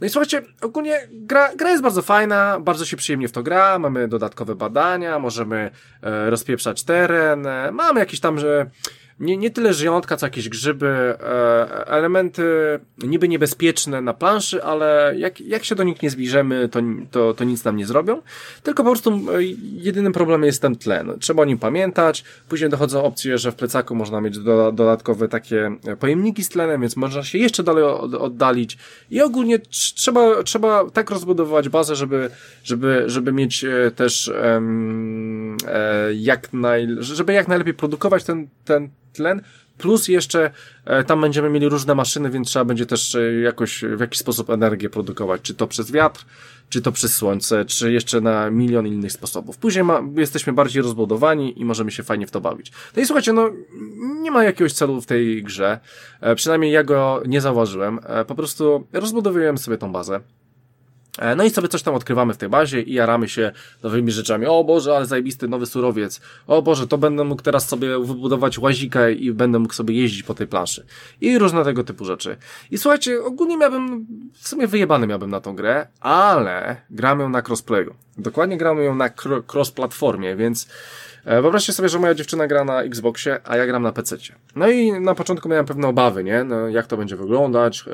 Speaker 1: No i słuchajcie, ogólnie gra, gra jest bardzo fajna, bardzo się przyjemnie w to gra, mamy dodatkowe badania, możemy e, rozpieprzać teren, e, mamy jakieś tam, że nie, nie tyle żyjątka, co jakieś grzyby, e, elementy niby niebezpieczne na planszy, ale jak, jak się do nich nie zbliżymy, to, to, to nic nam nie zrobią. Tylko po prostu e, jedynym problemem jest ten tlen. Trzeba o nim pamiętać. Później dochodzą opcje, że w plecaku można mieć do, dodatkowe takie pojemniki z tlenem, więc można się jeszcze dalej oddalić. I ogólnie trzeba, trzeba tak rozbudowywać bazę, żeby, żeby, żeby mieć e, też um, jak naj, żeby jak najlepiej produkować ten, ten tlen, plus jeszcze e, tam będziemy mieli różne maszyny, więc trzeba będzie też e, jakoś w jakiś sposób energię produkować, czy to przez wiatr, czy to przez słońce, czy jeszcze na milion innych sposobów. Później ma, jesteśmy bardziej rozbudowani i możemy się fajnie w to bawić. No i słuchajcie, no nie ma jakiegoś celu w tej grze, e, przynajmniej ja go nie zauważyłem, po prostu rozbudowujemy sobie tą bazę. E, no i sobie coś tam odkrywamy w tej bazie i jaramy się nowymi rzeczami. O Boże, ale zajebisty nowy surowiec. O Boże, to będę mógł teraz sobie wybudować łazikę i będę mógł sobie jeździć po tej planszy. I różne tego typu rzeczy. I słuchajcie, ogólnie miałbym, w sumie wyjebany miałbym na tą grę, ale gram ją na crossplayu. Dokładnie gram ją na cross platformie, więc wyobraźcie sobie, że moja dziewczyna gra na Xboxie, a ja gram na PC. No i na początku miałem pewne obawy, nie? No, jak to będzie wyglądać?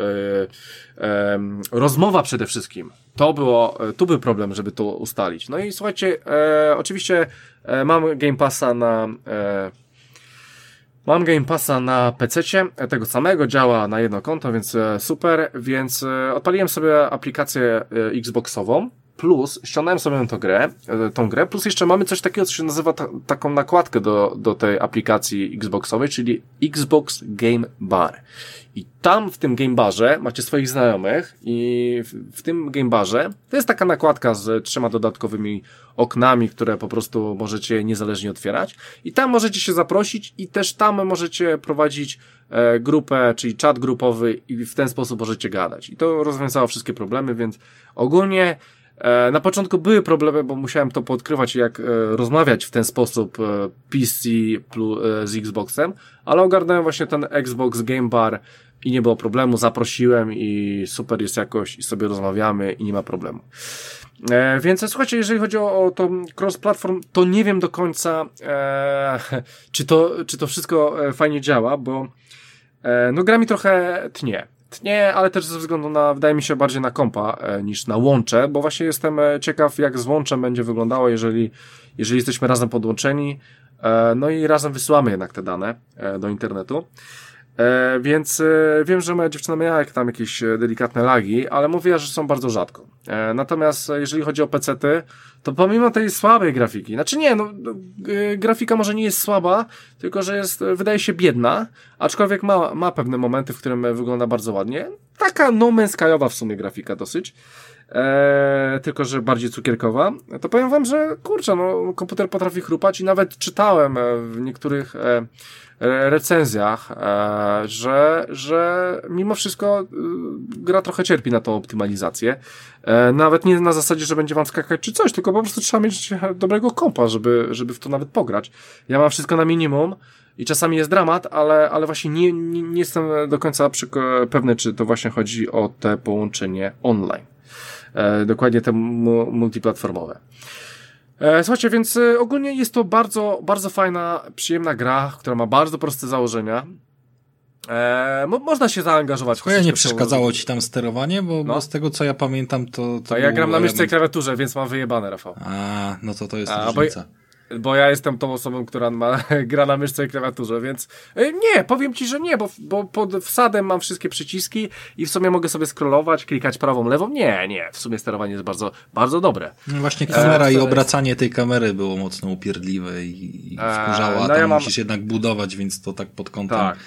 Speaker 1: E, e, rozmowa przede wszystkim. To było, e, tu był problem, żeby to ustalić. No i słuchajcie, e, oczywiście e, mam Game Passa na Mam Game Passa na PC, tego samego, działa na jedno konto, więc super, więc odpaliłem sobie aplikację Xboxową, plus ściągnąłem sobie tą grę, e, tą grę, plus jeszcze mamy coś takiego, co się nazywa ta, taką nakładkę do, do tej aplikacji Xboxowej, czyli Xbox Game Bar. I tam w tym Game Barze macie swoich znajomych i w, w tym Game Barze to jest taka nakładka z trzema dodatkowymi oknami, które po prostu możecie niezależnie otwierać i tam możecie się zaprosić i też tam możecie prowadzić e, grupę, czyli czat grupowy i w ten sposób możecie gadać. I to rozwiązało wszystkie problemy, więc ogólnie na początku były problemy, bo musiałem to podkrywać, jak e, rozmawiać w ten sposób e, PC z Xboxem, ale ogarnąłem właśnie ten Xbox Game Bar i nie było problemu, zaprosiłem i super jest jakoś i sobie rozmawiamy i nie ma problemu. E, więc słuchajcie, jeżeli chodzi o, o to cross-platform, to nie wiem do końca, e, czy, to, czy to wszystko fajnie działa, bo e, no gra mi trochę tnie. Nie, ale też ze względu na, wydaje mi się, bardziej na kompa e, niż na łącze, bo właśnie jestem e, ciekaw, jak z łączem będzie wyglądało, jeżeli, jeżeli jesteśmy razem podłączeni, e, no i razem wysyłamy jednak te dane do internetu. E, więc e, wiem, że moja dziewczyna miała tam jakieś e, delikatne lagi, ale mówiła, że są bardzo rzadko. E, natomiast e, jeżeli chodzi o PC-ty, to pomimo tej słabej grafiki, znaczy nie, no, no grafika może nie jest słaba, tylko że jest, wydaje się biedna, aczkolwiek ma, ma pewne momenty, w którym wygląda bardzo ładnie. Taka no w sumie grafika dosyć. E, tylko że bardziej cukierkowa, to powiem wam, że kurczę, no, komputer potrafi chrupać i nawet czytałem w niektórych e, recenzjach, e, że, że mimo wszystko e, gra trochę cierpi na tą optymalizację. E, nawet nie na zasadzie, że będzie wam skakać czy coś, tylko po prostu trzeba mieć dobrego kompa, żeby, żeby w to nawet pograć. Ja mam wszystko na minimum i czasami jest dramat, ale, ale właśnie nie, nie, nie jestem do końca pewny, czy to właśnie chodzi o te połączenie online. Dokładnie te multiplatformowe. E, słuchajcie, więc e, ogólnie jest to bardzo, bardzo fajna, przyjemna gra, która ma bardzo proste założenia. E, mo można się zaangażować.
Speaker 2: Chuja nie przeszkadzało ci tam sterowanie, bo, no. bo, z tego co ja pamiętam to...
Speaker 1: To, to ja gram na myszce i klawiaturze, więc mam wyjebane, Rafał.
Speaker 2: A, no to to jest A, różnica.
Speaker 1: Bo, bo ja jestem tą osobą, która ma, gra na myszce i klawiaturze, więc e, nie, powiem ci, że nie, bo, bo pod wsadem mam wszystkie przyciski i w sumie mogę sobie scrollować, klikać prawą, lewą. Nie, nie, w sumie sterowanie jest bardzo, bardzo dobre.
Speaker 2: No właśnie kamera e, i obracanie tej kamery było mocno upierdliwe i, i wkurzało, a no tam ja mam... musisz jednak budować, więc to tak pod kątem... Tak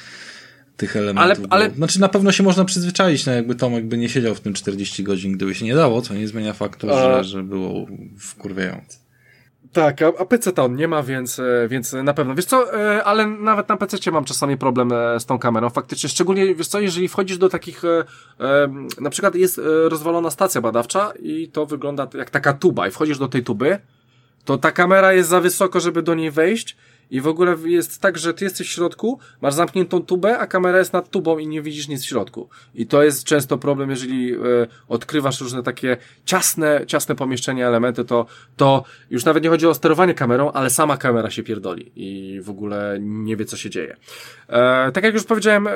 Speaker 2: tych elementów. Ale, ale... Znaczy na pewno się można przyzwyczaić, no jakby Tomek by nie siedział w tym 40 godzin, gdyby się nie dało, co nie zmienia faktu, a... że, że było wkurwiające.
Speaker 1: Tak, a, a PC to on nie ma, więc, e, więc na pewno. Wiesz co, e, ale nawet na PC mam czasami problem e, z tą kamerą, faktycznie. Szczególnie, wiesz co, jeżeli wchodzisz do takich, na przykład jest rozwalona stacja badawcza i to wygląda jak taka tuba i wchodzisz do tej tuby, to ta kamera jest za wysoko, żeby do niej wejść i w ogóle jest tak, że ty jesteś w środku, masz zamkniętą tubę, a kamera jest nad tubą i nie widzisz nic w środku. I to jest często problem, jeżeli e, odkrywasz różne takie ciasne, ciasne pomieszczenia, elementy, to, to już nawet nie chodzi o sterowanie kamerą, ale sama kamera się pierdoli i w ogóle nie wie, co się dzieje. E, tak jak już powiedziałem, e,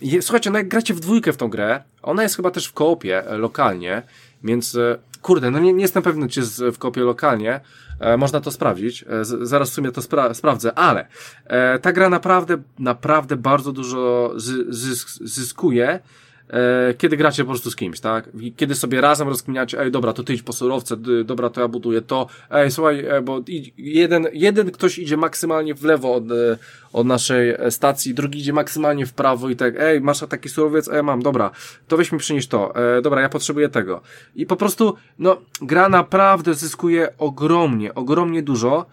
Speaker 1: je, słuchajcie, no jak gracie w dwójkę w tą grę, ona jest chyba też w koopie, e, lokalnie, więc e, kurde, no nie, nie jestem pewny, czy jest w kopie lokalnie, e, można to sprawdzić, e, zaraz w sumie to spra sprawdzę, ale e, ta gra naprawdę, naprawdę bardzo dużo zysk zyskuje e, kiedy gracie po prostu z kimś, tak? Kiedy sobie razem rozkminiacie, ej, dobra, to ty idź po surowce, dobra, to ja buduję to, ej, słuchaj, e, bo jeden, jeden ktoś idzie maksymalnie w lewo od, e, od naszej stacji, drugi idzie maksymalnie w prawo i tak, ej, masz taki surowiec, ej, mam, dobra, to weź mi przynieść to, e, dobra, ja potrzebuję tego. I po prostu, no, gra naprawdę zyskuje ogromnie, ogromnie dużo,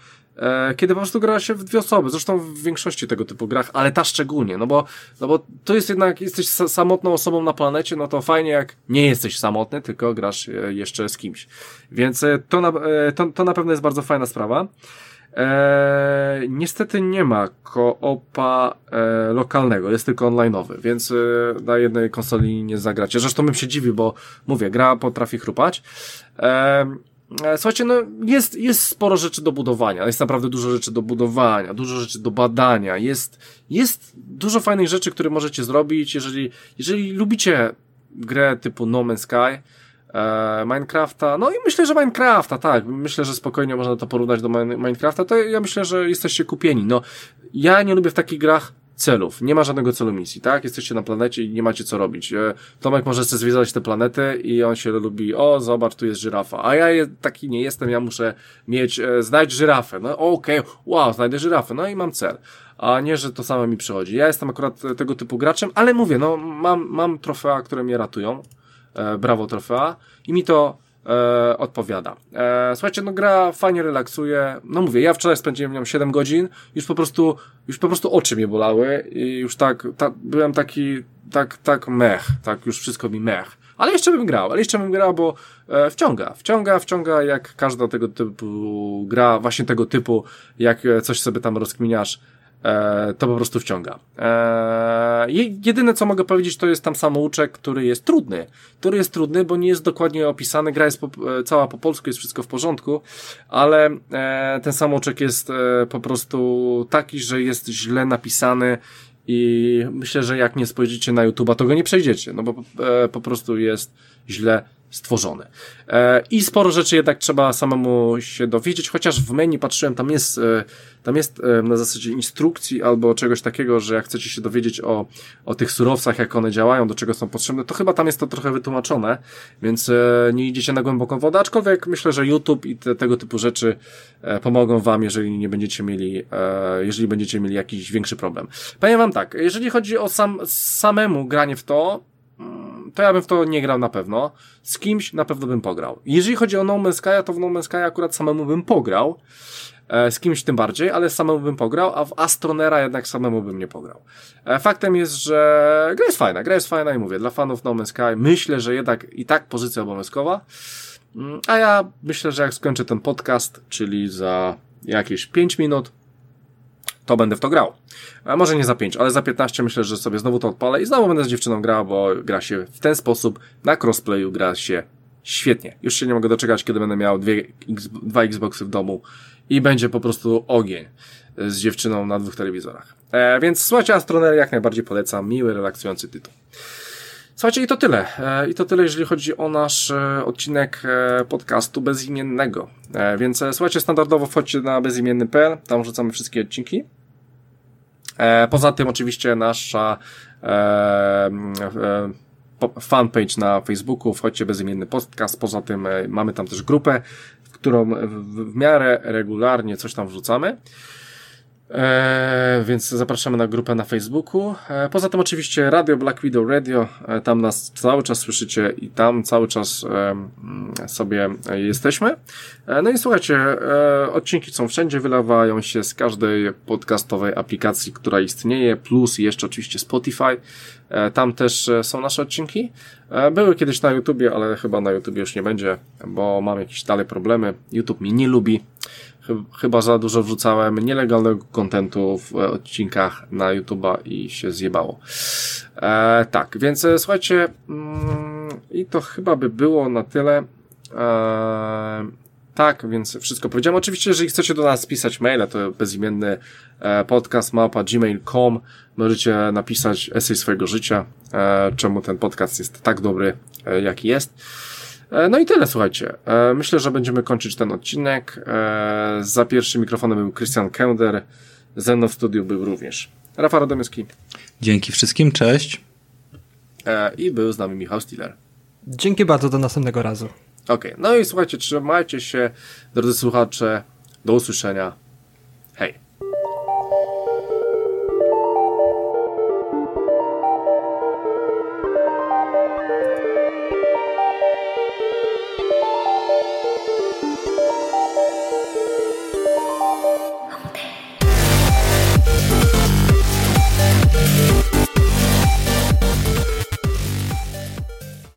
Speaker 1: kiedy po prostu gra się w dwie osoby. Zresztą w większości tego typu grach, ale ta szczególnie, no bo, no bo to jest jednak, jesteś samotną osobą na planecie, no to fajnie jak nie jesteś samotny, tylko grasz e, jeszcze z kimś. Więc e, to na, to, to na pewno jest bardzo fajna sprawa. Eee, niestety nie ma koopa e, lokalnego, jest tylko online'owy, więc e, na jednej konsoli nie zagracie. Zresztą bym się dziwił, bo mówię, gra potrafi chrupać. E, E, słuchajcie, no jest, jest sporo rzeczy do budowania, jest naprawdę dużo rzeczy do budowania, dużo rzeczy do badania, jest, jest dużo fajnych rzeczy, które możecie zrobić, jeżeli, jeżeli lubicie grę typu No Man's Sky, e, Minecrafta, no i myślę, że Minecrafta, tak, myślę, że spokojnie można to porównać do Minecrafta, to ja myślę, że jesteście kupieni, no, ja nie lubię w takich grach celów. Nie ma żadnego celu misji, tak? Jesteście na planecie i nie macie co robić. E, Tomek może chce zwiedzać tę planetę i on się lubi, o, zobacz, tu jest żyrafa. A ja taki nie jestem, ja muszę mieć, e, znajdź żyrafę. No okej, okay, wow, znajdę żyrafę, no i mam cel. A nie, że to samo mi przychodzi. Ja jestem akurat tego typu graczem, ale mówię, no mam, mam trofea, które mnie ratują. E, brawo trofea. I mi to e, odpowiada. E, słuchajcie, no gra fajnie relaksuje. No mówię, ja wczoraj spędziłem nią 7 godzin, już po prostu, już po prostu oczy mnie bolały i już tak, ta, byłem taki, tak, tak mech, tak już wszystko mi mech. Ale jeszcze bym grał, ale jeszcze bym grał, bo e, wciąga, wciąga, wciąga jak każda tego typu gra, właśnie tego typu, jak coś sobie tam rozkminiasz, to po prostu wciąga. E, jedyne co mogę powiedzieć to jest tam samouczek, który jest trudny. Który jest trudny, bo nie jest dokładnie opisany, gra jest po, e, cała po polsku, jest wszystko w porządku, ale e, ten samouczek jest e, po prostu taki, że jest źle napisany i myślę, że jak nie spojrzycie na YouTube'a, to go nie przejdziecie, no bo e, po prostu jest źle stworzony. E, I sporo rzeczy jednak trzeba samemu się dowiedzieć, chociaż w menu patrzyłem, tam jest, e, tam jest e, na zasadzie instrukcji albo czegoś takiego, że jak chcecie się dowiedzieć o, o tych surowcach, jak one działają, do czego są potrzebne, to chyba tam jest to trochę wytłumaczone, więc nie idziecie na głęboką wodę, aczkolwiek myślę, że YouTube i te, tego typu rzeczy pomogą wam, jeżeli nie będziecie mieli, jeżeli będziecie mieli jakiś większy problem. Powiem wam tak, jeżeli chodzi o sam, samemu granie w to, to ja bym w to nie grał na pewno. Z kimś na pewno bym pograł. Jeżeli chodzi o No Man's Sky, to w No Man's Sky akurat samemu bym pograł. E, z kimś tym bardziej, ale samemu bym pograł, a w Astronera jednak samemu bym nie pograł. E, faktem jest, że gra jest fajna, gra jest fajna i mówię, dla fanów No Man's Sky myślę, że jednak i tak pozycja obowiązkowa. Mm, a ja myślę, że jak skończę ten podcast, czyli za jakieś 5 minut, to będę w to grał. A może nie za 5, ale za 15 myślę, że sobie znowu to odpalę i znowu będę z dziewczyną grał, bo gra się w ten sposób, na crossplayu gra się świetnie. Już się nie mogę doczekać, kiedy będę miał dwie, dwa Xboxy w domu i będzie po prostu ogień z dziewczyną na dwóch telewizorach. E, więc słuchajcie, Astronery jak najbardziej polecam. Miły, relaksujący tytuł. Słuchajcie, i to tyle. E, I to tyle, jeżeli chodzi o nasz e, odcinek e, podcastu bezimiennego. Więc słuchajcie, standardowo wchodźcie na bezimienny.pl, tam rzucamy wszystkie odcinki. Poza tym oczywiście nasza fanpage na Facebooku, wchodźcie bezimienny podcast, poza tym mamy tam też grupę, w którą w miarę regularnie coś tam wrzucamy. E, więc zapraszamy na grupę na Facebooku. E, poza tym oczywiście Radio Black Widow Radio, e, tam nas cały czas słyszycie i tam cały czas e, sobie jesteśmy. E, no i słuchajcie, e, odcinki są wszędzie, wylewają się z każdej podcastowej aplikacji, która istnieje, plus jeszcze oczywiście Spotify. Tam też są nasze odcinki. Były kiedyś na YouTubie, ale chyba na YouTubie już nie będzie, bo mam jakieś dalej problemy. YouTube mnie nie lubi chyba za dużo wrzucałem nielegalnego kontentu w odcinkach na YouTube'a i się zjebało. E, tak, więc e, słuchajcie, mm, i to chyba by było na tyle. E, tak, więc wszystko powiedziałem. Oczywiście, jeżeli chcecie do nas pisać maila, to bezimienny e, podcast małpa gmail.com. Możecie napisać esej swojego życia, e, czemu ten podcast jest tak dobry, e, jaki jest. E, no i tyle, słuchajcie. E, myślę, że będziemy kończyć ten odcinek. E, za pierwszym mikrofonem był Christian Kender. Ze mną w studiu był również Rafał Radomyski.
Speaker 2: Dzięki wszystkim, cześć.
Speaker 1: I był z nami Michał Stiller.
Speaker 3: Dzięki bardzo, do następnego razu.
Speaker 1: Okej, okay. no i słuchajcie, trzymajcie się, drodzy słuchacze. Do usłyszenia. Hej.